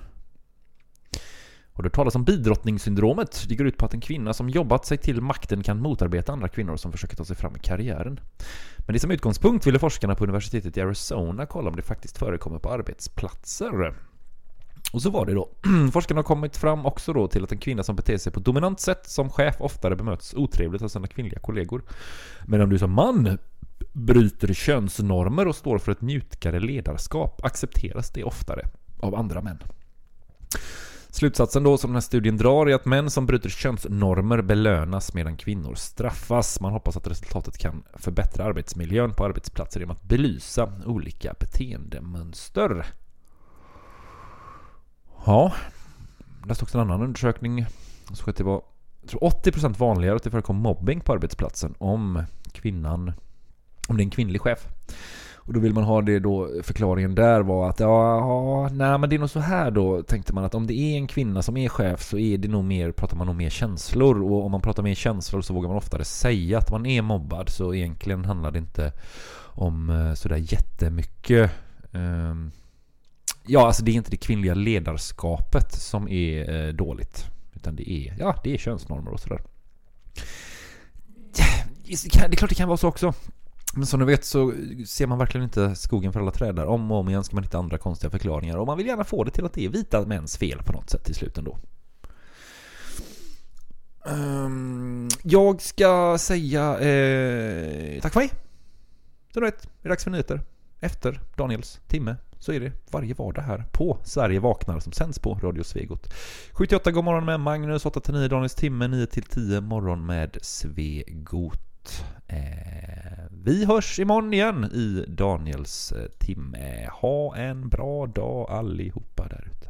Och det talas om bidrottningssyndromet. Det går ut på att en kvinna som jobbat sig till makten kan motarbeta andra kvinnor som försöker ta sig fram i karriären. Men det som utgångspunkt ville forskarna på universitetet i Arizona kolla om det faktiskt förekommer på arbetsplatser. Och så var det då. Forskarna har kommit fram också då till att en kvinna som beter sig på ett dominant sätt som chef oftare bemöts otrevligt av sina kvinnliga kollegor. Men om du som man bryter könsnormer och står för ett mjukare ledarskap accepteras det oftare av andra män. Slutsatsen då som den här studien drar är att män som bryter könsnormer belönas medan kvinnor straffas. Man hoppas att resultatet kan förbättra arbetsmiljön på arbetsplatser genom att belysa olika beteendemönster. Ja, där stod också en annan undersökning. som såg att det var jag tror 80% vanligare att det förekom mobbing på arbetsplatsen om kvinnan, om det är en kvinnlig chef. Och då vill man ha det då, förklaringen där var att ja, nej men det är nog så här då, tänkte man att om det är en kvinna som är chef så är det nog mer, pratar man nog mer känslor och om man pratar mer känslor så vågar man oftare säga att man är mobbad så egentligen handlar det inte om eh, sådär jättemycket ehm, Ja, alltså det är inte det kvinnliga ledarskapet som är eh, dåligt. Utan det är, ja, det är könsnormer och sådär. Det är klart det kan vara så också. Men som ni vet så ser man verkligen inte skogen för alla träd där. Om och om igen ska man hitta andra konstiga förklaringar. Och man vill gärna få det till att det är vita mäns fel på något sätt till slut ändå. Ehm, jag ska säga eh, tack för mig. Så du vet, det är dags för nyheter. Efter Daniels timme så är det varje vardag här på Sverige vaknar som sänds på Radio Svegot. 78 god morgon med Magnus, 8-9 Daniels timme, 9-10 morgon med Svegot. Eh, vi hörs imorgon igen i Daniels eh, timme. Ha en bra dag allihopa där ute.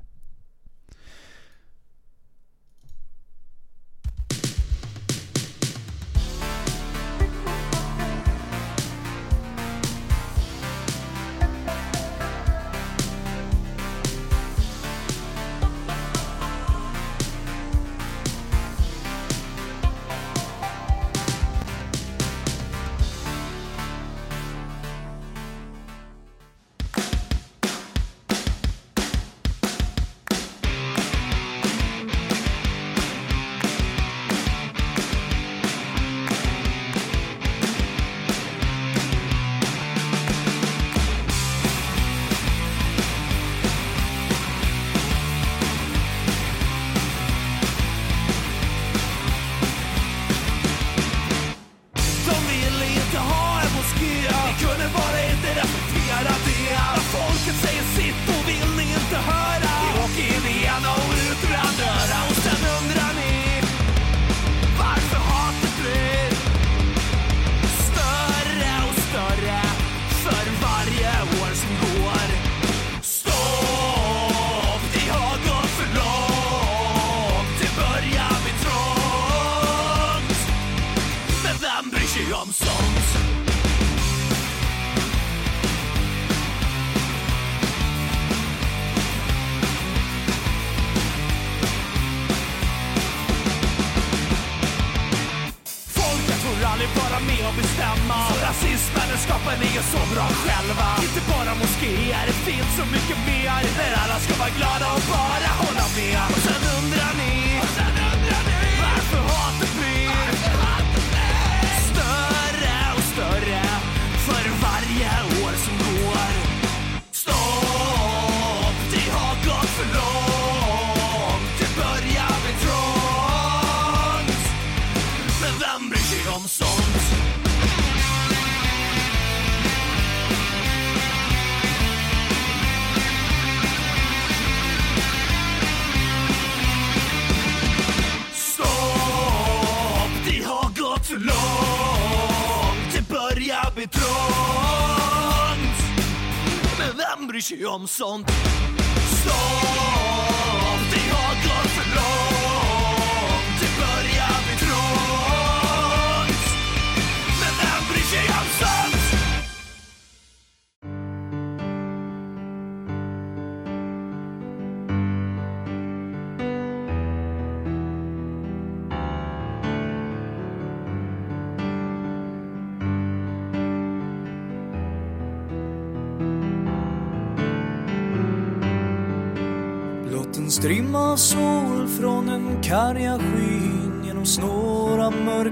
Vem bryr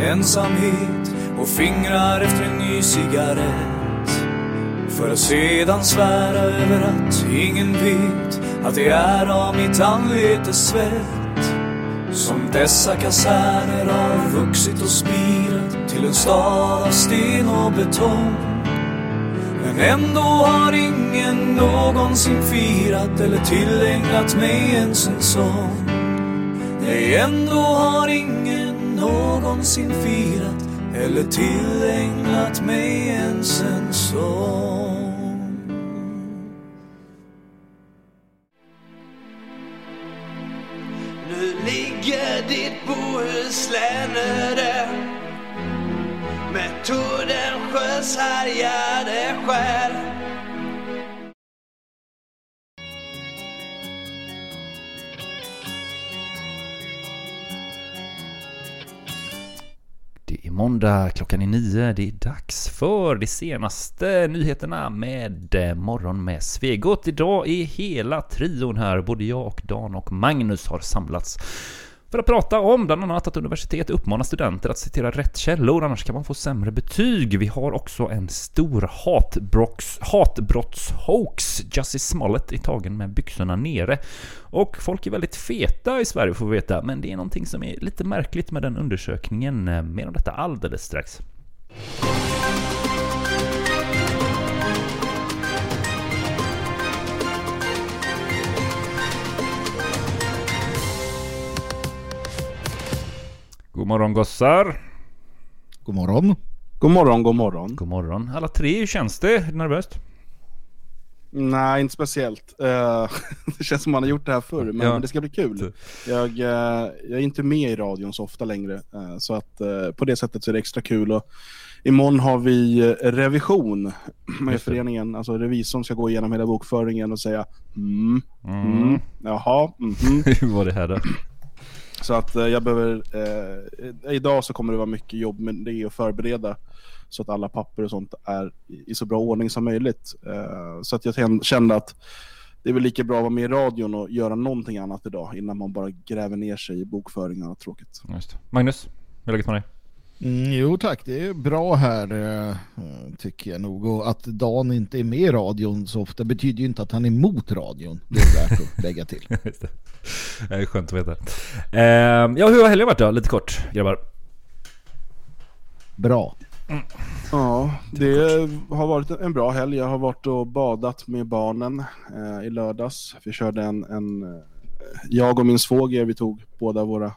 ensamhet och fingrar efter en ny cigarett. För att sedan svära över att ingen vet att det är av mitt anletes svett. Som dessa kaserner har vuxit och spirat till en stad av sten och betong. Men ändå har ingen någonsin firat eller tillägnat mig ens en sång. Nej, ändå har ingen någonsin firat eller tillägnat mig ens en sång. Nu ligger ditt Bohuslän öde med Tordensjös härjade själ. Måndag, klockan är nio. Det är dags för de senaste nyheterna med eh, Morgon med Svegot. Idag är hela trion här, både jag och Dan och Magnus har samlats för att prata om bland annat att universitet uppmanar studenter att citera rätt källor, annars kan man få sämre betyg. Vi har också en stor hatbrotts, hatbrottshoax. Jussie Smollett är tagen med byxorna nere. Och folk är väldigt feta i Sverige får vi veta, men det är någonting som är lite märkligt med den undersökningen. Mer om detta alldeles strax. God morgon gossar. God morgon. God morgon, god morgon. God morgon. Alla tre, hur känns det? Är det nervöst? Nej, inte speciellt. Eh, det känns som man har gjort det här förr, men Ja. det ska bli kul. Jag, eh, jag är inte med i radion så ofta längre, eh, så att på det sättet så är det extra kul. Och imorgon har vi revision med föreningen. Alltså revisorn ska gå igenom hela bokföringen och säga mm, mm, Mm. jaha, mhm. Hur var det här då? Så att eh, jag behöver, eh, idag så kommer det vara mycket jobb med det och förbereda så att alla papper och sånt är i, i så bra ordning som möjligt. Eh, så att jag kände att det är väl lika bra att vara med i radion och göra någonting annat idag innan man bara gräver ner sig i bokföringen och tråkigt. Just. Magnus, hur är läget med dig? Mm, jo tack, det är bra här eh, tycker jag nog. Och att Dan inte är med i radion så ofta betyder ju inte att han är emot radion. Det är värt att lägga till. Det. Det är skönt att veta. Ehm, ja, hur har helgen varit då? Lite kort, grabbar. Bra. Ja, det har varit en bra helg. Jag har varit och badat med barnen eh, i lördags. Vi körde en, en eh, jag och min svåger, vi tog båda våra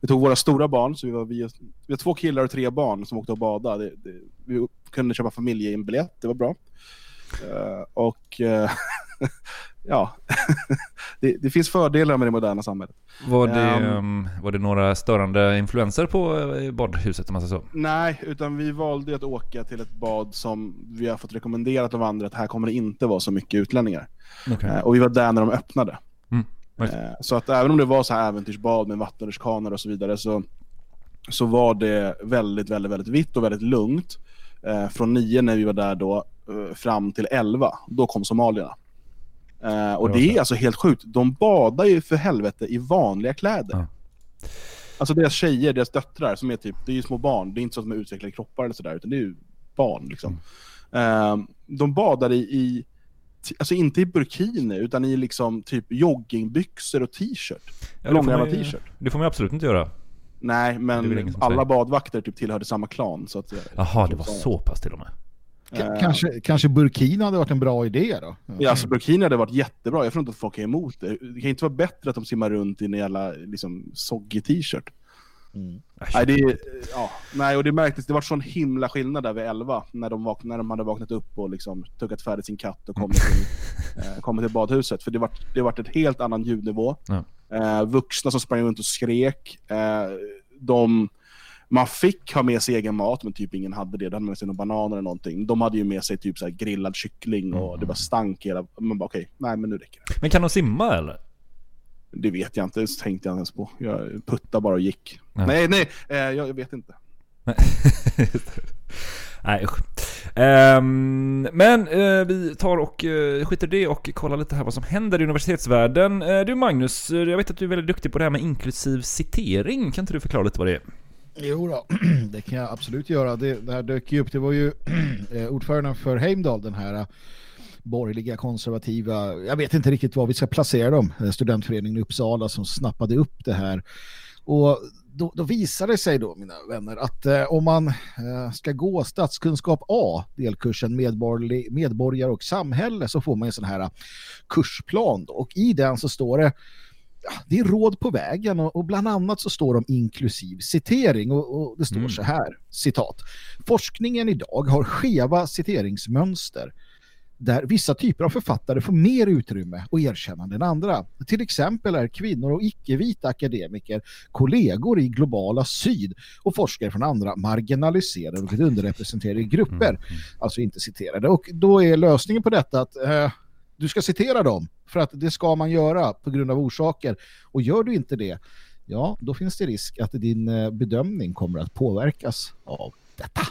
vi tog våra stora barn, så vi var, vi, vi var två killar och tre barn som åkte och badade. Det, det, vi kunde köpa familjeinbiljett, det var bra. Eh, och eh, ja, det, det finns fördelar med det moderna samhället. Var det, ehm, var det några störande influenser på eh, badhuset om man säger så? Nej, utan vi valde att åka till ett bad som vi har fått rekommenderat av andra att här kommer det inte vara så mycket utlänningar. Okej. Eh, och vi var där när de öppnade. Mm, Eh, så att även om det var så här äventyrsbad med vattenrutschkanor och så vidare så, så var det väldigt, väldigt, väldigt vitt och väldigt lugnt. Eh, från nio när vi var där då eh, fram till elva. Då kom somalierna. Eh, och Det är alltså helt sjukt. De badar ju för helvete i vanliga kläder. Alltså deras tjejer, deras döttrar som är typ, det är ju små barn. Det är inte så att de är utvecklade kroppar eller sådär, utan det är ju barn liksom. Mm. Eh, de badar i, i alltså inte i burkini, utan i liksom typ joggingbyxor och t-shirt. Ja, det, Lång får jävla man ju, t-shirt. det får man ju absolut inte göra. Nej, men alla säger. badvakter typ tillhörde samma klan. Så att, Jaha, det var så pass till och med. K- kanske, kanske Burkina hade varit en bra idé då? Ja, alltså burkini hade varit jättebra. Jag tror inte att folk är emot det. Det kan inte vara bättre att de simmar runt i en jävla liksom, soggig t-shirt. Nej, det, ja, nej, och det märktes, det var sån himla skillnad där vid 11 när de, vak- när de hade vaknat upp och liksom tuggat färdigt sin katt och kommit till, eh, kommit till badhuset. För det var det varit ett helt annan ljudnivå. Ja. Eh, vuxna som sprang runt och skrek. Eh, de, man fick ha med sig egen mat, men typ ingen hade det. De hade med sig någon banan eller någonting. De hade ju med sig typ så grillad kyckling och det bara stank hela... Man bara okej, nej men nu räcker det. Men kan de simma eller? Det vet jag inte, det tänkte jag inte ens på. Jag puttade bara och gick. Ja. Nej, nej, eh, jag, jag vet inte. Nej usch. Ehm, men eh, vi tar och uh, skiter det och kollar lite här vad som händer i universitetsvärlden. Eh, du Magnus, jag vet att du är väldigt duktig på det här med inklusiv citering. Kan inte du förklara lite vad det är? Jo då, det kan jag absolut göra. Det, det här dök ju upp, det var ju ordföranden för Heimdal, den här borgerliga konservativa, jag vet inte riktigt var vi ska placera dem, eh, studentföreningen i Uppsala som snappade upp det här. Och då, då visade det sig då, mina vänner, att eh, om man eh, ska gå statskunskap A, delkursen medborgerlig, medborgare och samhälle, så får man en sån här eh, kursplan. Då. Och i den så står det ja, det är råd på vägen och, och bland annat så står de inklusiv citering och, och det står Mm. så här, citat. Forskningen idag har skeva citeringsmönster där vissa typer av författare får mer utrymme och erkännande än andra. Till exempel är kvinnor och icke-vita akademiker kollegor i globala syd och forskare från andra marginaliserade och underrepresenterade grupper, alltså inte citerade. Och då är lösningen på detta att eh, du ska citera dem för att det ska man göra på grund av orsaker. Och gör du inte det, ja, då finns det risk att din eh, bedömning kommer att påverkas av detta.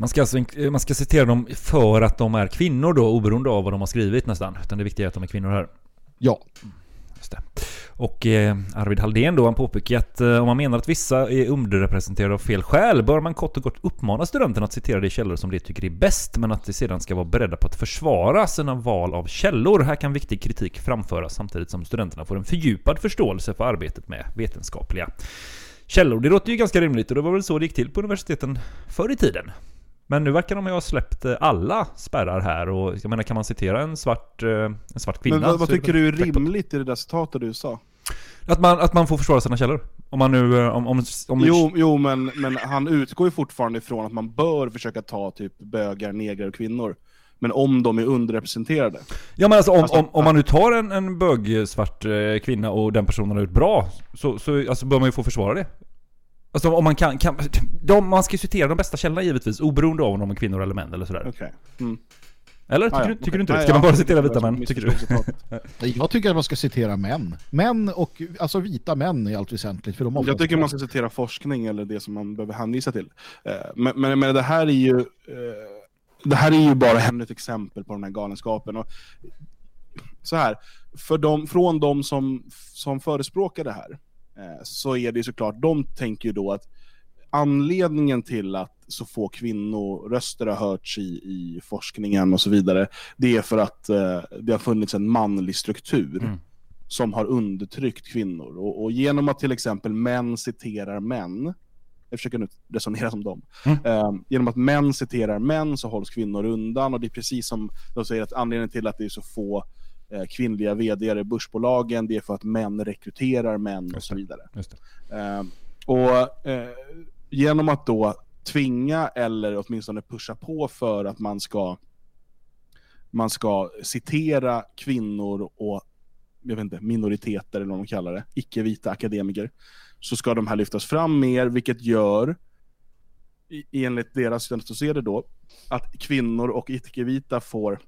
Man ska alltså ink- man ska citera dem för att de är kvinnor då, oberoende av vad de har skrivit nästan. Utan det viktiga är att de är kvinnor här. Ja. Just det. Och eh, Arvid Halldén då, han påpekar att eh, om man menar att vissa är underrepresenterade av fel skäl bör man kort och gott uppmana studenterna att citera de källor som de tycker är bäst men att de sedan ska vara beredda på att försvara sina val av källor. Här kan viktig kritik framföras samtidigt som studenterna får en fördjupad förståelse för arbetet med vetenskapliga källor. Det låter ju ganska rimligt och det var väl så det gick till på universiteten förr i tiden. Men nu verkar de ju ha släppt eh, alla spärrar här och jag menar kan man citera en svart, eh, en svart kvinna Men vad, vad tycker du är rimligt i det där citatet du sa? Att man, att man får försvara sina källor. Om man nu... eh, Om, om, om Jo, jo men, men han utgår ju fortfarande ifrån att man bör försöka ta typ bögar, negrer och kvinnor. Men om de är underrepresenterade. Ja men alltså om, Alltså, om, om man nu tar en, en bögsvart kvinna och den personen har gjort bra, så, så alltså, bör man ju få försvara det. Alltså om man kan, kan de, man ska ju citera de bästa källorna givetvis, oberoende av om de är kvinnor eller män eller sådär. Okej. Mm. Eller? Tycker, Ah, ja, du, tycker okej. du inte det? Nej, Ska man ja, bara citera vita män? Tycker du? Jag tycker att man ska citera män. Män och alltså vita män i allt väsentligt. För de Jag tycker man ska citera forskning eller det som man behöver hänvisa till. Eh, Men, men, men det här är ju eh, det här är ju bara ännu ett exempel på den här galenskapen. Och så här, för de, från de som, som förespråkar det här så är det ju såklart, de tänker ju då att anledningen till att så få kvinnoröster har hörts i, i forskningen och så vidare, det är för att eh, det har funnits en manlig struktur Mm. som har undertryckt kvinnor. Och, och genom att till exempel män citerar män, jag försöker nu resonera som dem, Mm. eh, genom att män citerar män så hålls kvinnor undan och det är precis som de säger att anledningen till att det är så få eh, kvinnliga vd i börsbolagen, det är för att män rekryterar män och så vidare. Just det. Eh, och eh, genom att då tvinga eller åtminstone pusha på för att man ska man ska citera kvinnor och jag vet inte, minoriteter eller vad de kallar det, icke-vita akademiker, så ska de här lyftas fram mer, vilket gör, enligt deras sätt att se det då, att kvinnor och icke-vita får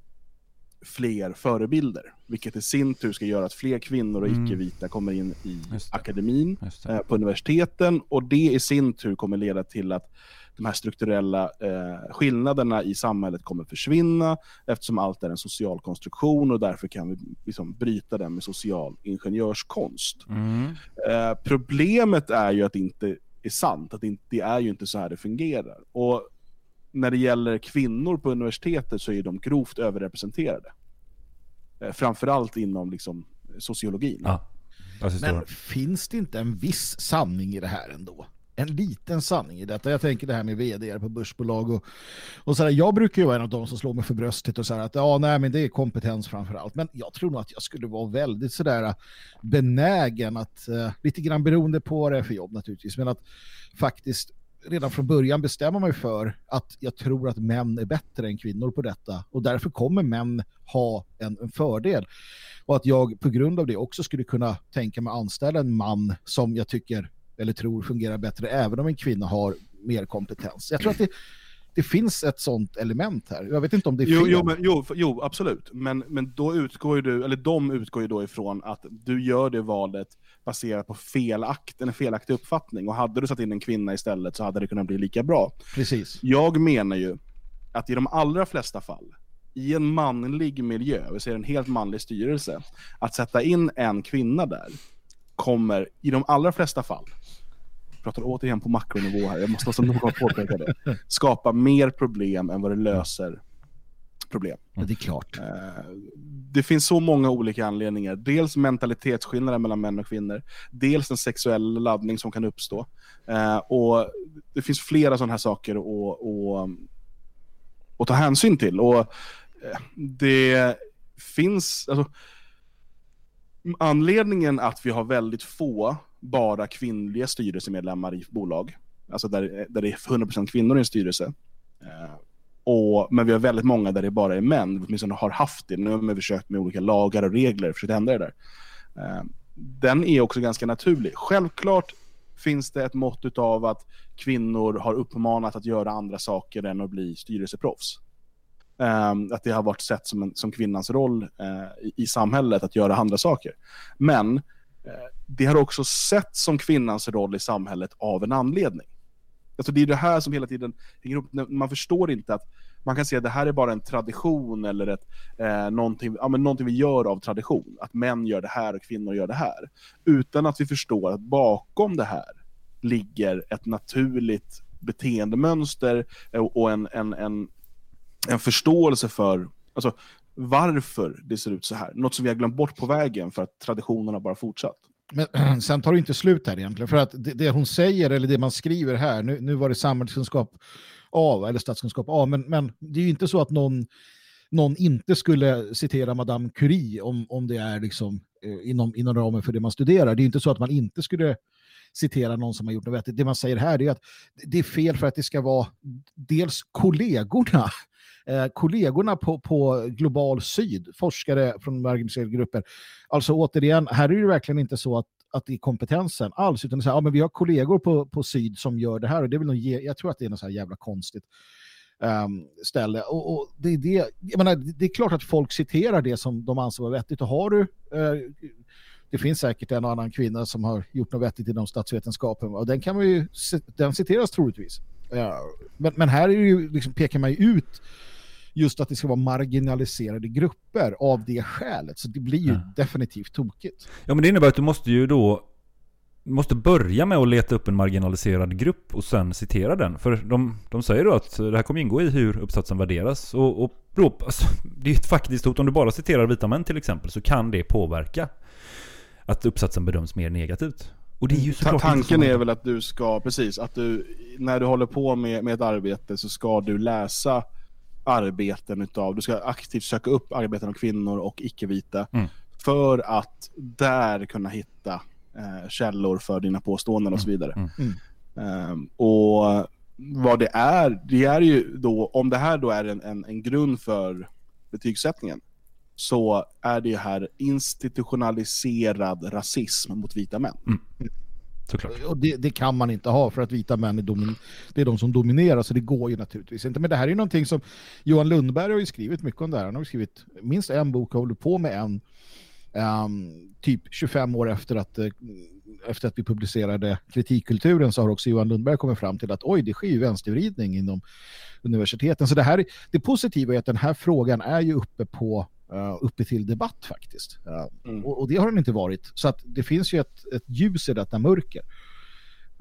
fler förebilder, vilket i sin tur ska göra att fler kvinnor och Mm. icke-vita kommer in i akademin, eh, på universiteten, och det i sin tur kommer leda till att de här strukturella eh, skillnaderna i samhället kommer försvinna, eftersom allt är en social konstruktion och därför kan vi liksom bryta den med social ingenjörskonst. Mm. Eh, problemet är ju att det inte är sant, att det, inte, det är ju inte så här det fungerar. Och när det gäller kvinnor på universitetet så är de grovt överrepresenterade. Eh, framförallt inom liksom, sociologin. Ja. Men finns det inte en viss sanning i det här ändå? En liten sanning i detta. Jag tänker det här med vd på börsbolag och, och sådär. Jag brukar ju vara en av de som slår mig för bröstet och säger att ja, nej, men det är kompetens framför allt. Men jag tror nog att jag skulle vara väldigt sådär benägen att, eh, lite grann beroende på vad det är för jobb naturligtvis, men att faktiskt redan från början bestämma mig för att jag tror att män är bättre än kvinnor på detta och därför kommer män ha en, en fördel. Och att jag på grund av det också skulle kunna tänka mig anställa en man som jag tycker eller tror fungerar bättre även om en kvinna har mer kompetens. Jag tror att det, det finns ett sånt element här. Jag vet inte om det är. Jo, jo, men, jo, jo absolut. Men, men då utgår ju du, eller de utgår ju då ifrån att du gör det valet baserat på felakt, en felaktig uppfattning. Och hade du satt in en kvinna istället så hade det kunnat bli lika bra. Precis. Jag menar ju att i de allra flesta fall, i en manlig miljö, vi säger en helt manlig styrelse, att sätta in en kvinna där kommer i de allra flesta fall, jag pratar återigen på makronivå här, jag måste vara så noga påpeka det, skapa mer problem än vad det löser problem. Ja, det är klart. Eh, Det finns så många olika anledningar. Dels mentalitetsskillnader mellan män och kvinnor. Dels en sexuell laddning som kan uppstå. Eh, Och Det finns flera sådana här saker att, att, att ta hänsyn till. Och eh, Det finns... Alltså, anledningen att vi har väldigt få bara kvinnliga styrelsemedlemmar i bolag, alltså där, där det är 100% kvinnor i en styrelse, och, men vi har väldigt många där det bara är män, åtminstone har haft det. Nu har vi försökt med olika lagar och regler försökt ändra det där. Eh, den är också ganska naturlig. Självklart finns det ett mått av att kvinnor har uppmanat att göra andra saker än att bli styrelseproffs. Eh, att det har varit sett som, en, som kvinnans roll eh, i, i samhället att göra andra saker. Men det har också sett som kvinnans roll i samhället av en anledning. Alltså det är det här som hela tiden hänger ihop. Man förstår inte att man kan se att det här är bara en tradition eller ett, eh, någonting, ja, men någonting vi gör av tradition. Att män gör det här och kvinnor gör det här. Utan att vi förstår att bakom det här ligger ett naturligt beteendemönster och en, en, en, en förståelse för alltså, varför det ser ut så här. Något som vi har glömt bort på vägen för att traditionen har bara fortsatt. Men sen tar det inte slut här egentligen. För att det, det hon säger, eller det man skriver här, nu, nu var det samhällskunskap A, eller statskunskap A, men, men det är ju inte så att någon, någon inte skulle citera Madame Curie om, om det är liksom, eh, inom, inom ramen för det man studerar. Det är ju inte så att man inte skulle citera någon som har gjort något vettigt. Det man säger här är att det är fel för att det ska vara dels kollegorna eh, kollegorna på, på Global Syd, forskare från marginaliserade grupper. Alltså återigen, här är det verkligen inte så att, att det är kompetensen alls, utan det är så här, ja, men vi har kollegor på, på Syd som gör det här och det vill nog ge, jag tror att det är något så här jävla konstigt um, ställe. Och, och det, är det, jag menar, det är klart att folk citerar det som de anser vara vettigt och har du uh, det finns säkert en och annan kvinna som har gjort något vettigt inom statsvetenskapen och den kan man ju den citeras troligtvis. Ja, men, men här är det ju, liksom, pekar man ju ut just att det ska vara marginaliserade grupper av det skälet. Så det blir ju Ja. definitivt tokigt. Ja men det innebär att du måste ju då måste börja med att leta upp en marginaliserad grupp och sen citera den. För de, de säger då att det här kommer ingå i hur uppsatsen värderas. Och, och då, alltså, det är ett faktiskt hot. Om du bara citerar vita män till exempel så kan det påverka att uppsatsen bedöms mer negativt. Och det är ju Ta- såklart Tanken är väl att du ska, precis, att du när du håller på med, med ett arbete så ska du läsa arbeten utav, du ska aktivt söka upp arbeten av kvinnor och icke-vita Mm. för att där kunna hitta eh, källor för dina påståenden och så vidare. Mm. Ehm, och vad det är, det är ju då, om det här då är en, en, en grund för betygssättningen så är det ju här institutionaliserad rasism mot vita män. Såklart. Och det, det kan man inte ha för att vita män är, domin, det är de som dominerar så det går ju naturligtvis inte. Men det här är ju någonting som Johan Lundberg har ju skrivit mycket om det här. Han har skrivit minst en bok och håller på med en um, typ 25 år efter att, eh, efter att vi publicerade kritikkulturen så har också Johan Lundberg kommit fram till att oj, det sker ju vänstervridning inom universiteten. Så det här, det positiva är att den här frågan är ju uppe på eh, uppe till debatt faktiskt. Eh, Mm. och, och det har den inte varit. Så att det finns ju ett, ett ljus i detta mörker.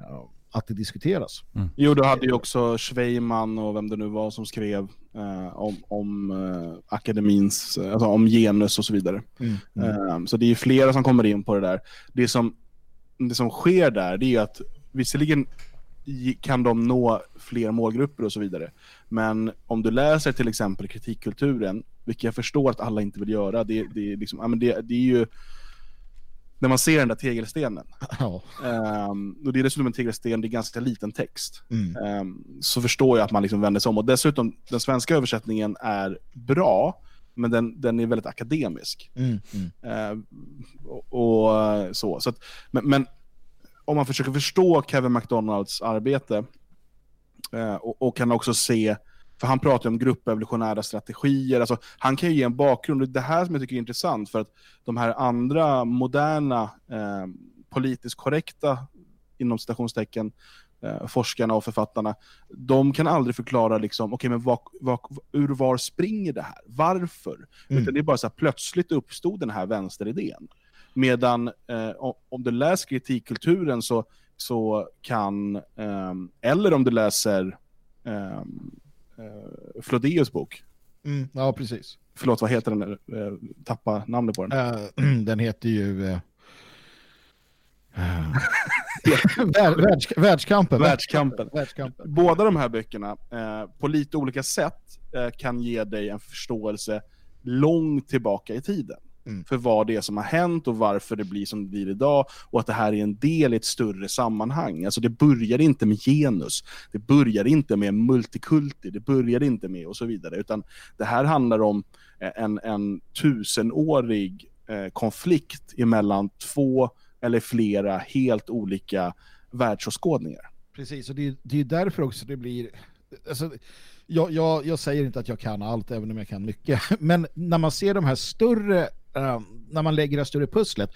eh, att det diskuteras. Jo, du hade ju också Schweiman och vem det nu var som skrev eh, om, om eh, akademins, alltså om genus och så vidare. Mm. Eh, så det är ju flera som kommer in på det där. Det som, det som sker där, det är ju att visserligen kan de nå fler målgrupper och så vidare. Men om du läser till exempel kritikkulturen, vilket jag förstår att alla inte vill göra, det, det, är, liksom, det, det är ju när man ser den där tegelstenen. Ja. Ehm, och det är dessutom en tegelsten, det är ganska liten text. Mm. Ehm, så förstår jag att man liksom vänder sig om. Och dessutom, den svenska översättningen är bra, men den, den är väldigt akademisk. Mm. Mm. Ehm, och, och så. så att, men, men om man försöker förstå Kevin McDonalds arbete eh, och, och kan också se, för han pratar ju om gruppevolutionära strategier, alltså, han kan ju ge en bakgrund. Det är det här som jag tycker är intressant, för att de här andra moderna, eh, politiskt korrekta, inom citationstecken, eh, forskarna och författarna, de kan aldrig förklara liksom, okej men vad, vad, ur var springer det här? Varför? Mm. Utan det är bara så här, plötsligt uppstod den här vänsteridén. Medan eh, om- du läser kritikkulturen så, så kan, ehm, eller om du läser um, uh, Flodéus bok, Mm. Ja, precis. förlåt vad heter den, uh, tappa namnet på den. Eh, den heter ju... eh, eh, värld, världs, världskampen. Världskampen. Världskampen. Båda de här böckerna, eh, på lite olika sätt, eh, kan ge dig en förståelse långt tillbaka i tiden. Mm. För vad det är som har hänt och varför det blir som det blir idag. Och att det här är en del i ett större sammanhang. Alltså det börjar inte med genus, det börjar inte med multikulti, det börjar inte med och så vidare. Utan det här handlar om eh, en, en tusenårig eh, konflikt emellan två eller flera helt olika världsåskådningar. Precis, och det är, det är därför också det blir... Alltså, jag, jag, jag säger inte att jag kan allt, även om jag kan mycket. Men när man ser de här större, eh, när man lägger det större pusslet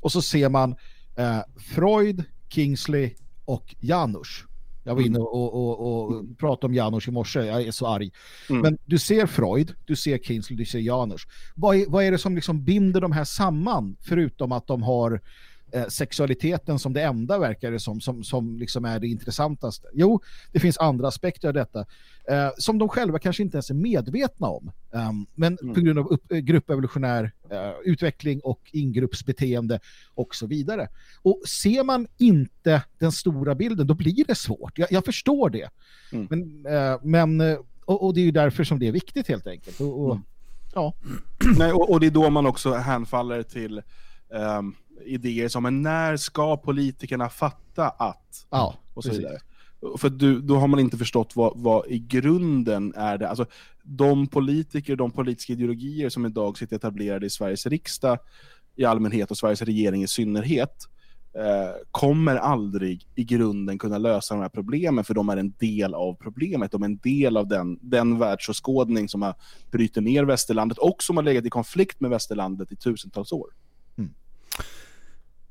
och så ser man eh, Freud, Kingsley och Janusz. Jag var inne och, och, och pratade om Janusz i morse, jag är så arg. Mm. Men du ser Freud, du ser Kingsley, du ser Janusz. Vad är, vad är det som liksom binder de här samman, förutom att de har sexualiteten som det enda verkar det som, som, som liksom är det intressantaste. Jo, det finns andra aspekter av detta eh, som de själva kanske inte ens är medvetna om. Um, men Mm. på grund av upp, eh, gruppevolutionär eh, utveckling och ingruppsbeteende och så vidare. Och ser man inte den stora bilden, då blir det svårt. Jag, jag förstår det. Mm. Men, eh, men eh, och, och det är ju därför som det är viktigt helt enkelt. Och, och, Mm. ja. Nej, och, och det är då man också hänfaller till ehm, idéer som men när ska politikerna fatta att? Ja, och så precis. vidare. För du, då har man inte förstått vad, vad i grunden är det. Alltså, de politiker, de politiska ideologier som idag sitter etablerade i Sveriges riksdag i allmänhet och Sveriges regering i synnerhet eh, kommer aldrig i grunden kunna lösa de här problemen för de är en del av problemet. De är en del av den, den världsåskådning som har bryter ner västerlandet och som har legat i konflikt med västerlandet i tusentals år.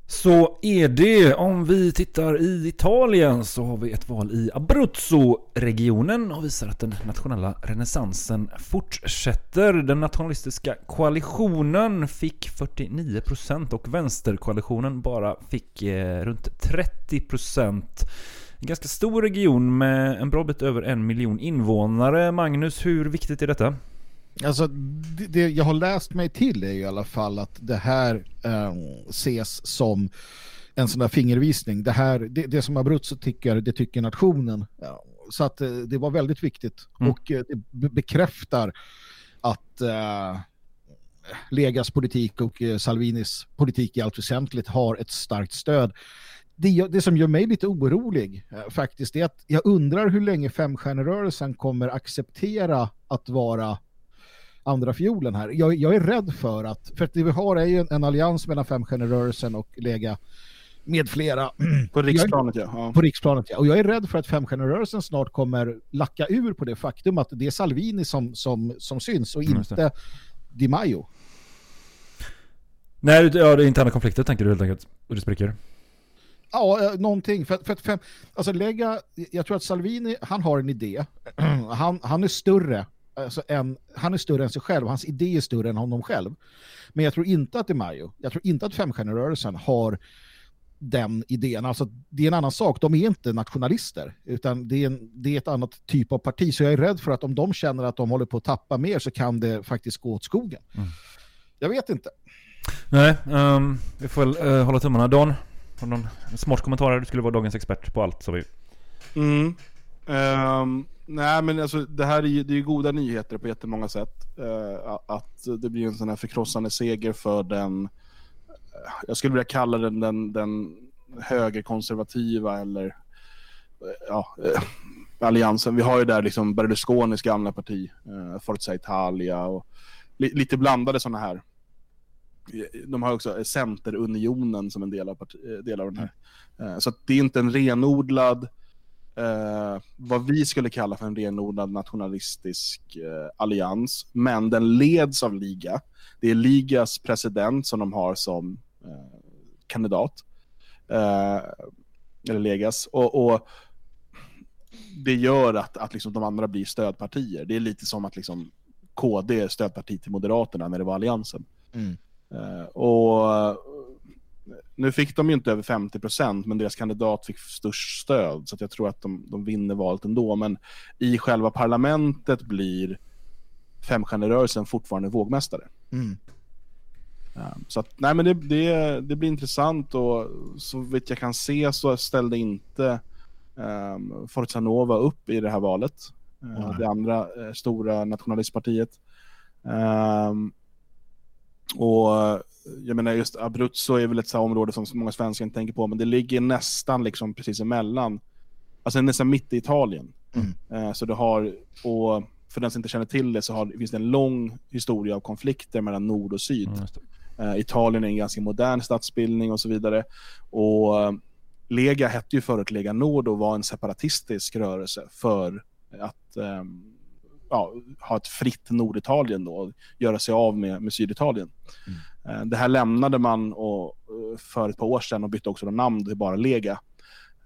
Så är det. Om vi tittar i Italien så har vi ett val i Abruzzo-regionen och visar att den nationella renässansen fortsätter. Den nationalistiska koalitionen fick 49% och vänsterkoalitionen bara fick eh, runt 30%. En ganska stor region med en bra bit över en miljon invånare. Magnus, hur viktigt är detta? Alltså, det, det jag har läst mig till är i alla fall att det här eh, ses som en sån där fingervisning. Det, här, det, det som Abruzzo tycker, det tycker nationen. Ja, så att eh, det var väldigt viktigt. Mm. Och eh, det be- bekräftar att eh, Legas politik och eh, Salvinis politik i allt väsentligt har ett starkt stöd. Det, det som gör mig lite orolig faktiskt är att jag undrar hur länge femstjärnerörelsen kommer acceptera att vara andra fiolen här. Jag, jag är rädd för att, för att det vi har är ju en, en allians mellan femstjärnerörelsen och Lega med flera. På riksplanet, ja. ja. På riksplanet, ja. Och jag är rädd för att femstjärnerörelsen snart kommer lacka ur på det faktum att det är Salvini som, som, som syns och Mm, inte Di Maio. Nej, ja, det är interna konflikter tänker du helt enkelt. Och det spricker. Ja, eh, någonting. För, för att fem, alltså lägga, jag tror att Salvini, han har en idé. Han, han är större alltså än, han är större än sig själv. Hans idé är större än honom själv. Men jag tror inte att Di Maio, jag tror inte att femstjärnerörelsen har den idén. Alltså, det är en annan sak. De är inte nationalister, utan det är, en, det är ett annat typ av parti. Så jag är rädd för att om de känner att de håller på att tappa mer så kan det faktiskt gå åt skogen. Jag vet inte. Nej, ehm, vi får väl eh, hålla tummarna. Dan, har du någon smart kommentar? Du skulle vara dagens expert på allt, sa vi. Mm. Ehm, nej men alltså det här är ju, det är ju goda nyheter på jättemånga sätt. Eh, att det blir en sån här förkrossande seger för den, eh, jag skulle vilja kalla den den, den högerkonservativa eller eh, ja, eh, alliansen. Vi har ju där liksom Berlusconis gamla parti, eh, Forza Italia och li, lite blandade sådana här. De har också Centerunionen som en del av, parti, eh, del av den här. Eh, Så det är inte en renodlad eh, vad vi skulle kalla för en renodlad nationalistisk eh, allians. Men den leds av Liga. Det är Ligas president som de har som eh, kandidat. Eh, eller Legas. Och, och det gör att, att liksom de andra blir stödpartier. Det är lite som att liksom KD är stödparti till Moderaterna när det var alliansen. Mm. Eh, och nu fick de ju inte över 50 procent, men deras kandidat fick störst stöd, så jag tror att de, de vinner valet ändå. Men i själva parlamentet blir femstjärnerörelsen fortfarande vågmästare. Mm. Eh, Så att, nej men det, det, det blir intressant och så vitt jag kan se så ställde inte um, Forza Nova upp i det här valet. Nej. det andra eh, stora nationalistpartiet. Ehm, och jag menar just Abruzzo är väl ett så område som många svenskar inte tänker på, men det ligger nästan liksom precis emellan. Alltså nästan mitt i Italien. Mm. Eh, så du har, och för den som inte känner till det så har, finns det en lång historia av konflikter mellan nord och syd. Mm, det. Eh, Italien är en ganska modern statsbildning och så vidare. Och eh, Lega hette ju förut Lega Nord och var en separatistisk rörelse för att ehm, ja, ha ett fritt Norditalien då, och göra sig av med, med Syditalien. Eh, Eh, det här lämnade man och, eh, för ett par år sedan och bytte också namn till bara Lega.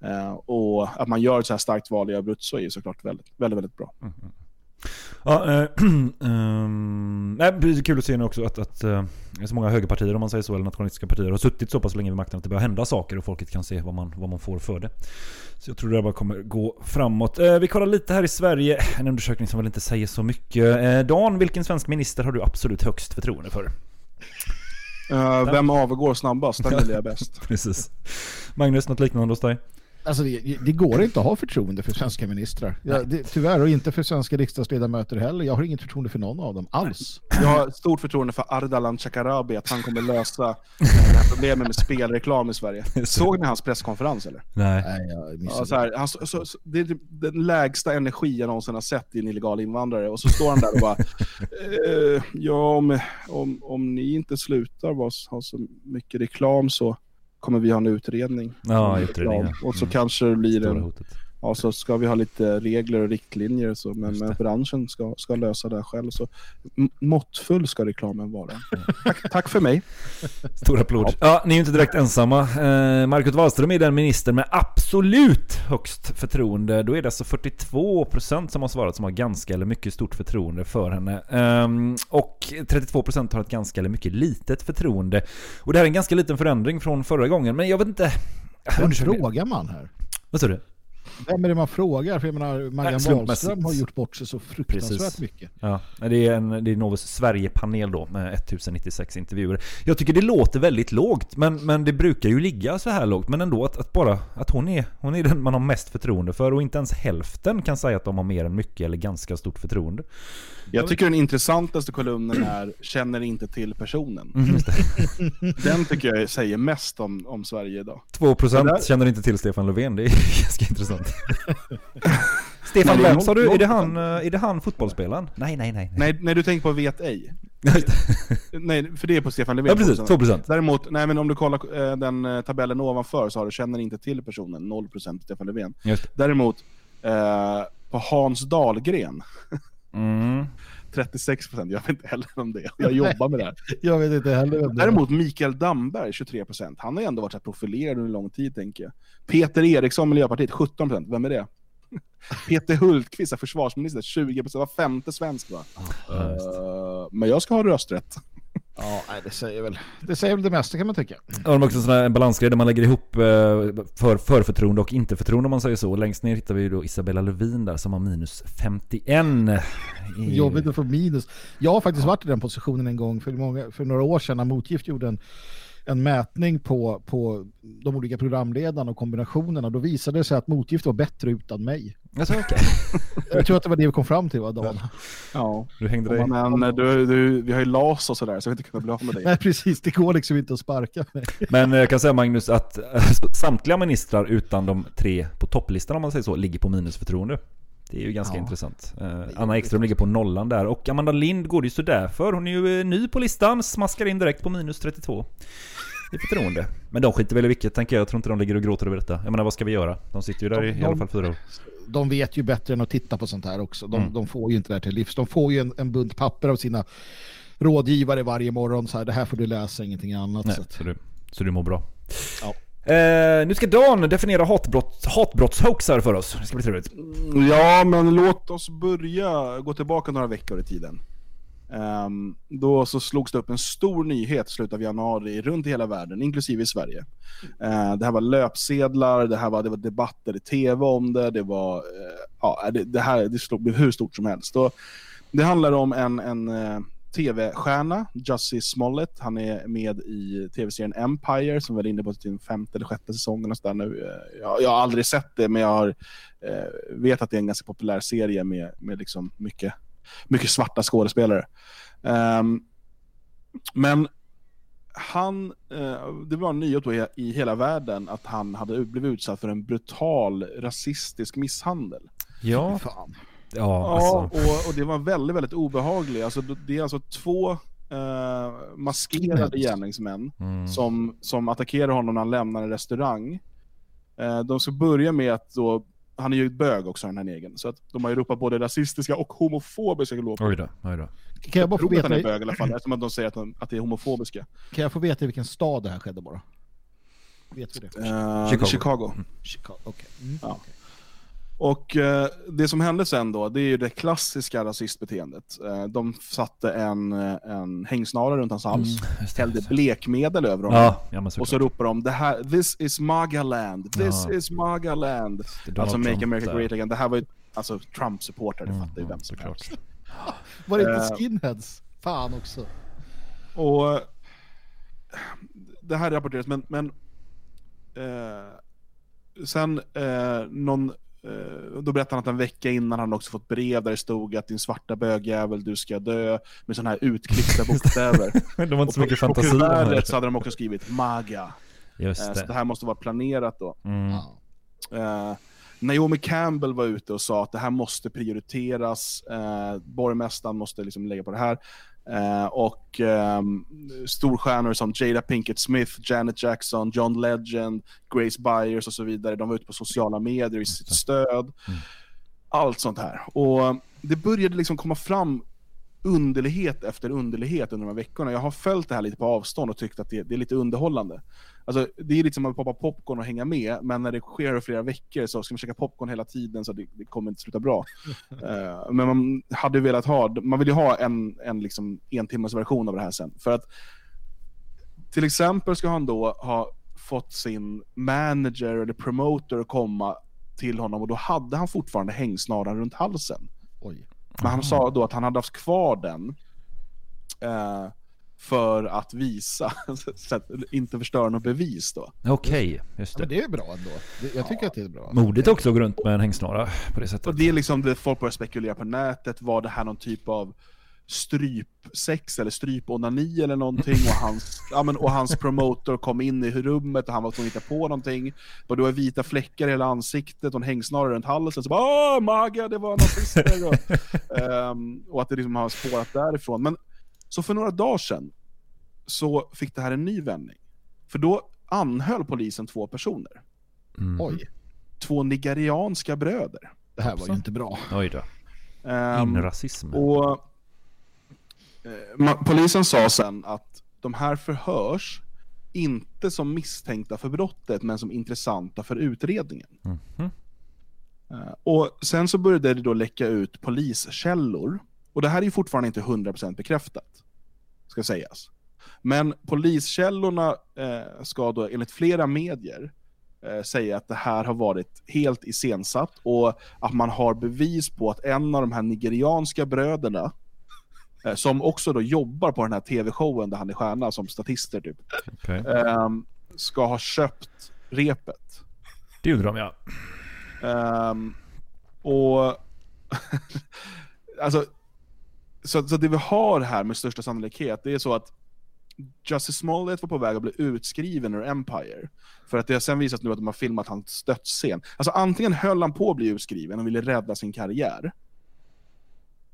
Eh, och att man gör ett så här starkt val i Abruzzo är ju såklart väldigt, väldigt, väldigt bra. Mm, mm, mm. Ja, eh, ehm, det är kul att se nu också att, att eh, så många högerpartier, om man säger så, eller nationalistiska partier har suttit så pass länge vid makten att det börjar hända saker och folket kan se vad man, vad man får för det. Så jag tror det bara kommer gå framåt. Eh, vi kollar lite här i Sverige, en undersökning som väl inte säger så mycket. Dan, vilken svensk minister har du absolut högst förtroende för? Eh, vem avgår snabbast? Den vill jag bäst. Precis. Magnus, något liknande hos dig? Alltså det, det går inte att ha förtroende för svenska ministrar. Ja, det, tyvärr, och inte för svenska riksdagsledamöter heller. Jag har inget förtroende för någon av dem alls. Jag har stort förtroende för Ardalan Shekarabi, att han kommer lösa problemet med spelreklam i Sverige. Såg ni hans presskonferens eller? Nej. Nej, jag missade Ja, så här, han, så, så, så, det är typ den lägsta energi jag någonsin har sett i en illegal invandrare. Och så står han där och bara, eh, ja om, om, om ni inte slutar vara ha så mycket reklam så kommer vi ha en utredning. Ja, utredning, ja. Och så Mm. kanske det blir en. Ja så ska vi ha lite regler och riktlinjer och så, men, men branschen ska, ska lösa det här själv. Så måttfull ska reklamen vara. Tack, tack för mig. Stor applåd. Ja. ni är ju inte direkt ensamma. Eh, Margot Wallström är den minister med absolut högst förtroende. Då är det alltså 42% som har svarat som har ganska eller mycket stort förtroende för henne. Ehm, och 32% har ett ganska eller mycket litet förtroende. Och det här är en ganska liten förändring från förra gången, men jag vet inte... Vem frågar man här? Vad sa du? Vem är det man frågar? För jag menar, slumpmässigt. Wahlström har gjort bort sig så fruktansvärt Precis. mycket. Ja, det är, en, det är Novus Sverige-panel då med 1096 intervjuer. Jag tycker det låter väldigt lågt, men, men det brukar ju ligga så här lågt. Men ändå att, att bara att hon är, hon är den man har mest förtroende för och inte ens hälften kan säga att de har mer än mycket eller ganska stort förtroende. Jag tycker den intressantaste kolumnen är “Känner inte till personen”. Mm, Den tycker jag säger mest om, om Sverige idag. 2% Det där- känner inte till Stefan Löfven, det är ganska intressant. Stefan Nej, det är vem sa du? Är det han, eh, är det han fotbollsspelaren? Nej, nej, nej. Nej, nej, du tänker på vet ej. Nej, för det är på Stefan Löfven. Ja, precis. 2%. Däremot, nej men om du kollar eh, den eh, tabellen ovanför så har du känner inte till personen, 0% Stefan Löfven. Däremot, eh, på Hans Dahlgren, Mm. 36%. Jag vet inte heller om det. Jag jobbar med det här. Jag vet inte heller vem det är. Däremot Mikael Damberg, 23%. Han har ju ändå varit så här profilerad under lång tid, tänker jag. Peter Eriksson, Miljöpartiet, 17%. Vem är det? Peter Hultqvist, försvarsminister, 20%. Var femte svensk, va? Eh, men jag ska ha rösträtt. Ja, nej, det säger väl det, säger väl det mesta kan man tycka. Ja, de har också en sån här balansgrej där man lägger ihop eh, för, för förtroende och inte förtroende om man säger så. Längst ner hittar vi ju då Isabella Lövin där som har minus 51. I- Jobbigt att få minus. Jag har faktiskt varit i den positionen en gång för, många, för några år sedan när Motgift gjorde en, en mätning på, på de olika programledarna och kombinationerna. Då visade det sig att Motgift var bättre utan mig. Alltså, okej. Jag tror att det var det vi kom fram till, va, Dan? Ja. Du hängde dig. Men eh, du, du, vi har ju LAS och sådär, så jag vet inte kunna bli av med dig. Nej, precis. Det går liksom inte att sparka mig. Men jag kan säga Magnus att alltså, samtliga ministrar utan de tre på topplistan om man säger så, ligger på minusförtroende. Det är ju ganska Ja. intressant. Eh, Anna Ekström ligger på nollan där och Amanda Lind går det ju sådär för. Hon är ju eh, ny på listan, smaskar in direkt på minus 32 i förtroende. Men de skiter väl i vilket tänker jag. Jag tror inte de ligger och gråter över detta. Jag menar vad ska vi göra? De sitter ju där i, i alla fall fyra år. De vet ju bättre än att titta på sånt här också. De, Mm. de får ju inte det här till livs. De får ju en, en bunt papper av sina rådgivare varje morgon. Så här, det här får du läsa, ingenting annat. Nej, så att, så, du, så du mår bra. Ja. Eh, nu ska Dan definiera hatbrott, hatbrottshoaxar för oss. Det ska bli trevligt. Mm, ja, men låt oss börja gå tillbaka några veckor i tiden. Um, då så slogs det upp en stor nyhet i slutet av januari runt i hela världen, inklusive i Sverige. Uh, det här var löpsedlar, det här var, det var debatter i tv om det, det var, Uh, ja, det, det här det slog, blev hur stort som helst. Och det handlar om en, en uh, tv-stjärna, Jussie Smollett. Han är med i tv-serien Empire som väl är inne på sin femte eller sjätte säsongen. Och så där nu. Eh, Jag, jag har aldrig sett det, men jag har, eh, vet att det är en ganska populär serie med, med liksom mycket, mycket svarta skådespelare. Ehm, men han, eh, det var en nyhet då i, i hela världen att han hade blivit utsatt för en brutal rasistisk misshandel. Ja. Fan. Ja, Ja, alltså. och, och det var väldigt, väldigt obehagligt. Alltså, det är alltså två eh, maskerade gärningsmän Mm. som, som attackerar honom när han lämnar en restaurang. Eh, de ska börja med att då, han är ju bög också den här negeln, så att de har ju ropat både rasistiska och homofobiska glåpord. Oj då, oj då. Kan jag bara få tror att han är veta, bög i alla fall, eftersom att de säger att, de, att det är homofobiska. kan jag få veta i vilken stad det här skedde bara? Vet vi det? Eh, Chicago. Chicago. Chicago. Okej. Mm. Ja. Och eh, det som hände sen då, det är ju det klassiska rasistbeteendet. Eh, de satte en, eh, en hängsnara runt hans hals, Mm, hällde blekmedel över honom. Ja, ja men Och så ropar de det här, this is Magaland, this Ja. is Magaland. Alltså Make Trump America där. Great Again. Det här var ju, alltså Trump-supportrar, det Mm, fattar ju vem som helst. Var det inte Eh, skinheads? Fan också. Och det här rapporteras, men, men eh, sen eh, någon, då berättade han att en vecka innan han också fått brev där det stod att din svarta bögjävel, du ska dö, med sådana här utklippta bokstäver. De har inte så Och mycket på- fantasi, På kuvertet så hade de också skrivit MAGA. Just Eh, det. Så det här måste vara planerat då. Mm. Eh, Naomi Campbell var ute och sa att det här måste prioriteras. Eh, borgmästaren måste liksom lägga på det här. Eh, och ehm, storstjärnor som Jada Pinkett Smith, Janet Jackson, John Legend, Grace Byers och så vidare. De var ute på sociala medier i sitt stöd. Allt sånt här. Och det började liksom komma fram underlighet efter underlighet under de här veckorna. Jag har följt det här lite på avstånd och tyckt att det, det är lite underhållande. Alltså, det är lite som att poppa popcorn och hänga med, men när det sker över flera veckor så ska man käka popcorn hela tiden så det, det kommer inte sluta bra. Eh, men man hade velat ha, man vill ju ha en, en liksom en timmes version av det här sen. För att till exempel ska han då ha fått sin manager eller promoter att komma till honom och då hade han fortfarande hängsnaran runt halsen. Oj. Men han sa då att han hade haft kvar den eh, för att visa, så att inte förstöra något bevis då. Okej, just Ja, men det. det är bra ändå. Det, jag tycker att det är bra. Modigt också att gå runt med en hängsnara på det Och sättet. det är liksom det folk börjar spekulera på nätet, var det här någon typ av strypsex eller stryponani eller någonting och hans, ja, men, och hans promotor kom in i rummet och han var tvungen att hitta på någonting. Och det var vita fläckar i hela ansiktet och en hängsnara runt halsen. Så bara åh Maga, det var nazister! och, ehm, och att det liksom har spårat därifrån. Men så för några dagar sedan så fick det här en ny vändning. För då anhöll polisen två personer. Mm. Oj, Två nigerianska bröder. det här var ju inte bra. Oj då. Ehm, Inrasism. och eh, ma- polisen sa sen att de här förhörs inte som misstänkta för brottet, men som intressanta för utredningen. Mhm. Eh, och sen så började det då läcka ut poliskällor. Och det här är ju fortfarande inte 100% bekräftat, ska sägas. Men poliskällorna eh, ska då enligt flera medier eh, säga att det här har varit helt iscensatt och att man har bevis på att en av de här nigerianska bröderna eh, som också då jobbar på den här tv-showen där han är stjärna som statister typ, Okej. ehm, ska ha köpt repet. Det gjorde de ja. Ehm, och alltså, så, så det vi har här med största sannolikhet, det är så att Justice Smollett var på väg att bli utskriven ur Empire. För att det har sen visat nu att de har filmat hans dödsscen. Alltså antingen höll han på att bli utskriven och ville rädda sin karriär.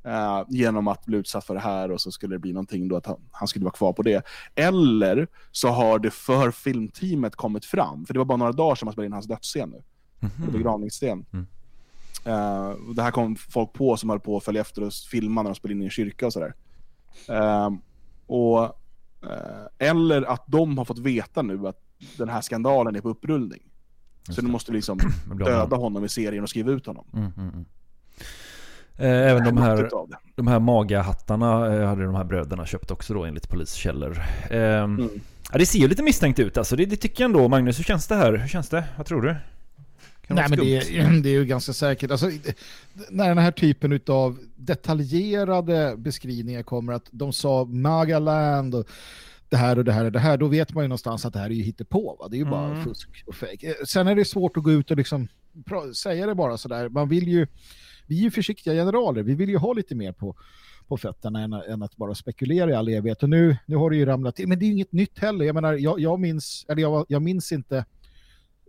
eh, genom att bli utsatt för det här och så skulle det bli någonting då att han, han skulle vara kvar på det. Eller så har det för filmteamet kommit fram, för det var bara några dagar sedan man spelade in hans dödsscen nu Mhm. begravningsscen. Eh, och det här kom folk på som höll på att följa efter och filma när de spelade in i en kyrka och sådär. Eh, och, eh, eller att de har fått veta nu att den här skandalen är på upprullning. Så de måste liksom av med döda honom i serien och skriva ut honom. Mm, mm, mm. Eh, Även de här, de här magahattarna eh, hade de här bröderna köpt också då enligt poliskällor. Mm. ja, det ser ju lite misstänkt ut alltså. Det, det tycker jag ändå. Magnus, hur känns det här? Hur känns det? Vad tror du? Kan Nej men det är, det är ju ganska säkert. Alltså, när den här typen av detaljerade beskrivningar kommer att de sa Magaland och det här och det här och det här, då vet man ju någonstans att det här är ju hittepå. Va? Det är ju bara Mm. fusk och fejk. Eh, Sen är det svårt att gå ut och liksom säga det bara sådär. Man vill ju, vi är ju försiktiga generaler, vi vill ju ha lite mer på, på fötterna än, än att bara spekulera i all evighet. Och nu, nu har det ju ramlat till, men det är ju inget nytt heller. Jag menar, jag, jag minns, eller jag, jag minns inte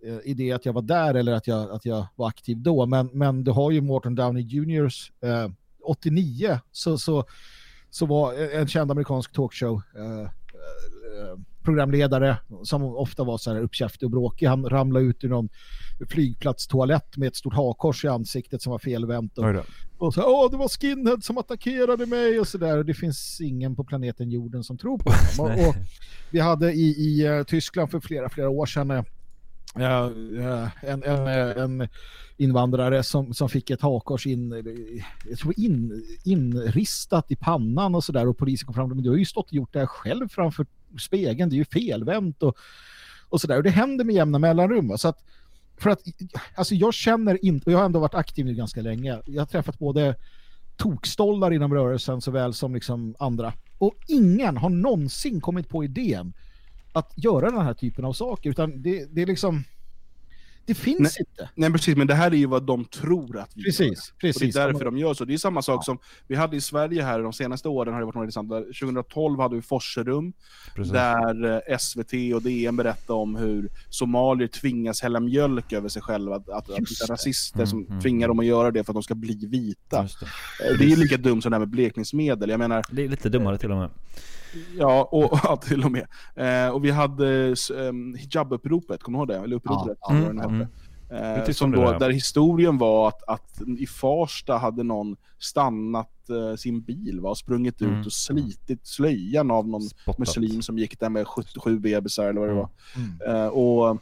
eh, i det att jag var där eller att jag, att jag var aktiv då. Men, men det har ju Morton Downey Juniors eh, 89 så, så, så var en känd amerikansk talkshow eh, eh, programledare som ofta var så här uppkäftig och bråkig. Han ramlade ut ur någon flygplatstoalett med ett stort hakkors i ansiktet som var felvänt. Och, och så åh det var skinhead som attackerade mig och sådär. Det finns ingen på planeten jorden som tror på honom. och, och vi hade i, i eh, Tyskland för flera, flera år sedan eh, en, en, en invandrare som, som fick ett hakkors in, jag tror in, inristat i pannan och sådär och polisen kom fram men du har ju stått och gjort det här själv framför spegeln, det är ju felvänt och, och sådär och det händer med jämna mellanrum va? så att för att alltså jag känner inte, och jag har ändå varit aktiv nu ganska länge, jag har träffat både tokstollar inom rörelsen såväl som liksom andra och ingen har någonsin kommit på idén att göra den här typen av saker utan det, det är liksom Det finns Nej. inte. Nej precis, men det här är ju vad de tror att vi Precis, gör. precis. Och det är därför de gör så. Det är samma sak som vi hade i Sverige här de senaste åren, har det varit några intressanta. 2012 hade vi Forserum, Precis. där eh, SVT och DN berättade om hur somalier tvingas hälla mjölk över sig själva. Att, att, att rasister Mm, som mm, tvingar dem att göra det för att de ska bli vita. Just det. Eh, Det är ju lika dumt som det här med blekningsmedel. Jag menar, det är lite dummare till och med. Ja, och, ja, till och med. Eh, och vi hade um, hijabuppropet, kommer du ihåg det? Eller uppropet? Ja, mm, är Eh, som då, där. historien var att, att i Farsta hade någon stannat eh, sin bil va, och sprungit Mm. ut och slitit slöjan av någon Spottat. muslim som gick där med 77 bebisar eller vad det Mm. var. Eh, och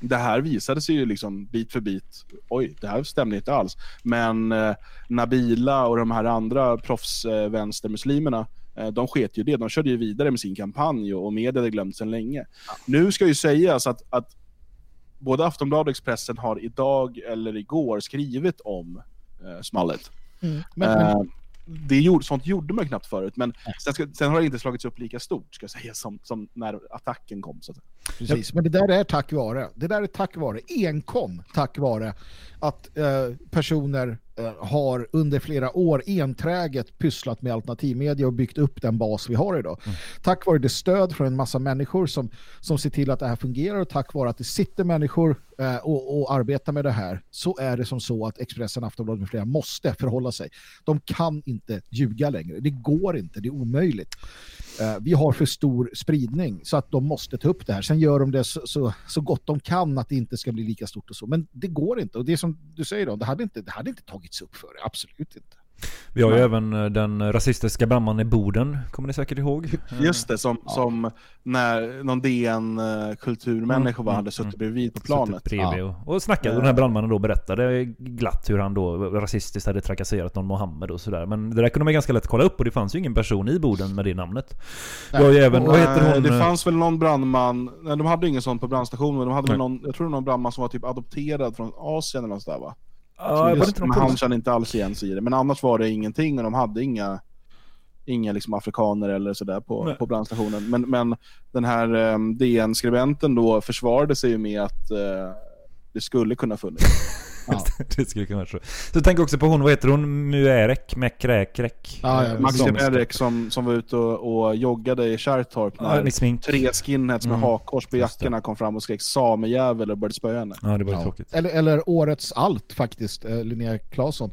det här visade sig ju liksom bit för bit, oj, det här stämde inte alls. Men eh, Nabila och de här andra proffsvänstermuslimerna, eh, de sket ju det. De körde ju vidare med sin kampanj och, media hade glömt sedan länge. Nu ska ju sägas att, att både Aftonbladet och Expressen har idag eller igår skrivit om eh, smallet. Mm. Men, Eh, men, det gjorde, sånt gjorde man knappt förut, men sen, ska, sen har det inte slagits upp lika stort ska jag säga, som, som när attacken kom. Så att säga. Precis. men det där är tack vare, det där är tack vare, enkom tack vare att eh, personer eh, har under flera år enträget pysslat med alternativmedia och byggt upp den bas vi har idag. Tack vare det stöd från en massa människor som, som ser till att det här fungerar och tack vare att det sitter människor eh, och, och arbetar med det här så är det som så att Expressen, Aftonbladet med flera måste förhålla sig. De kan inte ljuga längre. Det går inte, det är omöjligt. Eh, vi har för stor spridning så att de måste ta upp det här. Sen gör de det så, så, så gott de kan att det inte ska bli lika stort och så. Men det går inte. Och det som du säger då, det hade inte, det hade inte tagits upp för det. Absolut inte. Vi har ju Nej. även eh, den rasistiska brandmannen i Boden, kommer ni säkert ihåg? Just det, som, som när någon DN-kulturmänniska Mm, var, hade suttit mm. bredvid på Suttit planet. bredvid Ja. och, och snackade. Och den här brandmannen då berättade glatt hur han då rasistiskt hade trakasserat någon Mohammed och sådär. Men det där kunde man ganska lätt kolla upp och det fanns ju ingen person i Boden med det namnet. Vi har ju även, vad heter Nej, hon? Det eh, fanns väl någon brandman, nej de hade ingen sån på brandstationen, men de hade väl någon, jag tror det var någon brandman som var typ adopterad från Asien eller något sådär va? Ja, Just- men han kände inte alls igen sig i det. Men annars var det ingenting och de hade inga, inga liksom afrikaner eller sådär på, Nej. på brandstationen. Men, men den här um, DN-skribenten då försvarade sig med att eh, det skulle kunna funnits. Ja. det skulle kunna vara så. Så tänk också på hon, vad heter hon? Muerek? Mekräkrek? Ja, ja, Maxi de- Berek som, som var ute och, och joggade i Kärrtorp Ja, när smink. tre skinheads med Mm. hakkors på jackorna kom fram och skrek samejävel och började spöa henne. Ja, det var Ja. tråkigt. Eller, eller årets allt faktiskt, eh, Linnea Claesson.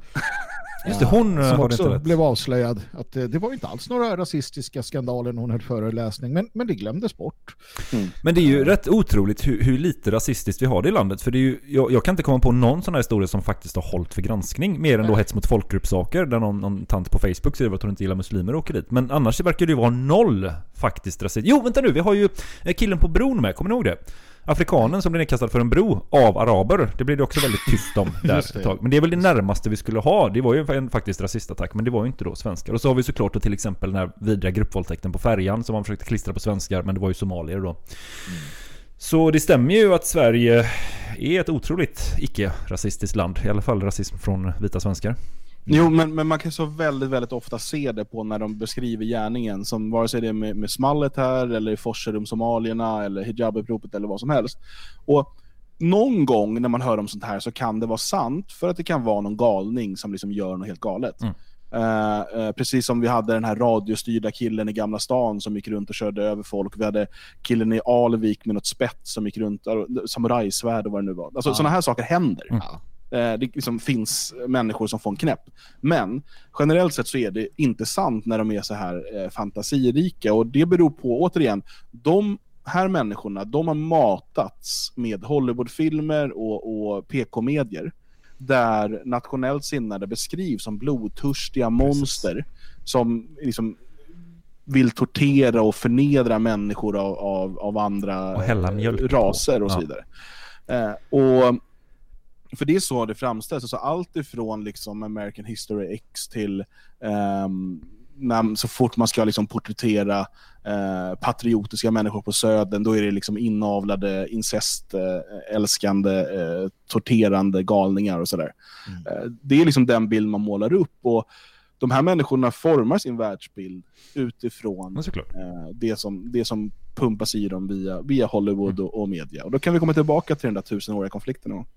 Just det, hon eh, som det också blev avslöjad. Att eh, det var inte alls några rasistiska skandaler när hon höll föreläsning, men, men det glömdes bort. Men det är ju rätt otroligt hur, hur lite rasistiskt vi har det i landet. För det är ju, jag, jag kan inte komma på någon sån här historia som faktiskt har hållit för granskning. Mer än då hets mot folkgruppssaker, där någon, någon tant på Facebook säger att hon inte gillar muslimer och åker dit. Men annars verkar det ju vara noll faktiskt rasism. Jo, vänta nu, vi har ju eh, killen på bron med, kommer ni ihåg det? Afrikanen som blev nedkastad för en bro av araber. Det blev det också väldigt tyst om där ett tag. Men det är väl det närmaste vi skulle ha. Det var ju en faktiskt rasistattack, men det var ju inte då svenskar. Och så har vi såklart då till exempel den här vidriga gruppvåldtäkten på färjan som man försökte klistra på svenskar, men det var ju somalier då. Så det stämmer ju att Sverige är ett otroligt icke-rasistiskt land. I alla fall rasism från vita svenskar. Jo, men, men man kan så väldigt, väldigt ofta se det på när de beskriver gärningen, som vare sig det är med, med smallet här, eller i Forserum somalierna, eller hijabuppropet eller vad som helst. Och någon gång när man hör om sånt här så kan det vara sant, för att det kan vara någon galning som liksom gör något helt galet. Mm. Eh, eh, precis som vi hade den här radiostyrda killen i Gamla stan som gick runt och körde över folk. Vi hade killen i Alvik med något spett som gick runt, äh, samurajsvärd och vad det nu var. Alltså, Ja. Sådana här saker händer. Mm. Eh, det liksom finns människor som får en knäpp. Men generellt sett så är det inte sant när de är så här eh, fantasirika. Och det beror på, återigen, de här människorna, de har matats med Hollywoodfilmer och, och PK-medier där nationellt sinnade beskrivs som blodtörstiga monster som liksom vill tortera och förnedra människor av, av, av andra Och eh, raser och så Ja. vidare. Eh, och för det är så det framställs. Alltså allt ifrån liksom American History X till ehm, när, så fort man ska liksom porträttera eh, patriotiska människor på södern, då är det liksom inavlade, incestälskande, eh, torterande galningar och sådär. Eh, det är liksom den bild man målar upp. och de här människorna formar sin världsbild utifrån eh, det, som, det som pumpas i dem via, via Hollywood och, och media. Och då kan vi komma tillbaka till den där tusenåriga konflikten. Och,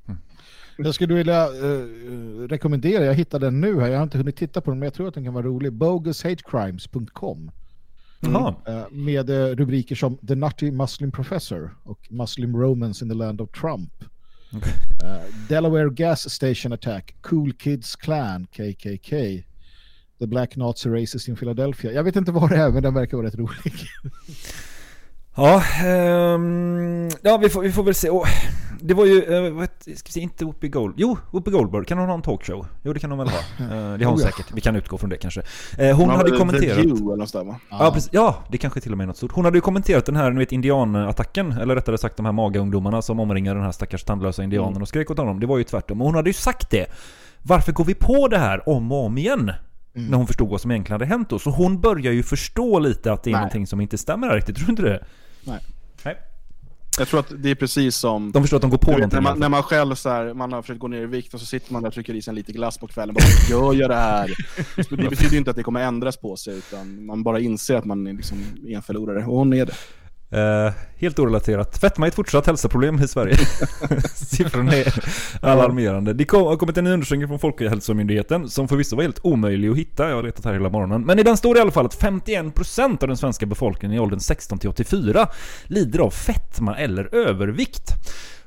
Jag skulle vilja eh, rekommendera, jag hittade den nu här, jag har inte hunnit titta på den men jag tror att den kan vara rolig. Bogushatecrimes.com Jaha. Eh, med eh, rubriker som The Nutty Muslim Professor och Muslim Romance in the Land of Trump. Eh, Delaware Gas Station Attack, Cool Kids Clan, KKK. The Black Nazi Races in Philadelphia. Jag vet inte vad det är men den verkar vara rätt rolig. Ja, ehm, ja vi, får, vi får väl se. Och, det var ju, uh, vad ska vi se, inte Whoopi Gold. Jo, Whoopi Goldberg, kan hon ha en talkshow? Jo, det kan hon väl ha. Eh, det har hon Oh, ja. säkert, vi kan utgå från det kanske. Eh, hon Ja, hade The kommenterat... View eller något där, va? Ja, precis. ja, det kanske till och med är något stort. Hon hade ju kommenterat den här, ni vet, indianattacken, eller rättare sagt de här maga-ungdomarna som omringade den här stackars tandlösa indianen Mm. och skrek åt honom. Det var ju tvärtom. Och hon hade ju sagt det. Varför går vi på det här om och om igen? Mm. När hon förstod vad som egentligen hade hänt då. Så hon börjar ju förstå lite att det är Nej. någonting som inte stämmer här riktigt. Tror du inte det? Nej. Nej. Jag tror att det är precis som... De förstår att de går på vet, någonting. när, man, när man själv så här, man har försökt gå ner i vikt och så sitter man där och trycker i sig en liten glass på kvällen. Bara, gör jag det här? Det betyder ju inte att det kommer ändras på sig, utan man bara inser att man är, liksom, en förlorare. Och hon är det. Eh, helt orelaterat. Fetma är ett fortsatt hälsoproblem i Sverige. Siffrorna är alarmerande. Det kom, har kommit en ny undersökning från Folkhälsomyndigheten som förvisso var helt omöjlig att hitta. Jag har letat här hela morgonen. Men i den står det i alla fall att 51% av den svenska befolkningen i åldern 16 till 84 lider av fetma eller övervikt.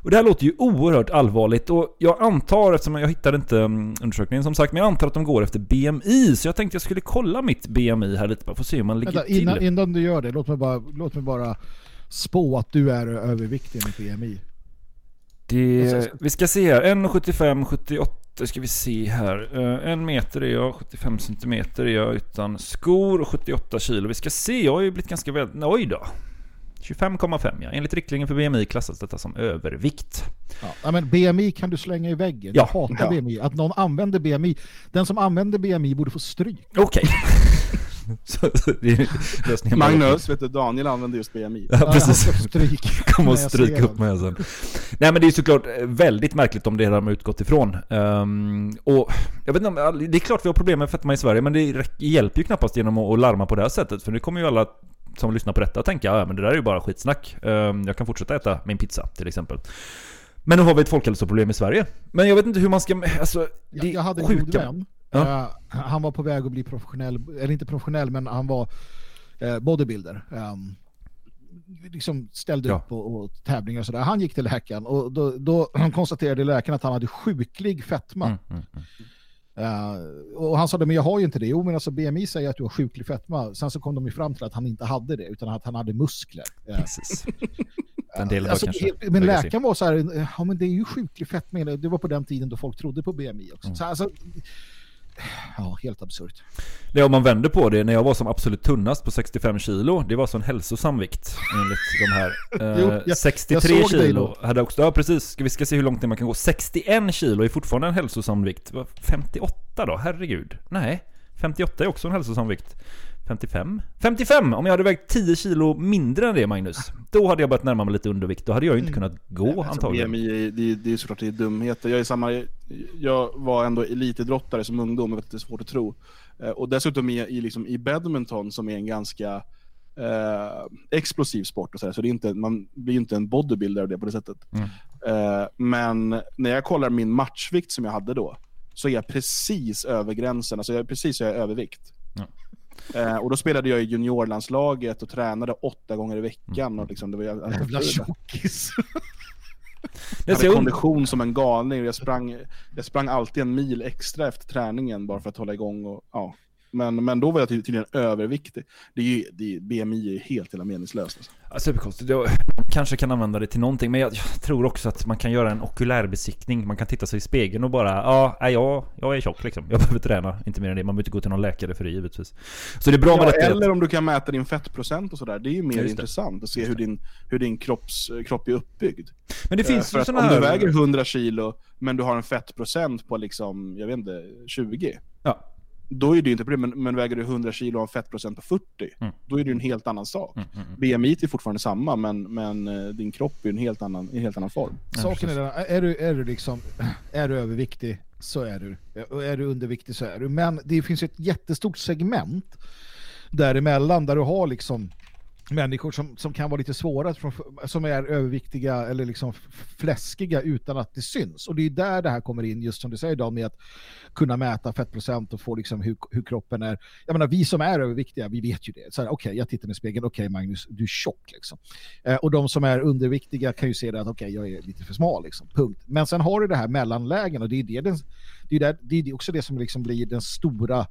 Och det här låter ju oerhört allvarligt och jag antar, eftersom jag hittade inte mm, undersökningen som sagt, men jag antar att de går efter BMI. Så jag tänkte jag skulle kolla mitt BMI här lite bara för att se hur man ligger Vänta, till. innan, innan du gör det, låt mig, bara, låt mig bara spå att du är överviktig enligt BMI. Det, vi ska se här, 1,75, 78 ska vi se här. Eh, En meter är jag, 75 centimeter är jag utan skor och 78 kilo. Vi ska se, jag har ju blivit ganska väl... Oj då. 25,5 ja. Enligt riktlinjen för BMI klassas detta som övervikt. Ja. men BMI kan du slänga i väggen. Ja. Jag hatar Ja. BMI. Att någon använder BMI, den som använder BMI borde få stryk. Okej. Lösningen. Magnus, vet du, Daniel använder just BMI. Ja, precis. stryk jag stryka ser upp mig sen. Nej men det är såklart eh, väldigt märkligt om det har de utgått ifrån. Ehm, och jag vet inte om, det är klart vi har problem med fetma i Sverige men det hjälper ju knappast genom att, att larma på det här sättet. För nu kommer ju alla som lyssnar på detta tänka ja men det där är ju bara skitsnack. Ehm, jag kan fortsätta äta min pizza till exempel. Men nu har vi ett folkhälsoproblem i Sverige. Men jag vet inte hur man ska, alltså Jag, jag hade en sjuka- god vän. Ja. Eh, han var på väg att bli professionell, eller inte professionell, men han var uh, bodybuilder. Um, liksom ställde Ja. upp och, och tävlingar och sådär. Han gick till läkaren och då, då konstaterade läkaren att han hade sjuklig fetma. Mm, mm, mm. Eh, och han sa det, men jag har ju inte det. Jo, men alltså BMI säger att du har sjuklig fetma. Sen så kom de ju fram till att han inte hade det, utan att han hade muskler. Eh, Precis. Den delen alltså, kanske helt- men läkaren var så här, ja men det är ju sjuklig fetma. Det var på den tiden då folk trodde på BMI också. Mm. Så alltså, ja, helt absurt. Det om man vänder på det, när jag var som absolut tunnast på 65 kilo, det var så en hälsosam vikt enligt de här. Eh, Jo, jag- 63 jag såg dig kilo hade också, ja precis, vi ska se hur långt ner man kan gå. 61 kilo är fortfarande en hälsosam vikt. Vad- 58 då? Herregud. Nej, 58 är också en hälsosam vikt. 55? 55! Om jag hade vägt 10 kilo mindre än det Magnus, då hade jag börjat närma mig lite undervikt. Då hade jag ju inte kunnat gå Alltså, antagligen. BMI, är- det, det är såklart det är dumheter. Jag, är samma, jag var ändå elitidrottare som ungdom, det är svårt att tro. Eh, Och dessutom i, i, liksom, i badminton som är en ganska eh, explosiv sport och så, där, så det är inte, man blir ju inte en bodybuilder av det på det sättet. Mm. Eh, men när jag kollar min matchvikt som jag hade då, så är jag precis över gränsen, alltså jag är precis så jag är övervikt. Ja. Eh, och då spelade jag i juniorlandslaget och tränade åtta gånger i veckan. Och liksom, det var, Jävla tjockis. Jag hade kondition som en galning. Jag sprang, jag sprang alltid en mil extra efter träningen bara för att hålla igång. Och, ja. Men, men då var jag ty- tydligen överviktig. Det är ju, det är, BMI är helt jävla meningslöst. Alltså. Ja, Superkonstigt. Jag kanske kan använda det till någonting, men jag, jag tror också att man kan göra en okulärbesiktning. Man kan titta sig i spegeln och bara, ja, jag, jag är tjock liksom. Jag behöver träna, inte mer än det. Man behöver inte gå till någon läkare för det givetvis. Så det är bra med Ja, detta. eller om du kan mäta din fettprocent och sådär. Det är ju mer intressant att se hur din, hur din kropps, kropp är uppbyggd. Men det Eh, finns för ju att såna om här... du väger 100 kilo, men du har en fettprocent på liksom, jag vet inte, 20. Ja. Då är det ju inte problem, men, men väger du 100 kilo och har en fettprocent på 40, Mm. då är det ju en helt annan sak. Mm, mm, mm. BMI är fortfarande samma, men, men eh, din kropp är en helt annan, i en helt annan form. Saken är den, är du, är du liksom, är du överviktig så är du. Och är du underviktig så är du. Men det finns ett jättestort segment däremellan där du har liksom människor som, som kan vara lite svåra, som är överviktiga eller liksom fläskiga utan att det syns. Och det är där det här kommer in, just som du säger idag med att kunna mäta fettprocent och få liksom hur, hur kroppen är. Jag menar, vi som är överviktiga, vi vet ju det. okej okay, Okej, jag tittar i spegeln, okej Magnus, du är tjock liksom. Eh, och de som är underviktiga kan ju se det att okej, jag är lite för smal liksom, punkt. Men sen har du det här mellanlägen och det är, det, den, det är, där, det är också det som liksom blir den stora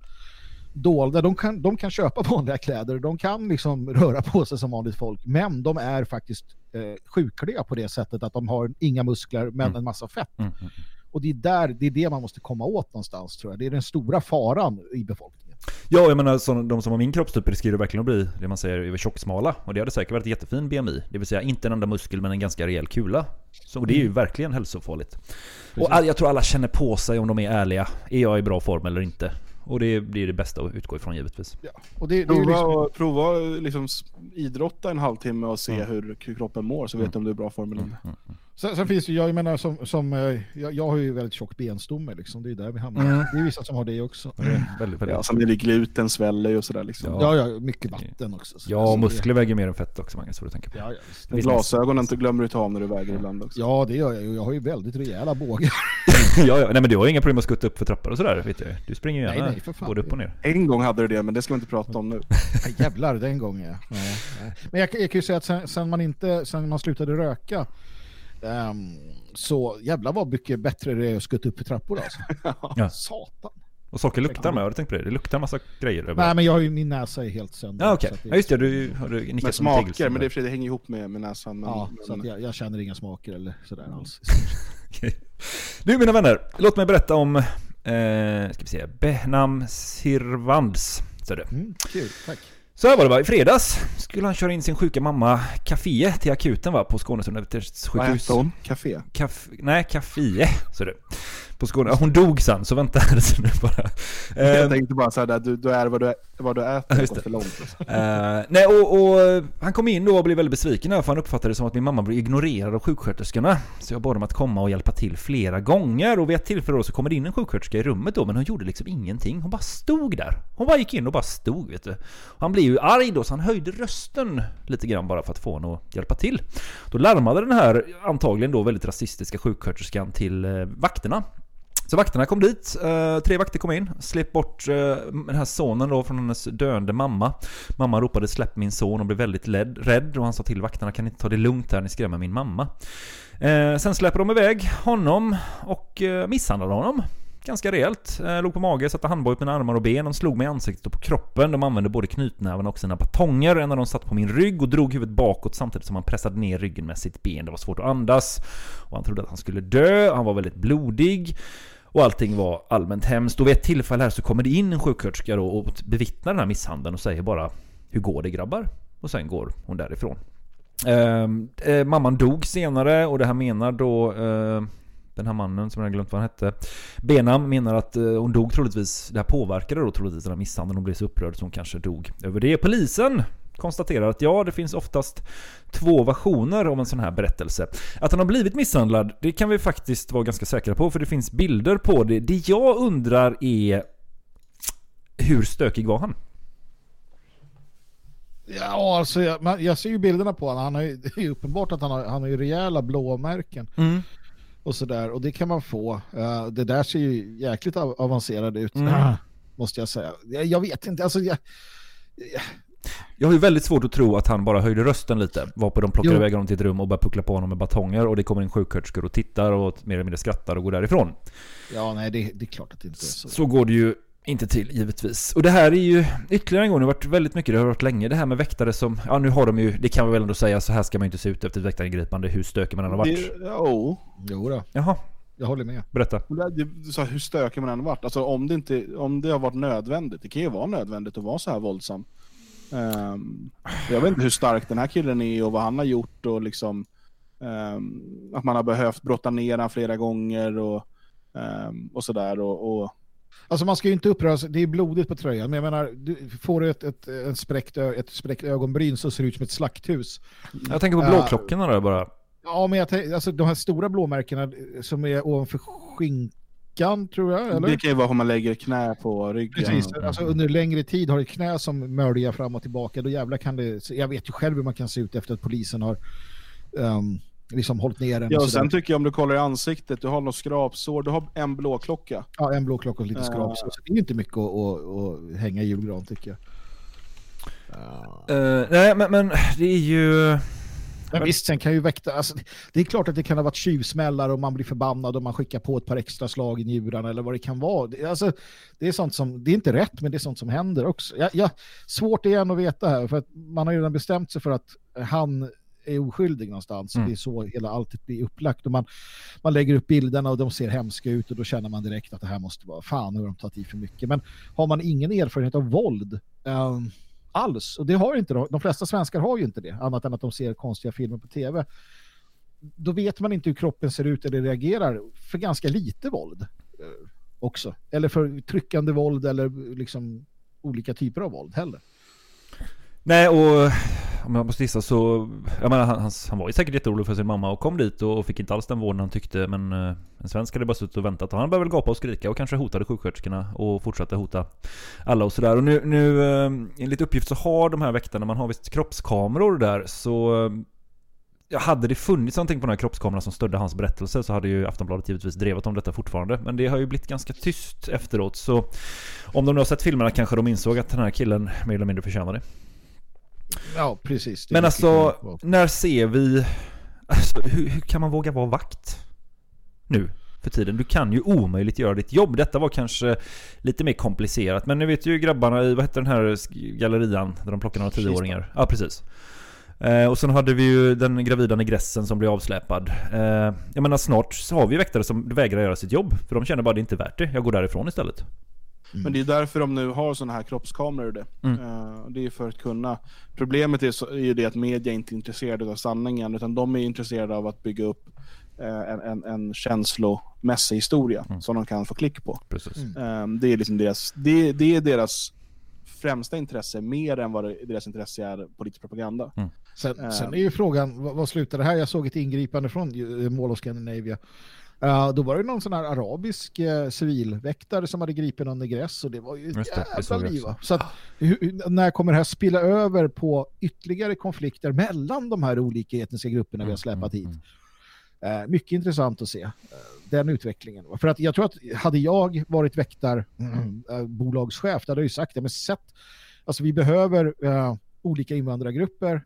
dolda. De kan, de kan köpa vanliga kläder, de kan liksom röra på sig som vanligt folk, men de är faktiskt eh, sjukliga på det sättet att de har inga muskler men en massa fett. Mm, mm. Och det är där, det är det man måste komma åt någonstans tror jag. Det är den stora faran i befolkningen. Ja, jag menar så, de som har min kroppstyp riskerar verkligen att bli det man säger tjocksmala. Och det hade säkert varit jättefin BMI. Det vill säga inte en enda muskel men en ganska rejäl kula. Så och det är ju verkligen hälsofarligt. Och all, jag tror alla känner på sig om de är ärliga. Är jag i bra form eller inte? Och det blir det bästa att utgå ifrån givetvis. Ja. Och det, det är Prova, liksom, och- prova liksom idrotta en halvtimme och se hur, hur kroppen mår så vet du om du är i bra form eller inte. Sen, sen finns det jag menar som, som eh, jag, jag har ju väldigt tjock benstomme liksom, det är där vi hamnar. Mm. Det är vissa som har det också. Väldigt, väldigt. Ja, sen är det gluten sväller och sådär liksom. Ja. Ja, ja, mycket vatten också. Så Ja, alltså, och det- muskler väger mer än fett också Magnus, får du tänka på. Ja, ja, Glasögonen inte glömmer du ta av när du väger ibland också. ja, det gör jag ju. Jag har ju väldigt rejäla bågar. ja, ja. Nej men du har ju inga problem att skutta upp för trappor och sådär, vet jag. Du springer ju Nej, gärna nej, för fan. både upp och ner. En gång hade du det, men det ska vi inte prata om nu. Ja, jävlar, den gången. Ja. Ja. Men jag, jag kan ju säga att sen, sen man inte, sen man slutade röka ehm, så jävlar vad mycket bättre det är att skutta upp för trappor alltså. Ja. Satan. Och saker luktar med, har du tänkt på det? Det luktar massa grejer Nej överallt. men jag har ju, min näsa är helt sönder. Ja okej, så det- ja, just det, du har du nickat som smaker, men det, är för det hänger ihop med, med näsan. Men, Ja, så men, att jag, jag känner inga smaker eller sådär alls. Okej. Du mina vänner, låt mig berätta om, eh, ska vi se, Behnam Sirvands. Så är det. Mm, kul, tack. Så här var det va, i fredags skulle han köra in sin sjuka mamma Kafie till akuten va, på Skånes vad universitetssjukhus. hette hon? Café? Kaf, nej, Kafie, så det. På Skåne. Hon dog sen, så vänta här så nu bara. Jag Eh, tänkte bara såhär, du, du är vad du, vad du äter, just det. för långt. Eh, nej, och, och han kom in då och blev väldigt besviken här, för han uppfattade det som att min mamma blev ignorerad av sjuksköterskorna. Så jag bad dem att komma och hjälpa till flera gånger. Och vid ett tillfälle då så kommer det in en sjuksköterska i rummet då, men hon gjorde liksom ingenting. Hon bara stod där. Hon bara gick in och bara stod, vet du. Och han blev ju arg då, så han höjde rösten lite grann bara för att få honom att hjälpa till. Då larmade den här, antagligen då väldigt rasistiska sjuksköterskan till eh, vakterna. Så vakterna kom dit, eh, tre vakter kom in, släpp bort eh, den här sonen då från hennes döende mamma. Mamma ropade släpp min son och blev väldigt led, rädd och han sa till vakterna kan ni inte ta det lugnt här, ni skrämmer min mamma. Eh, sen släpper de iväg honom och misshandlade honom. Ganska rejält. Jag låg på mage, satte handboj på mina armar och ben. De slog mig i ansiktet och på kroppen. De använde både knytnävarna och sina batonger. En av dem satt på min rygg och drog huvudet bakåt samtidigt som han pressade ner ryggen med sitt ben. Det var svårt att andas. Och han trodde att han skulle dö. Han var väldigt blodig. Och allting var allmänt hemskt. Och vid ett tillfälle här så kommer det in en sjuksköterska då och bevittnar den här misshandeln och säger bara Hur går det grabbar? Och sen går hon därifrån. Ehm, eh, mamman dog senare och det här menar då eh, den här mannen som jag har glömt vad han hette. Benam menar att eh, hon dog troligtvis, det här påverkade då troligtvis den här misshandeln. Hon blev så upprörd så hon kanske dog över det. Polisen konstaterar att ja, det finns oftast två versioner av en sån här berättelse. Att han har blivit misshandlad, det kan vi faktiskt vara ganska säkra på för det finns bilder på det. Det jag undrar är hur stökig var han? Ja, alltså jag, man, jag ser ju bilderna på honom. Han har ju, det är ju uppenbart att han har, han har ju rejäla blåmärken. Mm. Och sådär. Och det kan man få. Eh, det där ser ju jäkligt av, avancerad ut. Mm. Måste jag säga. Jag, jag vet inte. Alltså, jag, Jag har ju väldigt svårt att tro att han bara höjde rösten lite. Varpå de plockar Jo. iväg honom till ett rum och börjar puckla på honom med batonger. Och det kommer in sjuksköterskor och tittar och mer eller mindre skrattar och går därifrån. ja, nej, det, det är klart att det inte är så. Så går det ju inte till givetvis. Och det här är ju ytterligare en gång, det har varit väldigt mycket, det har varit länge, det här med väktare som, ja nu har de ju, det kan man väl ändå säga, så här ska man ju inte se ut efter ett väktaringripande, hur stökig man än har varit. Det, jo, Jo då, Jaha, jag håller med. berätta. Så här, hur stökig man än varit. Alltså om det, inte, om det har varit nödvändigt. Det kan ju vara nödvändigt att vara så här våldsam. Ehm, jag vet inte hur stark den här killen är och vad han har gjort och liksom ehm, att man har behövt brotta ner han flera gånger och, um, och sådär. Och, och, Alltså man ska ju inte uppröras, det är blodigt på tröjan, men jag menar, du får du ett, ett, en spräckt, ett spräckt ögonbryn så ser det ut som ett slakthus. Jag tänker på Ja. blåklockorna där bara. Ja, men jag tänk, alltså de här stora blåmärkena som är ovanför skink, fickan tror jag, eller? Det kan ju vara om man lägger knä på ryggen. Precis, alltså under längre tid har ett knä som möljar fram och tillbaka, då jävlar kan det, jag vet ju själv hur man kan se ut efter att polisen har um, liksom hållit ner en. Ja, och sen tycker jag om du kollar i ansiktet, du har något skrapsår, du har en blåklocka. Ja, en blåklocka och lite Eh. skrapsår. Så det är ju inte mycket att, att, att hänga i julgran tycker jag. Eh, nej, men, men det är ju... Men visst, sen kan ju väkta, alltså, det är klart att det kan ha varit tjuvsmällar och man blir förbannad och man skickar på ett par extra slag i njurarna eller vad det kan vara. Det, alltså, det är sånt som, det är inte rätt men det är sånt som händer också. Ja, ja, svårt igen att veta här för att man har ju redan bestämt sig för att han är oskyldig någonstans. Mm. Det är så hela allt blir upplagt och man, man lägger upp bilderna och de ser hemska ut och då känner man direkt att det här måste vara fan har de tagit i för mycket. Men har man ingen erfarenhet av våld ehm, alls, och det har inte de, de flesta svenskar har ju inte det, annat än att de ser konstiga filmer på tv. Då vet man inte hur kroppen ser ut eller reagerar för ganska lite våld eh, också. Eller för tryckande våld eller liksom olika typer av våld heller. Nej, och om jag måste gissa så... Jag menar, han, han, var ju säkert jätteorolig för sin mamma och kom dit och fick inte alls den vården han tyckte. Men eh, en svensk hade bara suttit och väntat. Och han började väl gapa och skrika och kanske hotade sjuksköterskorna och fortsatte hota alla och sådär. Och nu, nu eh, enligt uppgift så har de här väktarna, man har visst kroppskameror där, så... eh, Ja, hade det funnits någonting på den här kroppskameran som stödde hans berättelse så hade ju Aftonbladet givetvis drevat om detta fortfarande. Men det har ju blivit ganska tyst efteråt så om de nu har sett filmerna kanske de insåg att den här killen mer eller mindre förtjänade det. Ja, precis. Men alltså, när ser vi... Alltså, hur, hur kan man våga vara vakt? Nu, för tiden. Du kan ju omöjligt göra ditt jobb. Detta var kanske lite mer komplicerat. Men ni vet ju grabbarna i, vad hette den här gallerian där de plockar några tioåringar? Ja, precis. Eh, och sen hade vi ju den gravida negressen som blev avsläpad. Eh, jag menar snart så har vi väktare som vägrar göra sitt jobb. För de känner bara att det inte är värt det. Jag går därifrån istället. Men det är därför de nu har sådana här kroppskameror. Det. Mm. Eh, det är för att kunna... Problemet är, så, är ju det att media inte är intresserade av sanningen, utan de är intresserade av att bygga upp eh, en, en, en känslomässig historia som de kan få klick på. Precis. Eh, det, är liksom deras, det, det är deras främsta intresse, mer än vad deras intresse är politisk propaganda. Sen, Eh. sen är ju frågan, vad, vad slutar det här? Jag såg ett ingripande från Mall of Scandinavia. Eh, då var det någon sån här arabisk uh, civilväktare som hade gripit någon negress och det var ju Just det, jävla liv. Så att, hur, när kommer det här spilla över på ytterligare konflikter mellan de här olika etniska grupperna vi har släpat hit? Eh, mycket intressant att se eh, den utvecklingen. För att jag tror att hade jag varit väktar, eh, bolagschef, då hade jag ju sagt det, men sett, alltså vi behöver eh, olika invandrargrupper eh,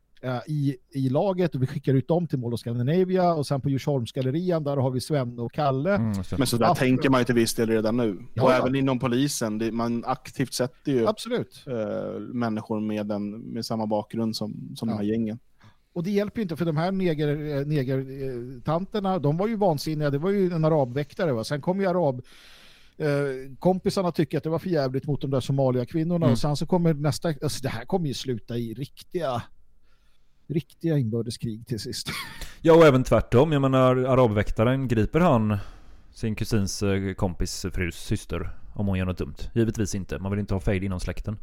i, i laget och vi skickar ut dem till Mall of Scandinavia och sen på Djursholmsgallerian där har vi Sven och Kalle. Men så där Ja, tänker man ju till viss del redan nu. Ja, och ja. även inom polisen, det, man aktivt sätter ju Absolut. eh, människor med, den, med samma bakgrund som, som de här gängen. Och det hjälper ju inte för de här neger, eh, negertanterna, de var ju vansinniga. Det var ju en arabväktare. Va? Sen kom ju arab eh, kompisarna tycker att det var för jävligt mot de där Somalia-kvinnorna Mm. och sen så kommer nästa, alltså det här kommer ju sluta i riktiga riktiga inbördeskrig till sist. Ja, och även tvärtom. Jag menar, arabväktaren, griper han sin kusins eh, kompis frus syster om hon gör något dumt? Givetvis inte. Man vill inte ha fejd inom släkten.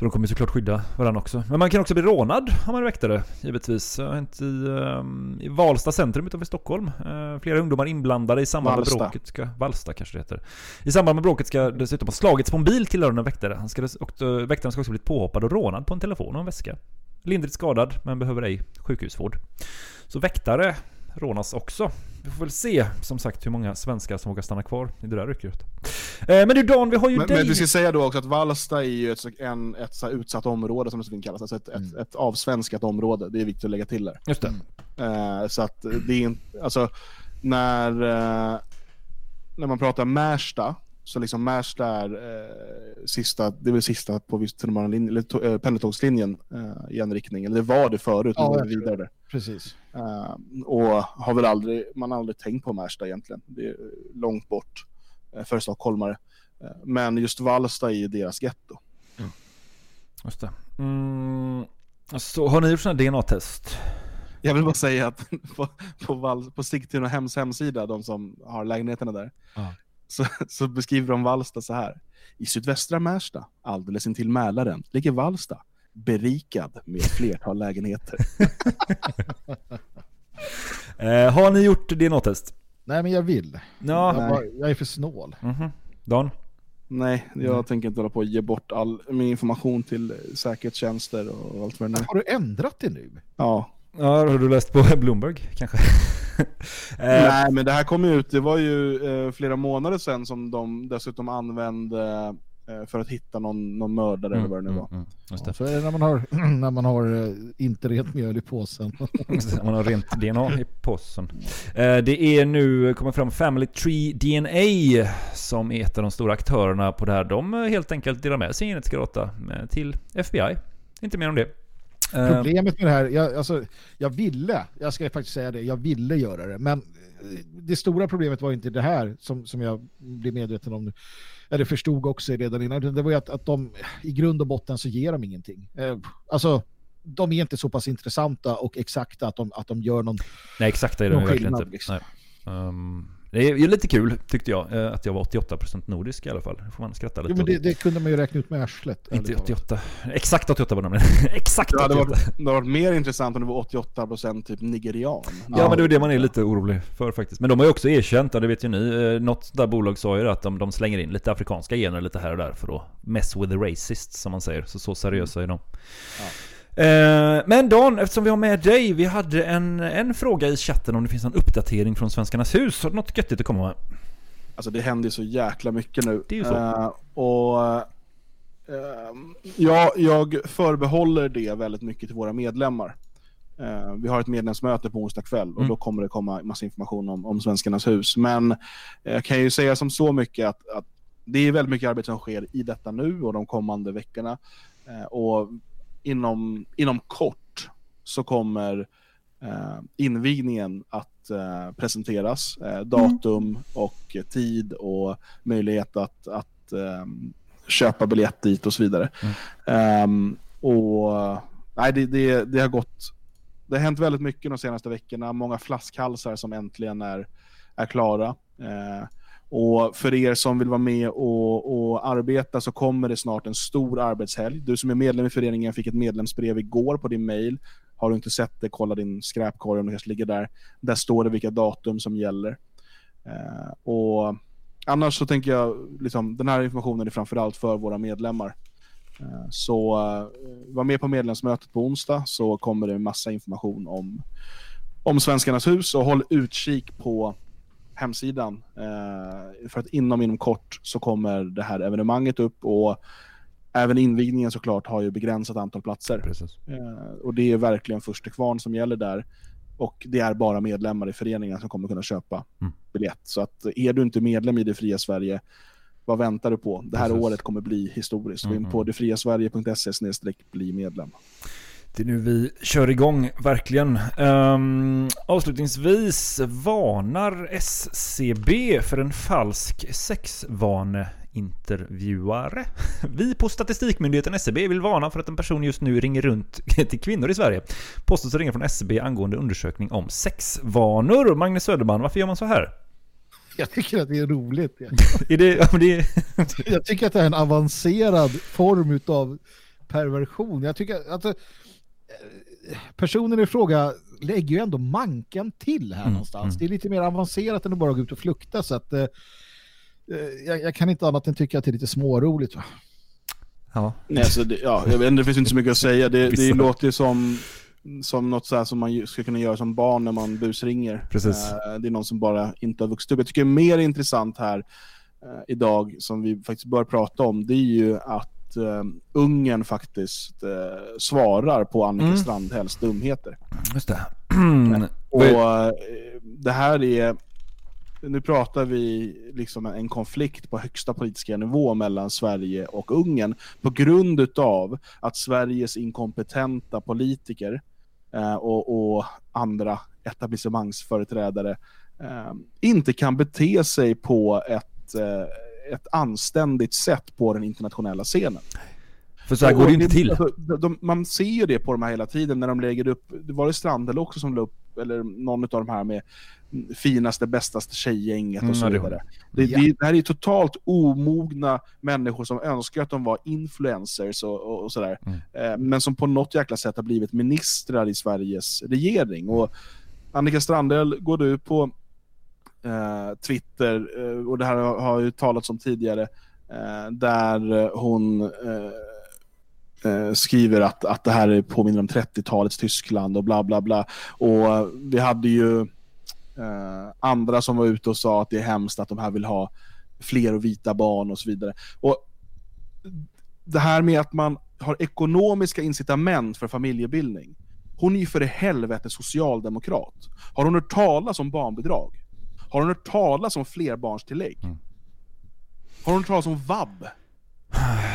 Så de kommer ju såklart skydda varandra också. Men man kan också bli rånad om man är väktare, givetvis. Det har hänt i, ehm, i Valsta centrum utanför Stockholm. Eh, flera ungdomar inblandade i samband Valsta. med bråket ska... Valsta kanske det heter. I samband med bråket ska dessutom ha slagits på en bil tillhörande en väktare. Han ska, och, eh, väktaren ska också blivit påhoppad och rånad på en telefon och en väska. Lindrigt skadad, men behöver ej sjukhusvård. Så väktare rånas också. Vi får väl se, som sagt, hur många svenskar som vågar stanna kvar i det där yrket. Eh, men du Dan, vi har ju Men, dig... men vi ska säga då också att Valsta är ju ett, så- en, ett så här utsatt område som det så fint kallas, alltså ett, ett, ett avsvenskat område. Det är viktigt att lägga till där. Just det. Eh, så att det är inte, alltså när, eh, när man pratar Märsta, så liksom Märsta är eh, sista, det är väl sista på viss tunnelbanelinje, eller to- eh, pendeltågslinjen eh, i en riktning, eller det var det förut, nu Ja, tror vidare där. Precis. Eh, och har väl aldrig, man har aldrig tänkt på Märsta egentligen. Det är långt bort eh, för stockholmare. Eh, men just Valsta är ju deras getto. Just det. Mm, så har ni gjort sådana DNA-test? Jag vill bara säga att på, på, Val, på Sigtuna Hems hemsida, de som har lägenheterna där, Ja. Så, så beskriver de Valsta så här. I sydvästra Märsta, alldeles intill Mälaren, ligger Valsta, berikad med flertal lägenheter. Eh, har ni gjort DNA-test? Nej, men jag vill. Ja. Jag, bara, jag är för snål. Mhm. Dan? Nej, jag tänker inte hålla på och ge bort all min information till säkerhetstjänster och allt vad det nu är. Har du ändrat det nu? Ja. Ja, har du läst på Bloomberg kanske? Eh, Nej, men det här kom ut, det var ju eh, flera månader sedan som de dessutom använde eh, för att hitta någon, någon mördare eller vad det nu var. Mm, just Ja, så är det när man har, när man har eh, inte rent mjöl i påsen. Man har rent DNA i påsen. Eh, Det är nu kommit fram Family Tree DNA som är ett av de stora aktörerna på det här. De helt enkelt delar med sig genetiska data till FBI. Inte mer om det. Eh, Problemet med det här, jag, alltså, jag ville, jag ska faktiskt säga det, jag ville göra det. Men eh, det stora problemet var inte det här som, som jag blev medveten om nu. Eller förstod också redan innan. Det var ju att, att de i grund och botten så ger de ingenting. Eh, alltså, de är inte så pass intressanta och exakta att de, att de gör någon Nej, exakt är ju verkligen inte. liksom. Nej. Det är ju lite kul tyckte jag, eh, att jag var 88% nordisk i alla fall. Det får man skratta lite Jo, men det, det kunde man ju räkna ut med arslet. Inte ärligt talat. 88. Exakt 88 var det nämligen. Exakt Det hade, 88. varit, det hade varit mer intressant om det var 88% typ nigerian. Ja, men det är det man är lite orolig för faktiskt. Men de har ju också erkänt, och det vet ju ni, eh, något där bolag sa ju det att de, de slänger in lite afrikanska gener lite här och där för att mess with the racists som man säger. Så så seriösa är de. Eh, Men Dan, eftersom vi har med dig, vi hade en, en fråga i chatten om det finns en uppdatering från Svenskarnas hus. Har du något göttigt att komma med? Alltså det händer ju så jäkla mycket nu. Det är ju så. Eh, och eh, ja, jag förbehåller det väldigt mycket till våra medlemmar. Eh, vi har ett medlemsmöte på onsdag kväll och Mm. då kommer det komma massa information om, om Svenskarnas hus. Men jag kan ju säga som så mycket att, att det är väldigt mycket arbete som sker i detta nu och de kommande veckorna. Eh, och inom, inom kort så kommer eh, invigningen att eh, presenteras. Eh, datum och eh, tid och möjlighet att, att eh, köpa biljett dit och så vidare. Ehm, och nej, det, det, det har gått det har hänt väldigt mycket de senaste veckorna. Många flaskhalsar som äntligen är, är klara. Och för er som vill vara med och, och arbeta så kommer det snart en stor arbetshelg. Du som är medlem i föreningen fick ett medlemsbrev igår på din mail. Har du inte sett det, kolla din skräpkorg om det kanske ligger där. Där står det vilka datum som gäller. Eh, och annars så tänker jag, liksom, den här informationen är framförallt för våra medlemmar. Eh, Så eh, var med på medlemsmötet på onsdag så kommer det en massa information om, om Svenskarnas hus och håll utkik på hemsidan. Eh, För att inom inom kort så kommer det här evenemanget upp och även invigningen såklart har ju begränsat antal platser. Precis. Eh, Och det är verkligen första kvarn som gäller där. Och det är bara medlemmar i föreningen som kommer kunna köpa Mm. biljett. Så att är du inte medlem i Det Fria Sverige, vad väntar du på? Det här Precis. året kommer bli historiskt. Gå in på detfriasverige.se bli medlem. Det är nu vi kör igång, verkligen. Um, avslutningsvis varnar SCB för en falsk sexvaneintervjuare. Vi på Statistikmyndigheten SCB vill varna för att en person just nu ringer runt till kvinnor i Sverige. Påstås ringa från SCB angående undersökning om sexvanor. Magnus Söderman, varför gör man så här? Jag tycker att det är roligt. Är det, ja, det, Jag tycker att det är en avancerad form av perversion. Jag tycker att alltså, personen i fråga lägger ju ändå manken till här Mm, någonstans. mm. Det är lite mer avancerat än att bara gå ut och flukta. Så att, eh, eh, jag, jag kan inte annat än tycka att det är lite småroligt. Va? ja. Nej, så det, ja, jag vet inte, det finns inte så mycket att säga. Det, det låter ju som, som något så här som man ska kunna göra som barn när man busringer. Precis. Eh, det är någon som bara inte har vuxit upp. Jag tycker mer intressant här eh, idag, som vi faktiskt bör prata om, det är ju att eh, Ungern faktiskt eh, svarar på Annika Mm. Strandhälls dumheter. Just det. Och eh, det här är, nu pratar vi liksom en konflikt på högsta politiska nivå mellan Sverige och Ungern på grund utav att Sveriges inkompetenta politiker eh, och, och andra etablissemangsföreträdare eh, inte kan bete sig på ett, eh, ett anständigt sätt på den internationella scenen. För så här går det ju inte till. Alltså, de, man ser ju det på de här hela tiden när de lägger upp, det var det Strandhäll också som la upp, eller någon av de här med finaste, bästaste tjejgänget Mm, och så ja, det vidare. var Det, Ja. det, det här är totalt omogna människor som önskar att de var influencers och, och, och sådär. Mm. Eh, men som på något jäkla sätt har blivit ministrar i Sveriges regering. Och Annika Strandhäll går du på eh, Twitter, eh, och det här har, har ju talats om tidigare, eh, där hon eh, eh, skriver att, att det här är påminner om 30-talets Tyskland och bla bla bla. Och vi hade ju eh, andra som var ute och sa att det är hemskt att de här vill ha fler och vita barn och så vidare. Och det här med att man har ekonomiska incitament för familjebildning. Hon är ju för i helvete socialdemokrat. Har hon hört talas om barnbidrag? Har hon hört talas om flerbarnstillägg? Har hon hört talas om vab?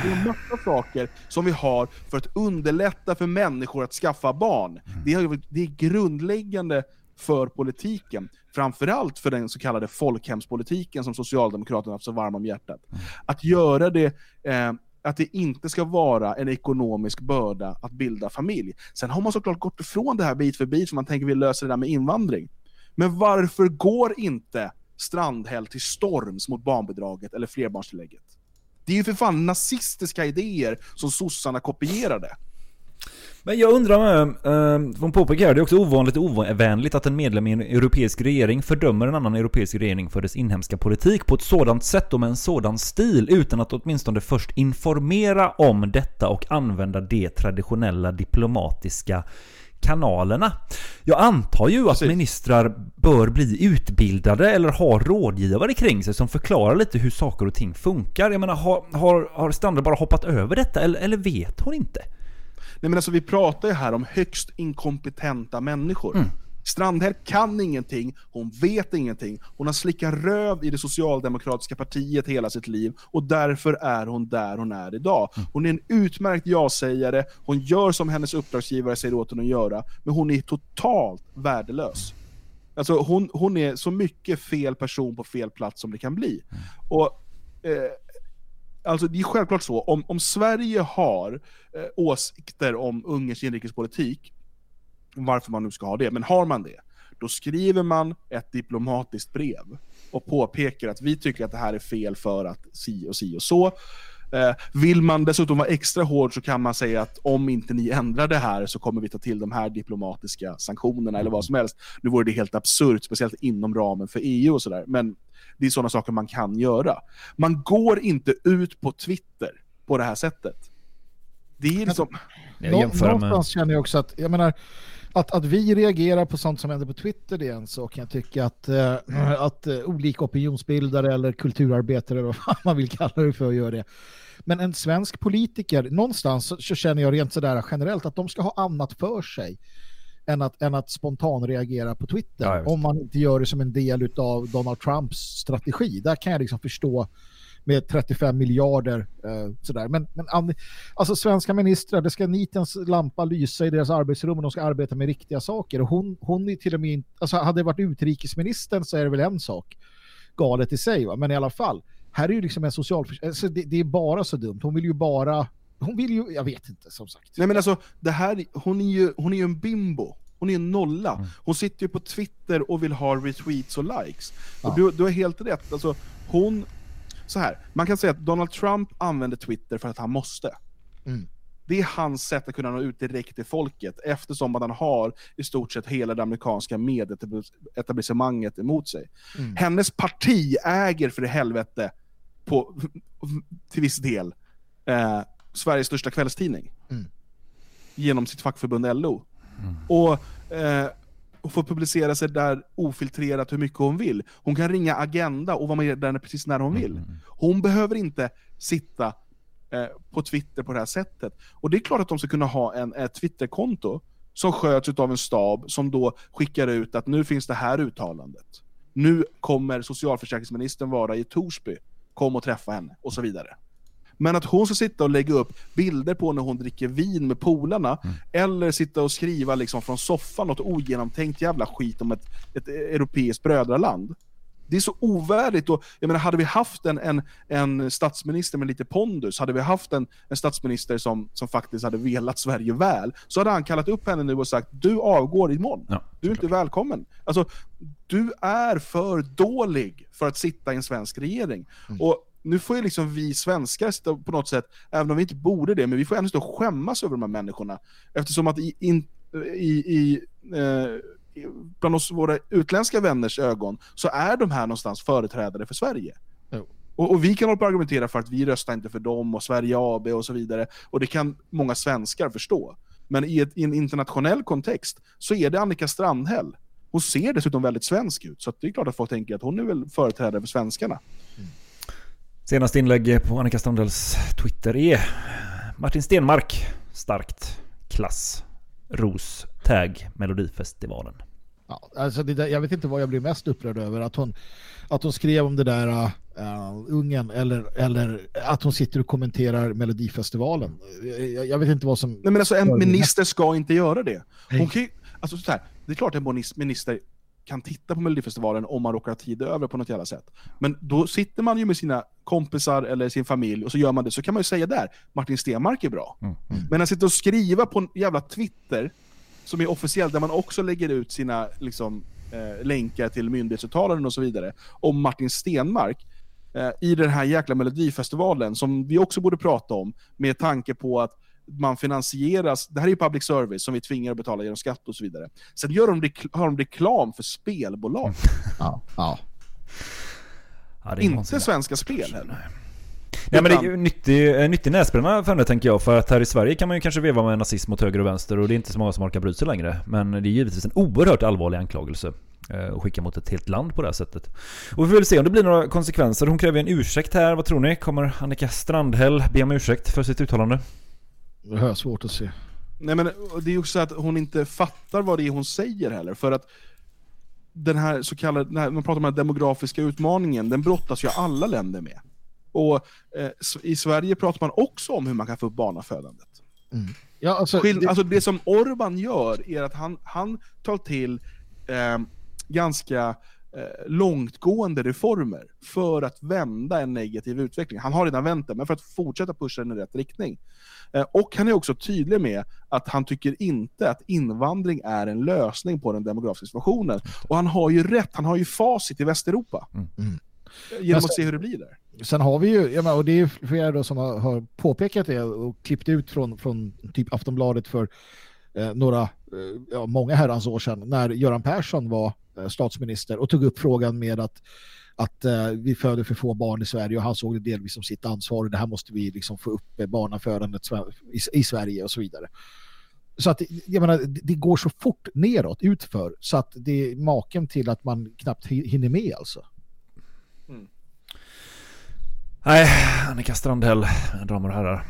Det är en massa saker som vi har för att underlätta för människor att skaffa barn. Det är, det är grundläggande för politiken. Framförallt för den så kallade folkhemspolitiken som Socialdemokraterna har haft så varm om hjärtat. Att göra det eh, att det inte ska vara en ekonomisk börda att bilda familj. Sen har man såklart gått ifrån det här bit för bit, för man tänker vi löser det där med invandring. Men varför går inte Strandhäll till storms mot barnbidraget eller flerbarnstillägget? Det är ju för fan nazistiska idéer som sossarna kopierade. Men jag undrar med, eh, hon påpekar det är också ovanligt och ovänligt att en medlem i en europeisk regering fördömer en annan europeisk regering för dess inhemska politik på ett sådant sätt och med en sådan stil utan att åtminstone först informera om detta och använda det traditionella diplomatiska kanalerna. Jag antar ju att ministrar bör bli utbildade eller ha rådgivare kring sig som förklarar lite hur saker och ting funkar. Jag menar, har, har, har Strandberg bara hoppat över detta eller, eller vet hon inte? Nej men alltså vi pratar ju här om högst inkompetenta människor. Mm. Strandhäll kan ingenting, hon vet ingenting, hon har slickat röv i det socialdemokratiska partiet hela sitt liv och därför är hon där hon är idag. Hon är en utmärkt ja-sägare, hon gör som hennes uppdragsgivare säger åt henne att göra, men hon är totalt värdelös. Alltså hon, hon är så mycket fel person på fel plats som det kan bli. Och eh, Alltså det är självklart så, om, om Sverige har eh, åsikter om Ungerns inrikespolitik, varför man nu ska ha det, men har man det, då skriver man ett diplomatiskt brev och påpekar att vi tycker att det här är fel för att si och si och så. Eh, vill man dessutom vara extra hård så kan man säga att om inte ni ändrar det här så kommer vi ta till de här diplomatiska sanktionerna eller vad som helst. Nu vore det helt absurt, speciellt inom ramen för EU och sådär, men det är sådana saker man kan göra. Man går inte ut på Twitter på det här sättet. Det är liksom... Nå, någonstans känner jag också att, jag menar, att, att vi reagerar på sånt som händer på Twitter det är en sak. Jag tycker att, eh, att eh, olika opinionsbildare eller kulturarbetare, eller vad man vill kalla det för, gör det. Men en svensk politiker, någonstans så, känner jag rent sådär generellt att de ska ha annat för sig än att, än att spontan reagera på Twitter. Ja, om man inte gör det som en del av Donald Trumps strategi. Där kan jag liksom förstå med 35 miljarder eh, sådär. Men, men alltså svenska ministrar, det ska nitens lampa lysa i deras arbetsrum och de ska arbeta med riktiga saker. Och hon, hon är till och med inte, alltså hade det varit utrikesministern så är det väl en sak galet i sig va? men i alla fall här är ju liksom en social alltså det, det är bara så dumt. Hon vill ju bara hon vill ju, jag vet inte som sagt. Nej men alltså, det här, hon, är ju, hon är ju en bimbo. Hon är en nolla. Mm. Hon sitter ju på Twitter och vill ha retweets och likes. Ja. Och du, du har helt rätt. Alltså, hon, så här, man kan säga att Donald Trump använder Twitter för att han måste. Mm. Det är hans sätt att kunna nå ut direkt till folket eftersom att han har i stort sett hela det amerikanska medietablissemanget emot sig. Mm. Hennes parti äger för i helvete på, till viss del eh, Sveriges största kvällstidning. Mm. Genom sitt fackförbund LO. Och, eh, och får publicera sig där ofiltrerat hur mycket hon vill. Hon kan ringa Agenda och vara med där precis när hon vill. Hon behöver inte sitta eh, på Twitter på det här sättet. Och det är klart att de ska kunna ha en, ett Twitterkonto som sköts av en stab som då skickar ut att nu finns det här uttalandet. Nu kommer socialförsäkringsministern vara i Torsby. Kom och träffa henne och så vidare. Men att hon ska sitta och lägga upp bilder på när hon dricker vin med polarna, eller sitta och skriva liksom från soffan något ogenomtänkt jävla skit om ett, ett europeiskt brödraland. Det är så ovärdigt. Och, jag menar, hade vi haft en, en, en statsminister med lite pondus, hade vi haft en, en statsminister som, som faktiskt hade velat Sverige väl, så hade han kallat upp henne nu och sagt du avgår imorgon. du är inte välkommen. Alltså, du är för dålig för att sitta i en svensk regering. Och nu får ju liksom vi svenskar sitta på något sätt, även om vi inte borde det, men vi får ändå stå och skämmas över de här människorna. Eftersom att i, in, i, i, eh, bland oss, våra utländska vänners ögon, så är de här någonstans företrädare för Sverige. Jo. Och, och vi kan hålla på och argumentera för att vi röstar inte för dem och Sverige AB och så vidare. Och det kan många svenskar förstå. Men i, ett, i en internationell kontext så är det Annika Strandhäll. Hon ser dessutom väldigt svensk ut, så det är klart att folk tänker att hon är väl företrädare för svenskarna. Senaste inlägg på Annika Strandells Twitter är Martin Stenmark. Starkt. Klass. Ros. Tag. Melodifestivalen. Ja, alltså det där, jag vet inte vad jag blir mest upprörd över. Att hon, att hon skrev om det där uh, ungen eller, eller att hon sitter och kommenterar Melodifestivalen. Jag, jag vet inte vad som... Nej men alltså en minister ska inte göra det. Hon kan ju, alltså så här, det är klart att en minister kan titta på Melodifestivalen om man råkar ha tid över på något jävla sätt. Men då sitter man ju med sina kompisar eller sin familj och så gör man det, så kan man ju säga där, Martin Stenmark är bra. Men att sitta och skriva på en jävla Twitter, som är officiellt, där man också lägger ut sina liksom, eh, länkar till myndighetsuttalanden och så vidare, om Martin Stenmark, eh, i den här jäkla Melodifestivalen, som vi också borde prata om, med tanke på att man finansieras, det här är ju public service som vi tvingar att betala genom skatt och så vidare. Sen gör de, har de reklam för spelbolag. Ja, ja. Ja, det är Inte konstigt. svenska spel heller. Nej men det är ju nyttig, eh, nyttig näsbränna för henne tänker jag. För att här i Sverige kan man ju kanske veva med nazism åt höger och vänster och det är inte så många som orkar bry sig längre. Men det är givetvis en oerhört allvarlig anklagelse. eh, Att skicka mot ett helt land på det här sättet. Och vi får väl se om det blir några konsekvenser. Hon kräver en ursäkt här. Vad tror ni? Kommer Annika Strandhäll be om ursäkt för sitt uttalande? Det har jag svårt att se. Nej men det är också att hon inte fattar vad det är hon säger heller, för att den här så kallade, den här, man pratar om den demografiska utmaningen, den brottas ju alla länder med. Och eh, i Sverige pratar man också om hur man kan få upp barnafödandet. Ja, alltså, Skill- det- alltså det som Orban gör är att han, han tar till eh, ganska eh, långtgående reformer för att vända en negativ utveckling. Han har redan vänt den, men för att fortsätta pusha den i rätt riktning. Eh, och han är också tydlig med att han tycker inte att invandring är en lösning på den demografiska situationen. Och han har ju rätt, han har ju facit i Västeuropa. Mm. Genom Men att se hur det blir där. Sen har vi ju, menar, och det är ju flera då som har, har påpekat det och klippt ut från, från typ Aftonbladet för eh, några, eh, ja, många herrans år sedan när Göran Persson var eh, statsminister och tog upp frågan med att, att eh, vi föder för få barn i Sverige och han såg det delvis som sitt ansvar och det här måste vi liksom få upp eh, barnafödandet i, i Sverige och så vidare. Så att jag menar, det, går så fort neråt, utför, så att det är maken till att man knappt hi- hinner med alltså. Nej, Annika Strandhäll, damer och herrar.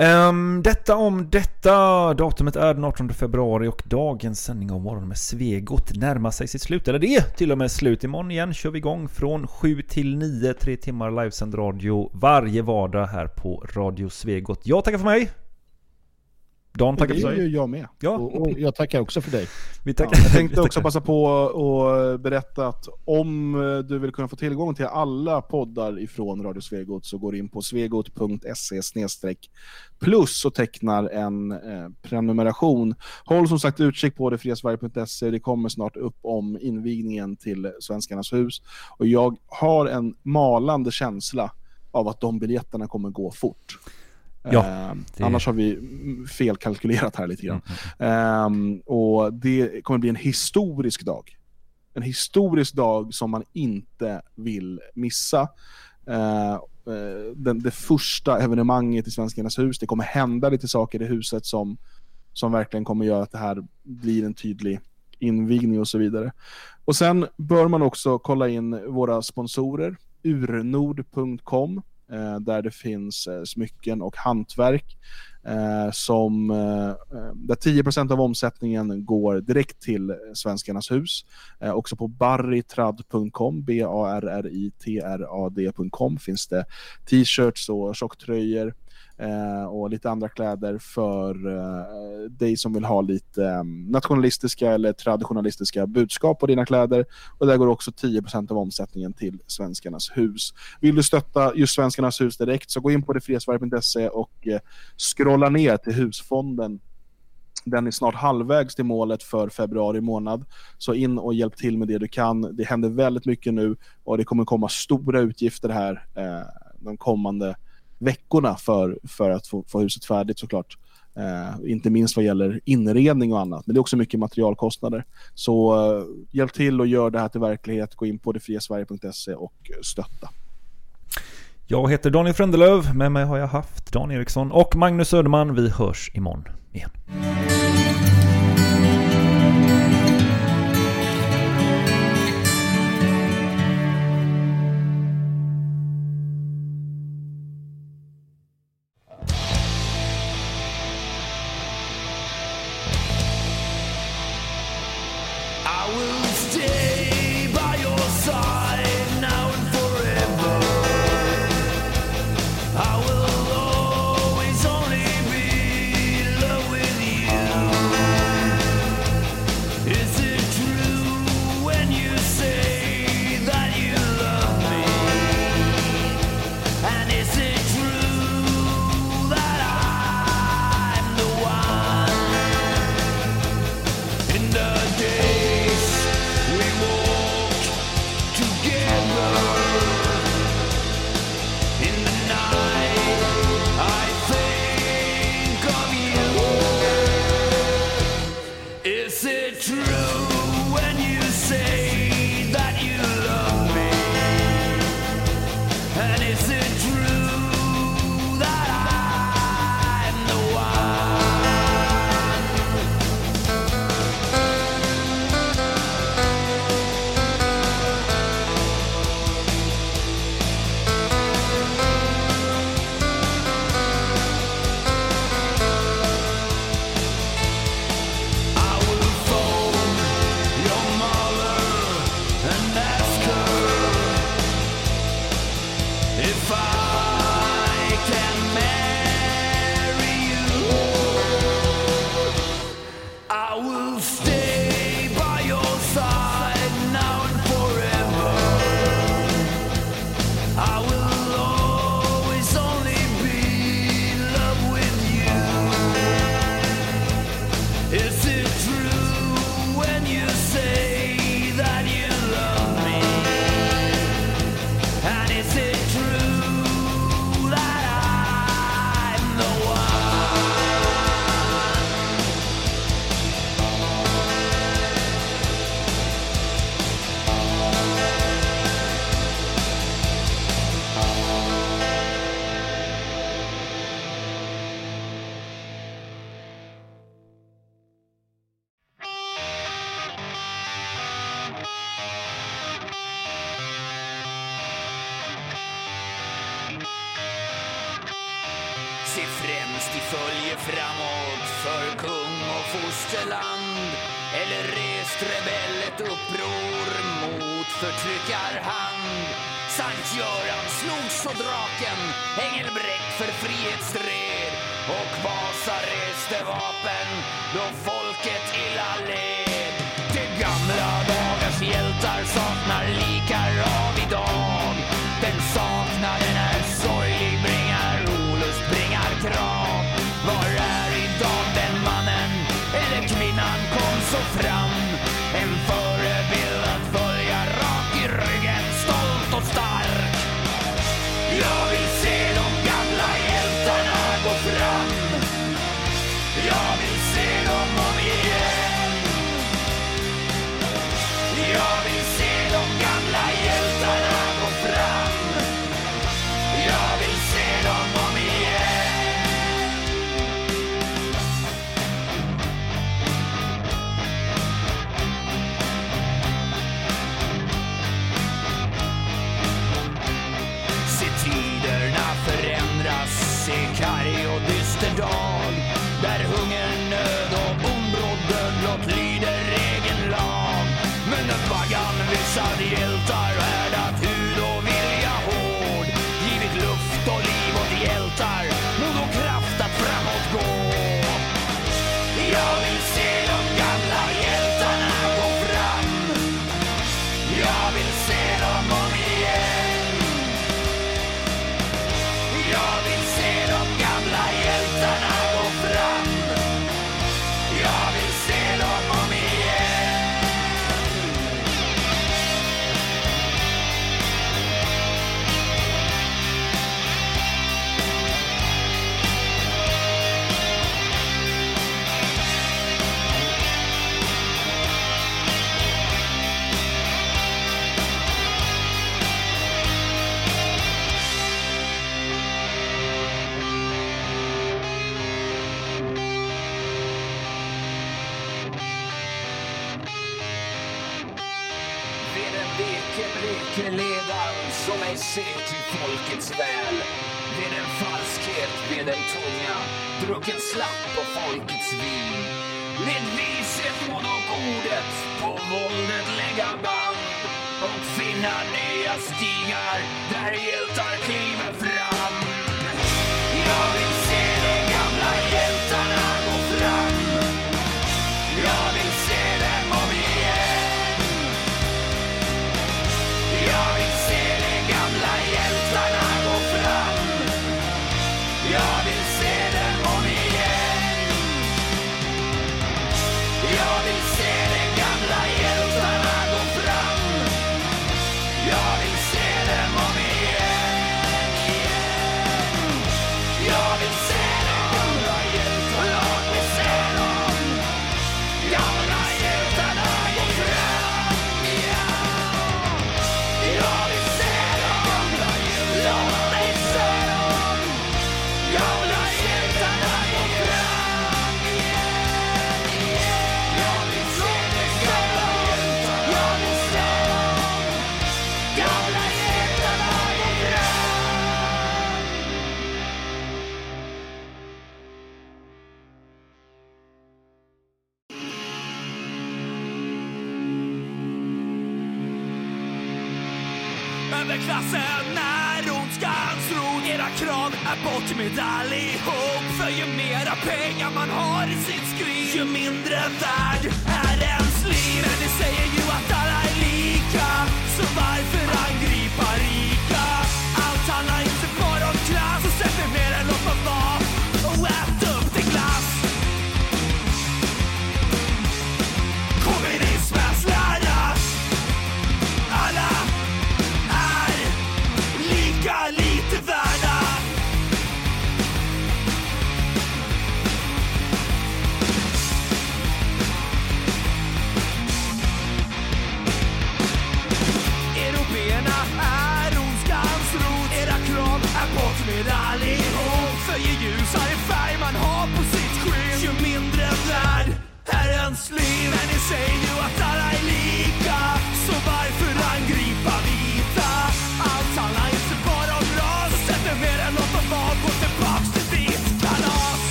Um, detta om detta. Datumet är den 18 februari och dagens sändning av Morgon med Svegot närmar sig sitt slut. Eller det är till och med slut. Imorgon igen kör vi igång från 7 till 9. Tre timmar livesänd radio varje vardag här på Radio Svegot. Jag tackar för mig. Dan tackar det för gör sig. ju jag med. Ja, Och, och jag tackar också för dig. vi Ja, tackar. jag tänkte också passa på att berätta att om du vill kunna få tillgång till alla poddar ifrån Radio Svegot så går du in på svegot.se plus och tecknar en eh, prenumeration. Håll som sagt utkik på det, friasverige.se. Det kommer snart upp om invigningen till Svenskarnas hus. Och jag har en malande känsla av att de biljetterna kommer gå fort. Ja, Eh, det- Annars har vi mm, felkalkylerat här lite grann. Ehm, och det kommer bli en historisk dag. En historisk dag som man inte vill missa. Eh, eh, den, det första evenemanget i Svenskarnas hus. Det kommer hända lite saker i huset som, som verkligen kommer göra att det här blir en tydlig invigning och så vidare. Och sen bör man också kolla in våra sponsorer, urnord.com, Eh, där det finns eh, smycken och hantverk eh, som, eh, eh där 10% av omsättningen går direkt till Svenskarnas hus. Eh, också på barritrad.com, B-A-R-R-I-T-R-A-D.com finns det t-shirts och tjocktröjor eh, och lite andra kläder för eh, dig som vill ha lite eh, nationalistiska eller traditionalistiska budskap på dina kläder. Och där går också 10% av omsättningen till Svenskarnas hus. Vill du stötta just Svenskarnas hus direkt så gå in på detfriasverige.se och eh, scrolla ner till husfonden den är snart halvvägs till målet för februari månad. Så in och hjälp till med det du kan. Det händer väldigt mycket nu och det kommer komma stora utgifter här eh, de kommande veckorna för, för att få, få huset färdigt såklart. Eh, inte minst vad gäller inredning och annat, men det är också mycket materialkostnader. Så eh, hjälp till och gör det här till verklighet. Gå in på detfriasverige.se och stötta. Jag heter Daniel Frändelöv, med mig har jag haft Dan Eriksson och Magnus Söderman. Vi hörs imorgon igen. will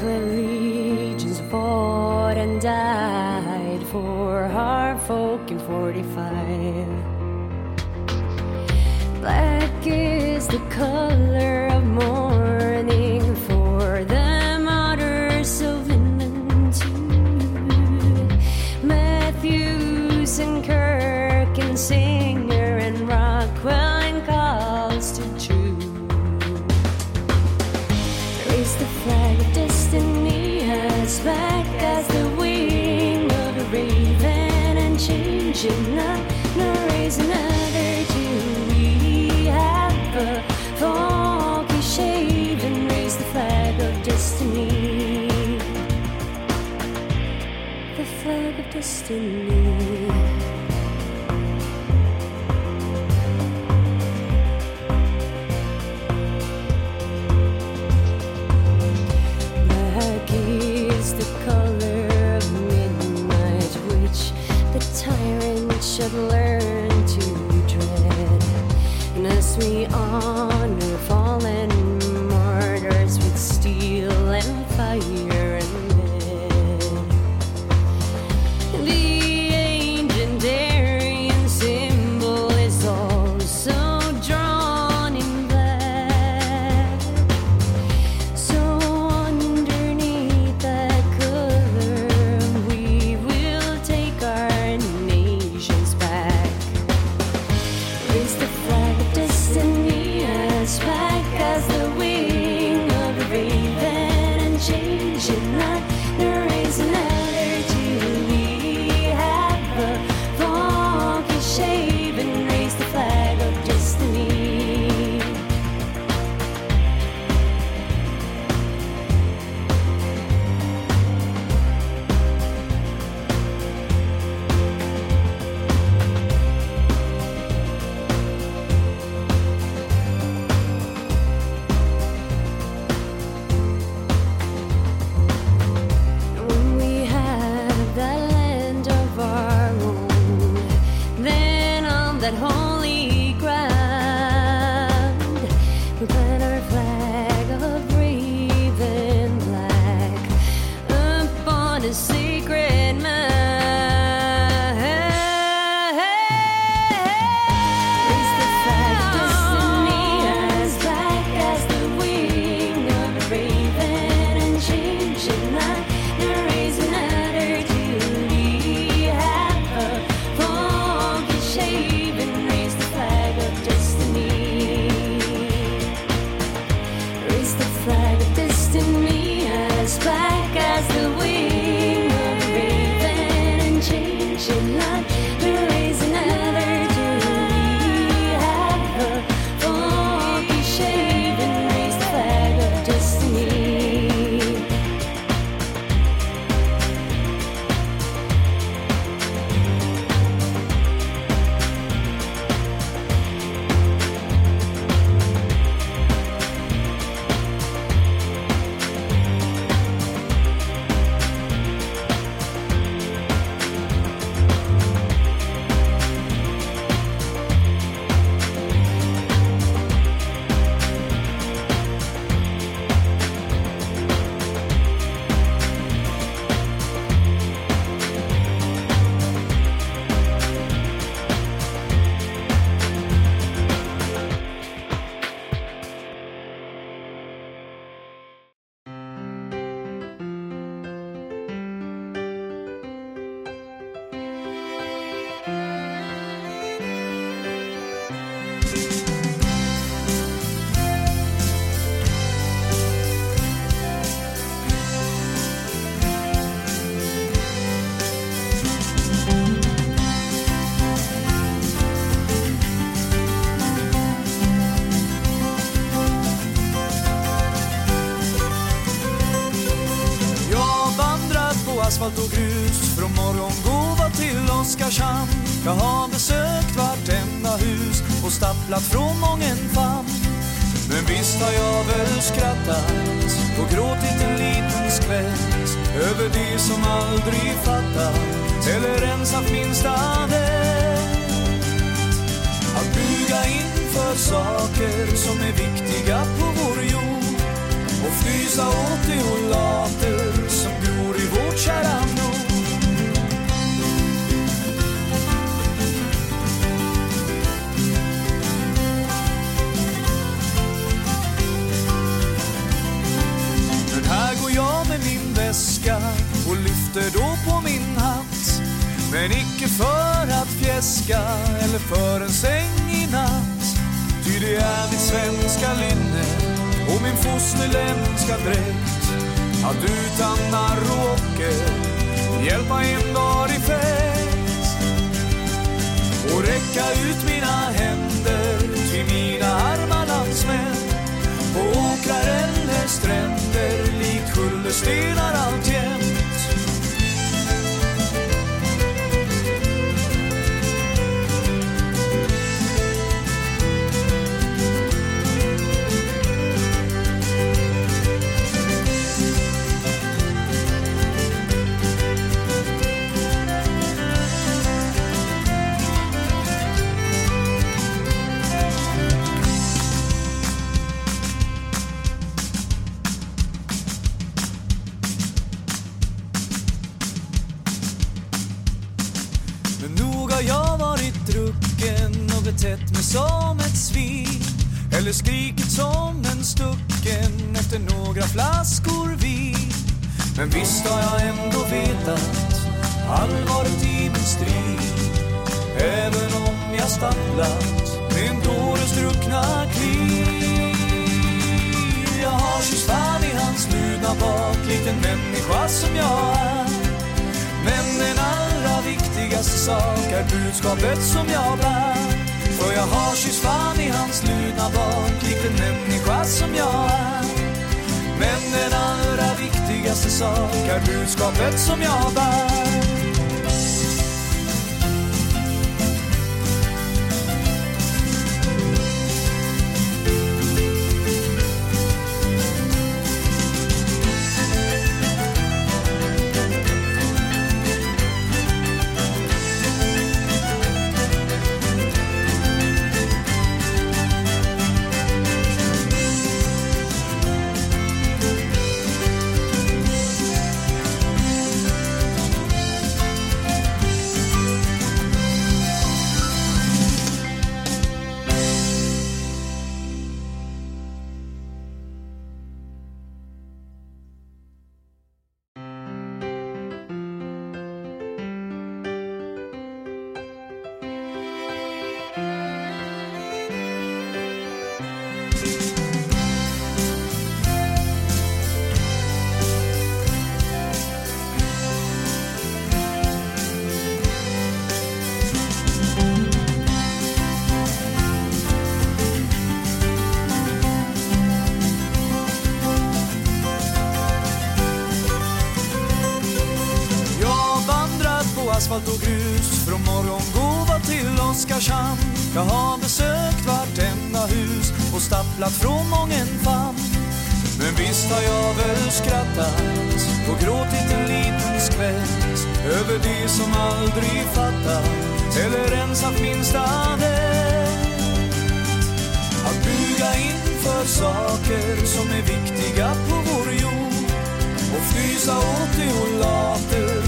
The of dräkt att utan narr hjälpa en var i fält och räcka ut mina händer till mina arma landsmän. På åkrar eller stränder likt kullerstenar alltjämt Men visst har jag ändå vetat allvaret i min strid. Även om jag stapplat med en dåres druckna kliv Jag har kysst fan i hans bruna bak, liten människa som jag är. Men den allra viktigaste sak är budskapet som jag bär. För jag har kysst fan i hans bruna bak, liten människa som jag är den allra viktigaste sak är budskapet som jag bär. Skrattat och gråtit en liten skvätt över det som aldrig fattat eller ens haft minsta vett. Att buga inför saker som är viktiga på vår jord. Och frysa åt det och later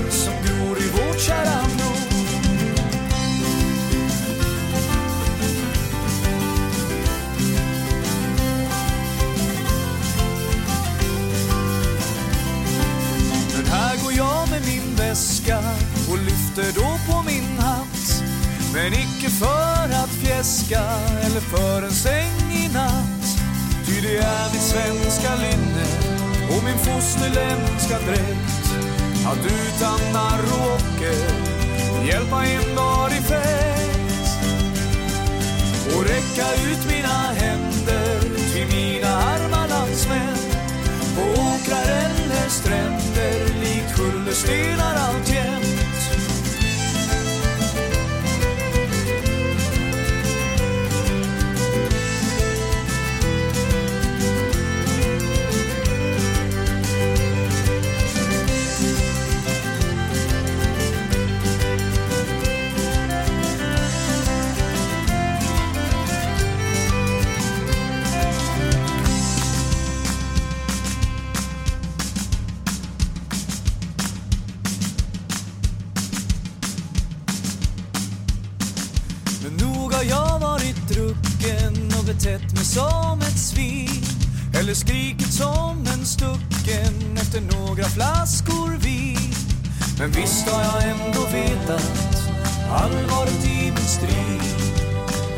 och då på min hatt. Men icke för att fjäska eller för en säng i natt. Ty det är mitt svenska linne och min fosterländska dräkt. Att utan narr och ocker hjälpa en var i fält. Och räcka ut mina händer till mina arma landsmän. På åkrar eller stränder likt kullerstenar alltjämt. Men visst har jag ändå vetat allvaret i min strid.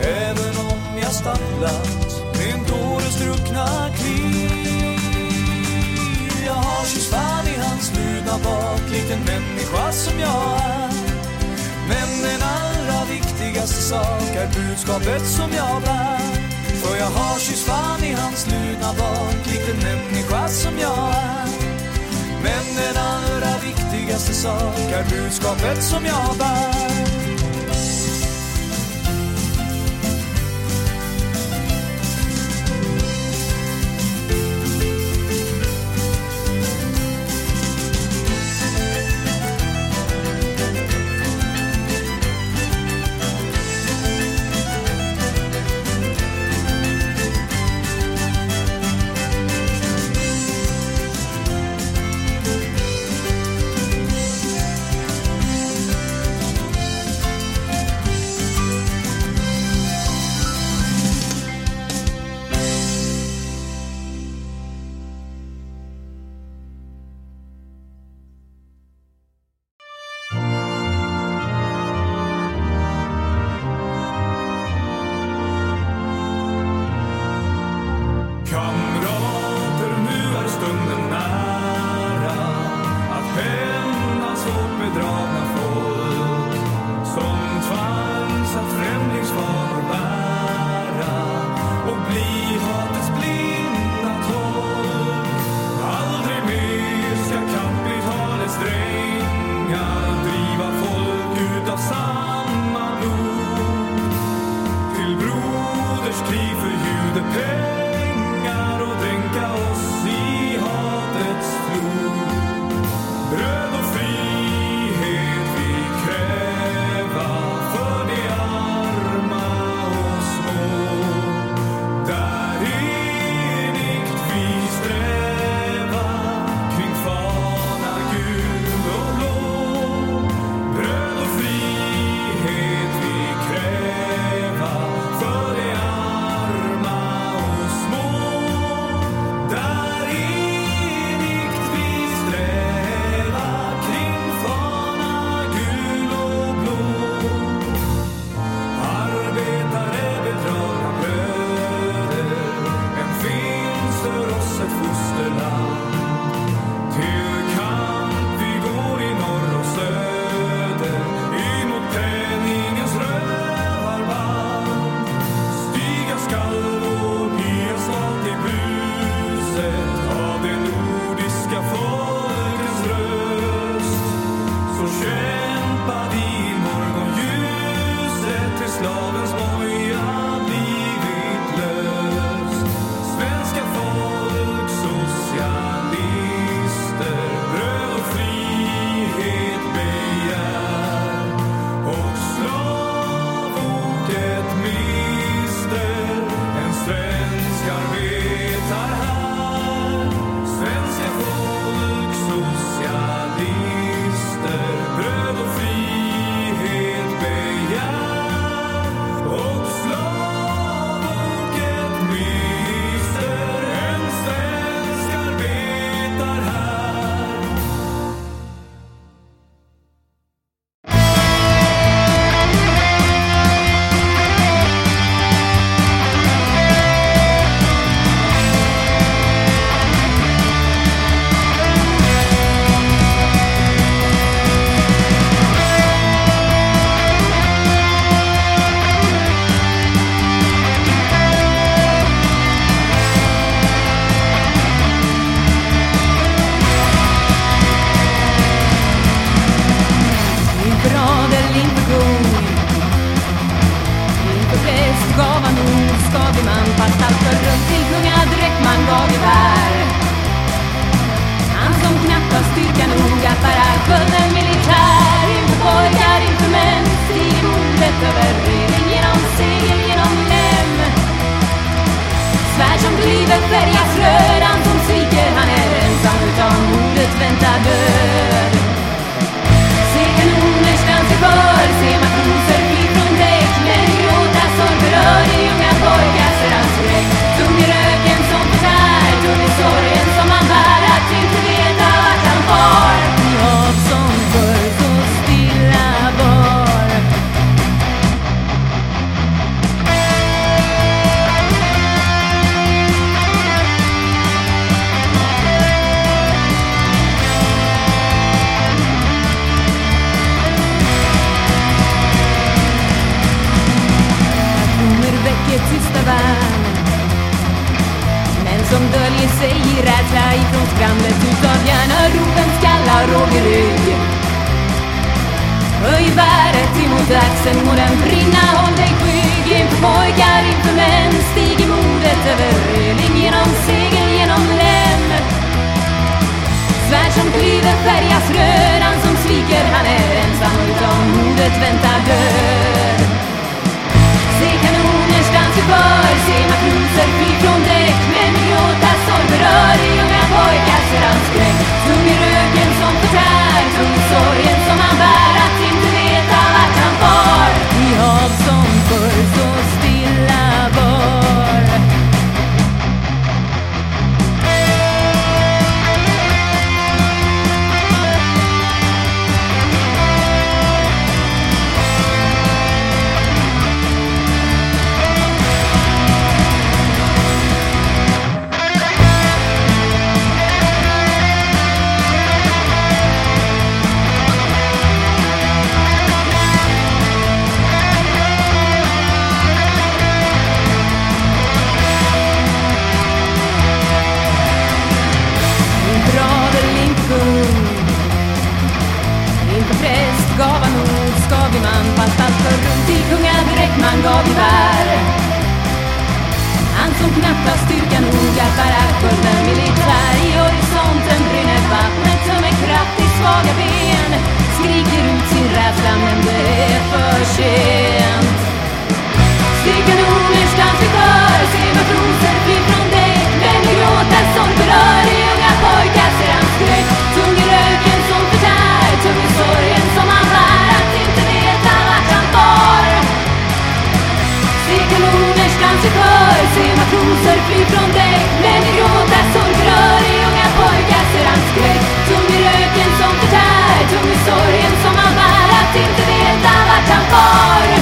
Även om jag stapplat med en dåres druckna kliv Jag har kysst fan i hans ludna bak likt en människa som jag är. Men den allra viktigaste sak är budskapet som jag bär. För jag har kysst fan i hans ludna bak likt en människa som jag är. Men den allra viktigaste sak är budskapet som jag bär. Sen må den brinna, håll dig skygg Inför pojkar, inför män, stiger modet över reling Genom segel, genom lem Svärd som klyver färgas röd, han som sviker han är ensam Utan modet väntar död. Se kanoners dans i för, se matroser fly från däck Men gråta sorg berör i unga pojkar ser han skräck Tung i röken som förtär, tung i sorgen kungadräkt man Han som knappt har styrka nog att bära skölden militär. I horisonten brinner vattnet som en kraft i svaga ben. Skriker ut sin rädsla men det är för sent. Se kanoners dans vi för, se rosor fly från dig, Men gråter som rör i unga pojkar ser han skräck Tung i röken som förtär, tung i sorgen som han bär Att inte veta vart han far.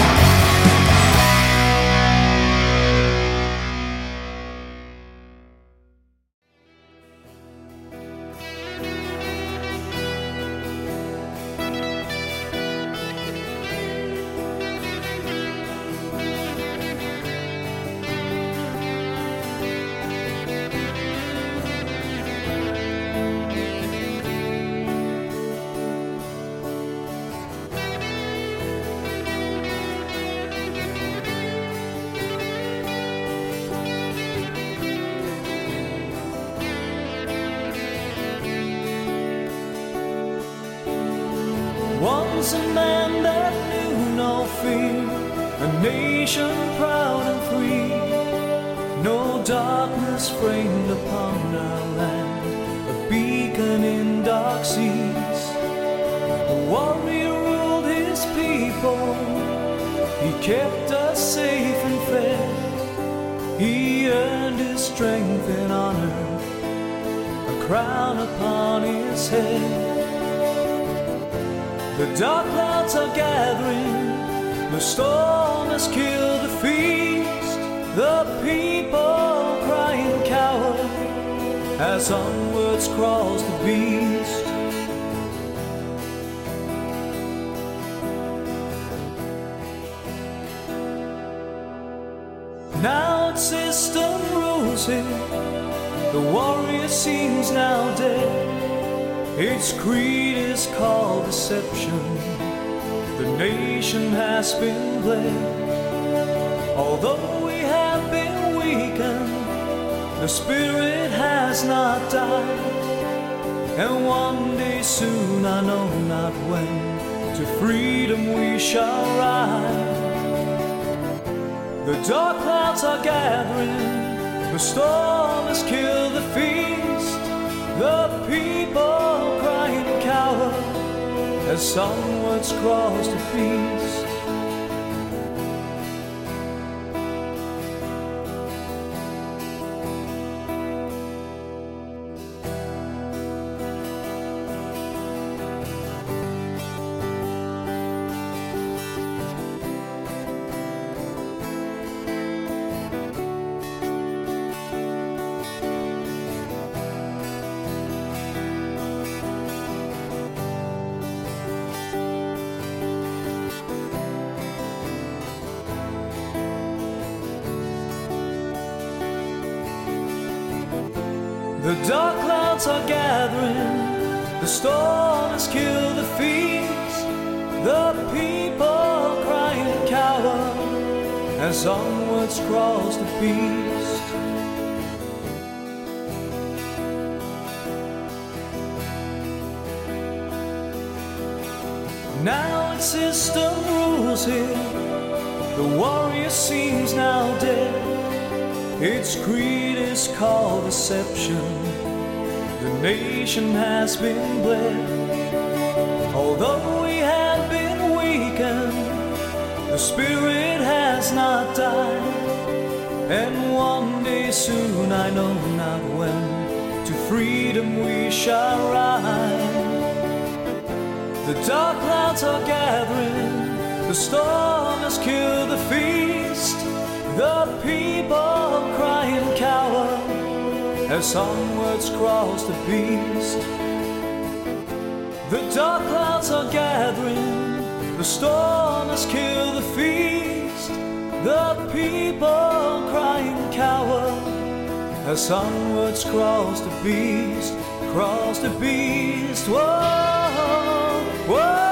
The nation has been bled. Although we have been weakened, the spirit has not died. And one day soon, I know not when, to freedom we shall ride. The dark clouds are gathering, the storm has killed the feast. The people as onwards crawls the beast. The dark clouds are gathering, the storm has killed the feast. The people cry and cower as onwards crawls the beast, crawls the beast. Whoa, whoa.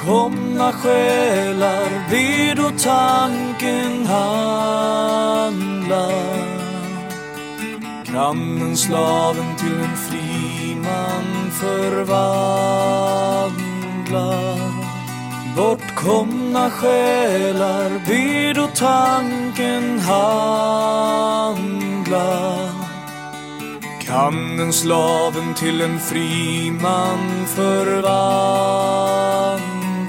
Bortkomna själar vid då tanken handla Kan en slaven till en fri man förvandla Bortkomna själar vid då tanken handla kan en slaven till en fri man förvandla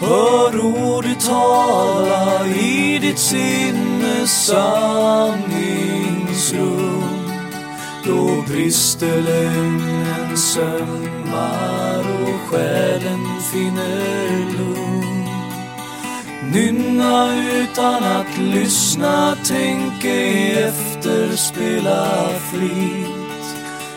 Hör ordet tala i ditt sinnes sanningsrum. Då brister lögnen sömmar och själen finner lugn. Nynna utan att lyssna, tänk ej efter, spela fritt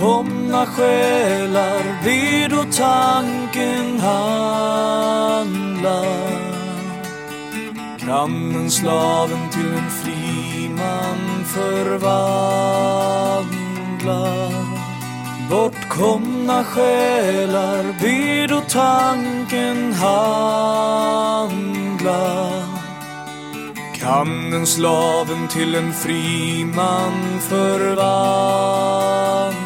Bortkomna själar vid då tanken handlar. Kan en slaven till en fri man förvandla Bortkomna själar vid då tanken handla kan en slaven till en fri man förvandla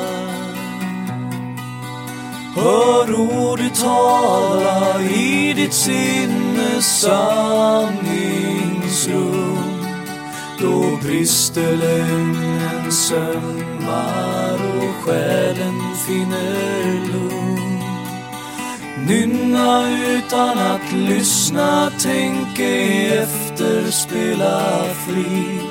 Hör ordet tala i ditt sinnes sanningsrum. Då brister lögnen sömmar och själen finner lugn. Nynna utan att lyssna, tänk ej efter, spela fritt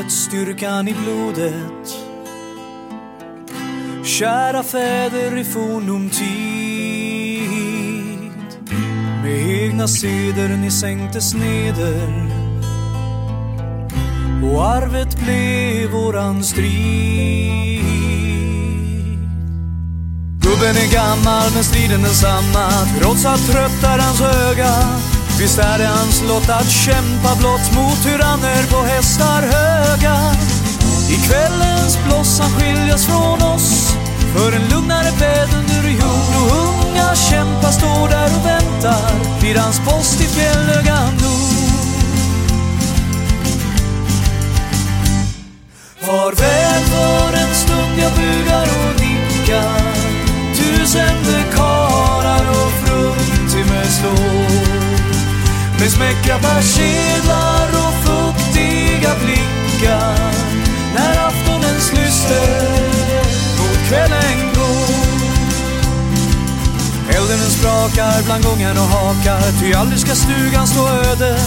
modet, styrkan i blodet. Kära fäder i fornum tid. Med egna seder ni sänktes neder. Och arvet blev våran strid. Gubben är gammal men striden densamma Trots allt trött är hans öga Visst är det hans lott att kämpa blott mot tyranner på hästar höga? I kvällens bloss han skiljas från oss För en lugnare bädd under jord Och unga kämpar står där och väntar Vid hans post i fjällögan. Med kedlar persedlar och fuktiga blickar När aftonens lyster mot kvällen går. Elden den sprakar bland gången och hakar Ty aldrig ska stugan stå öde.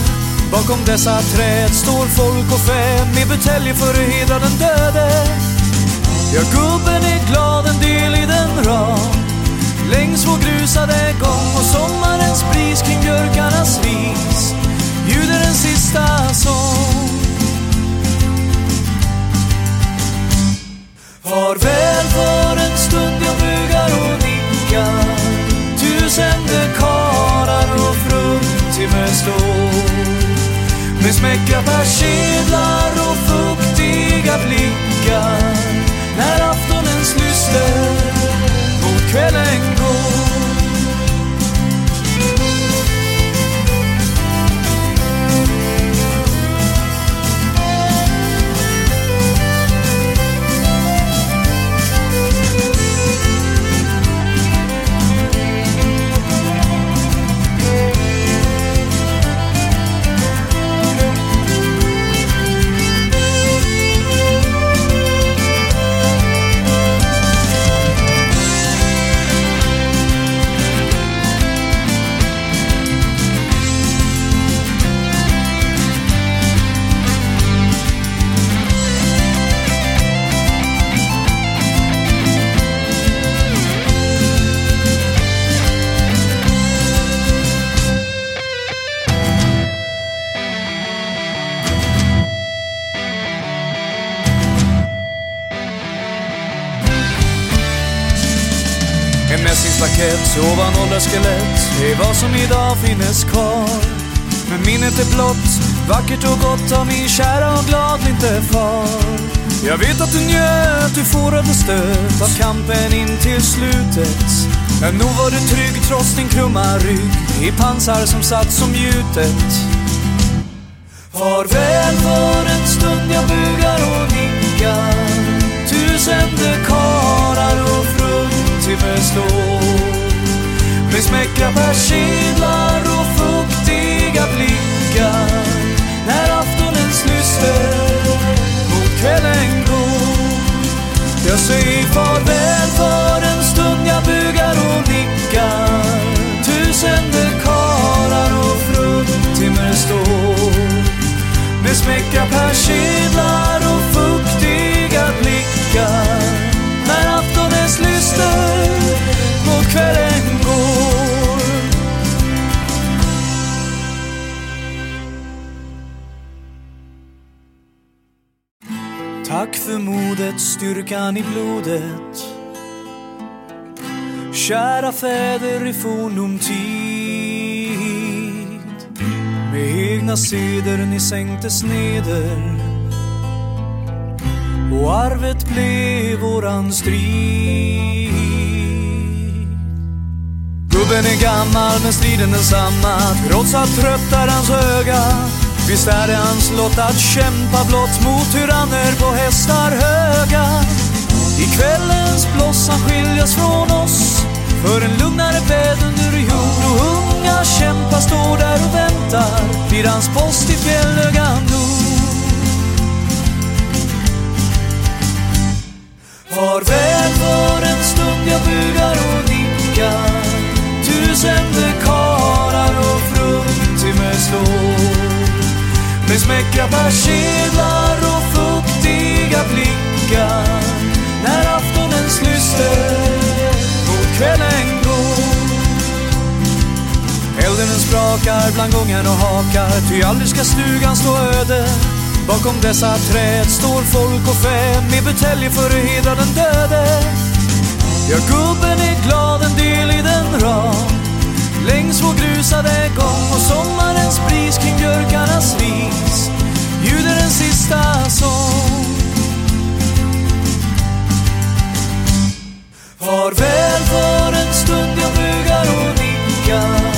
Bakom dessa träd står folk och fä Med buteljer för att hedra den döde. Ja, gubben är glad en del i den rad Längs vår grusade gång och sommarens bris kring björkarnas vis Ljuder en sista sång. Farväl för en stund jag bugar och nickar. Tusende karar och fruntimmer står Med smäckra persedlar och fuktiga blickar. När aftonens lyster mot kvällen mässingslakett ovan ålderskelett är vad som idag finnes kvar. Men minnet är blott, vackert och gott av min kära och gladlinte far. Jag vet att du njöt, du fårade stöt av kampen in till slutet. Men nog var du trygg trots din krumma rygg i pansar som satt som gjutet. Farväl för en stund jag bugar och nickar Tusende karar och fruntimmer slår Med smäckra persedlar och fuktiga blickar När aftonens lyster mot kvällen går. Jag säger farväl för en stund jag bugar och nickar. Tusende karlar och fruntimmer står. Med smäckra persedlar och fuktiga blickar kvällen går. Tack för modet, styrkan i blodet. Kära fäder i forndom tid. Med egna seder ni sänktes neder. Och arvet blev våran strid. Gubben är gammal men striden densamma. Trots allt trött är hans öga. Visst är det hans lott att kämpa blott mot tyranner på hästar höga. I kvällens bloss han skiljas från oss. För en lugnare bädd under jord Och unga kämpar står där och väntar. Vid hans post i fjällögan Farväl för en stund jag bugar och nickar. Tusende karar och fruntimmer slår. Med smäckra persedlar och fuktiga blickar. När aftonens lyster mot kvällen Elden sprakar bland gången och hakar, ty aldrig ska stugan stå öde. Bakom dessa träd står folk och fä Med buteljer för att hedra den döde. Ja, gubben är glad en del i den rad. Längs vår grusade gång och sommarens bris kring björkarnas vis ljuder en sista sång. Farväl för en stund jag bugar och nickar.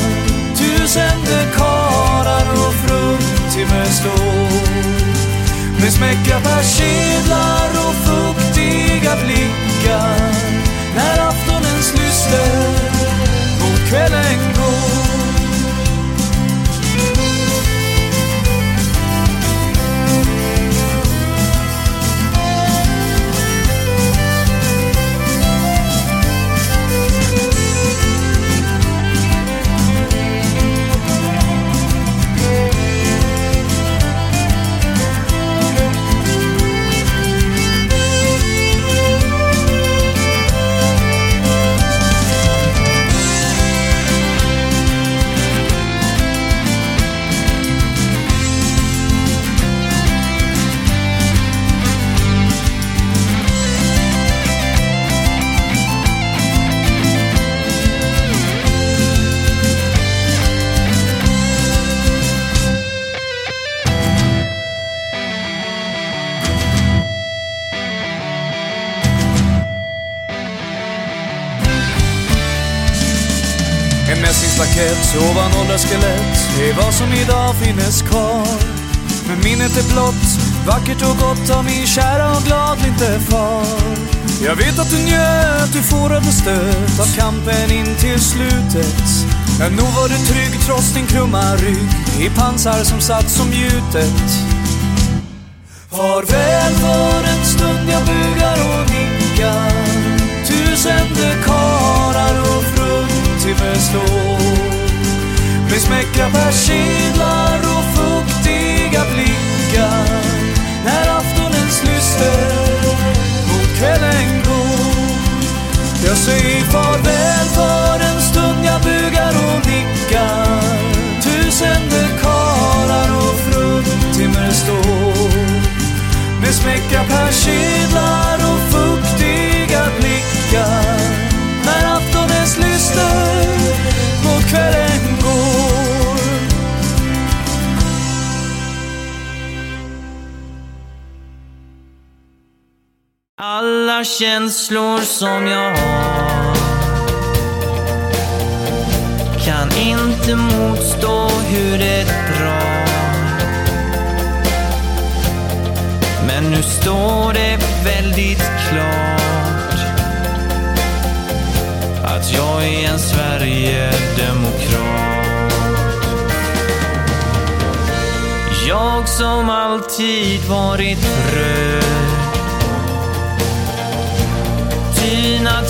Tusende karar och fruntimmer står. Med smäckra persedlar och fuktiga blickar När aftonens lyster mot kvällen mässingsplakett ovan ålderskelett är vad som idag finnes kvar. Men minnet är blott, vackert och gott av min kära och gladlinte far. Jag vet att du njöt, du forade stöt av kampen in till slutet. Men nog var du trygg trots din krumma rygg i pansar som satt som gjutet. Farväl för en stund jag bugar och nickar Tusende dekarar och fruntimmer förstå. Med smäckra persedlar och fuktiga blickar. När aftonens lyster mot kvällen går. Jag säger farväl för en stund jag bugar och nickar. Tusen dekalar och fruntimmer står. Med smäckra persedlar och fuktiga blickar. När aftonens lyster Alla känslor som jag har kan inte motstå hur det drar. Men nu står det väldigt klart att jag är en Sverigedemokrat. Jag som alltid varit röd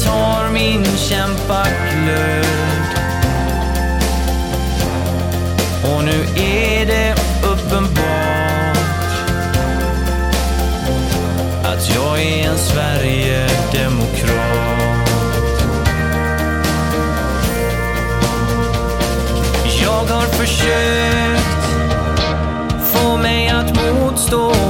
Tar min kämpaglöd och nu är det uppenbart att jag är en Sverigedemokrat. Jag har försökt få mig att motstå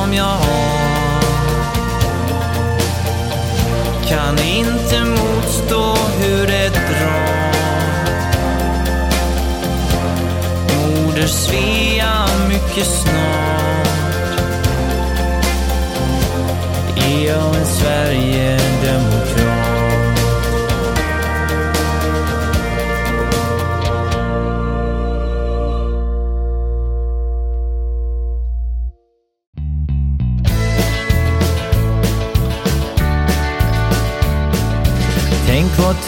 som jag har. Kan inte motstå hur det drar. Moder Svea mycket snart. Är jag en Sverige.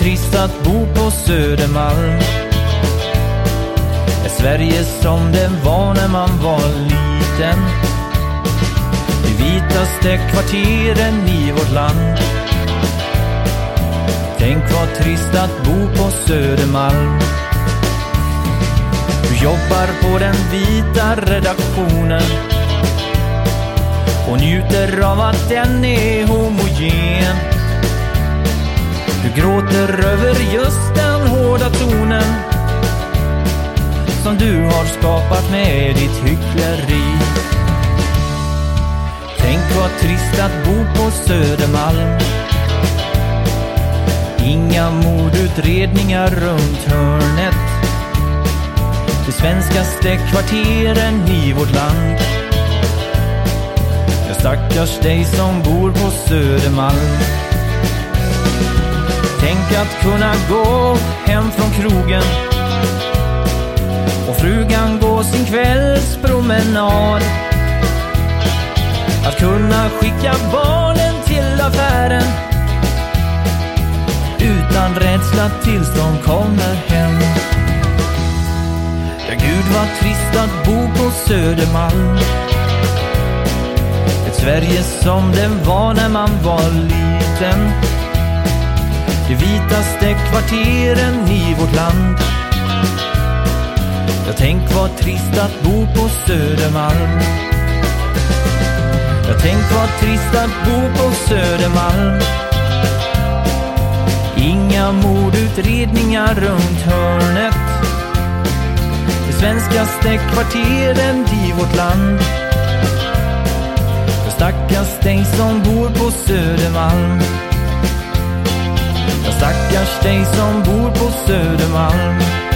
Trist att bo på Södermalm. Är Sverige som det var när man var liten. De vitaste kvarteren i vårt land. Tänk vad trist att bo på Södermalm. Du jobbar på den vita redaktionen och njuter av att den är homogen du gråter över just den hårda tonen som du har skapat med ditt hyckleri. Tänk vad trist att bo på Södermalm. Inga mordutredningar runt hörnet. De svenskaste kvarteren i vårt land. Jag stackars dig som bor på Södermalm. Tänk att kunna gå hem från krogen och frugan gå sin kvällspromenad. Att kunna skicka barnen till affären utan rädsla tills de kommer hem. Ja, Gud vad trist att bo på Södermalm. Ett Sverige som det var när man var liten. De vitaste kvarteren i vårt land. Jag tänk vad trist att bo på Södermalm. Jag tänk vad trist att bo på Södermalm. Inga mordutredningar runt hörnet. De svenskaste kvarteren i vårt land. För stackars dig som bor på Södermalm. Stackars dig som bor på Södermalm.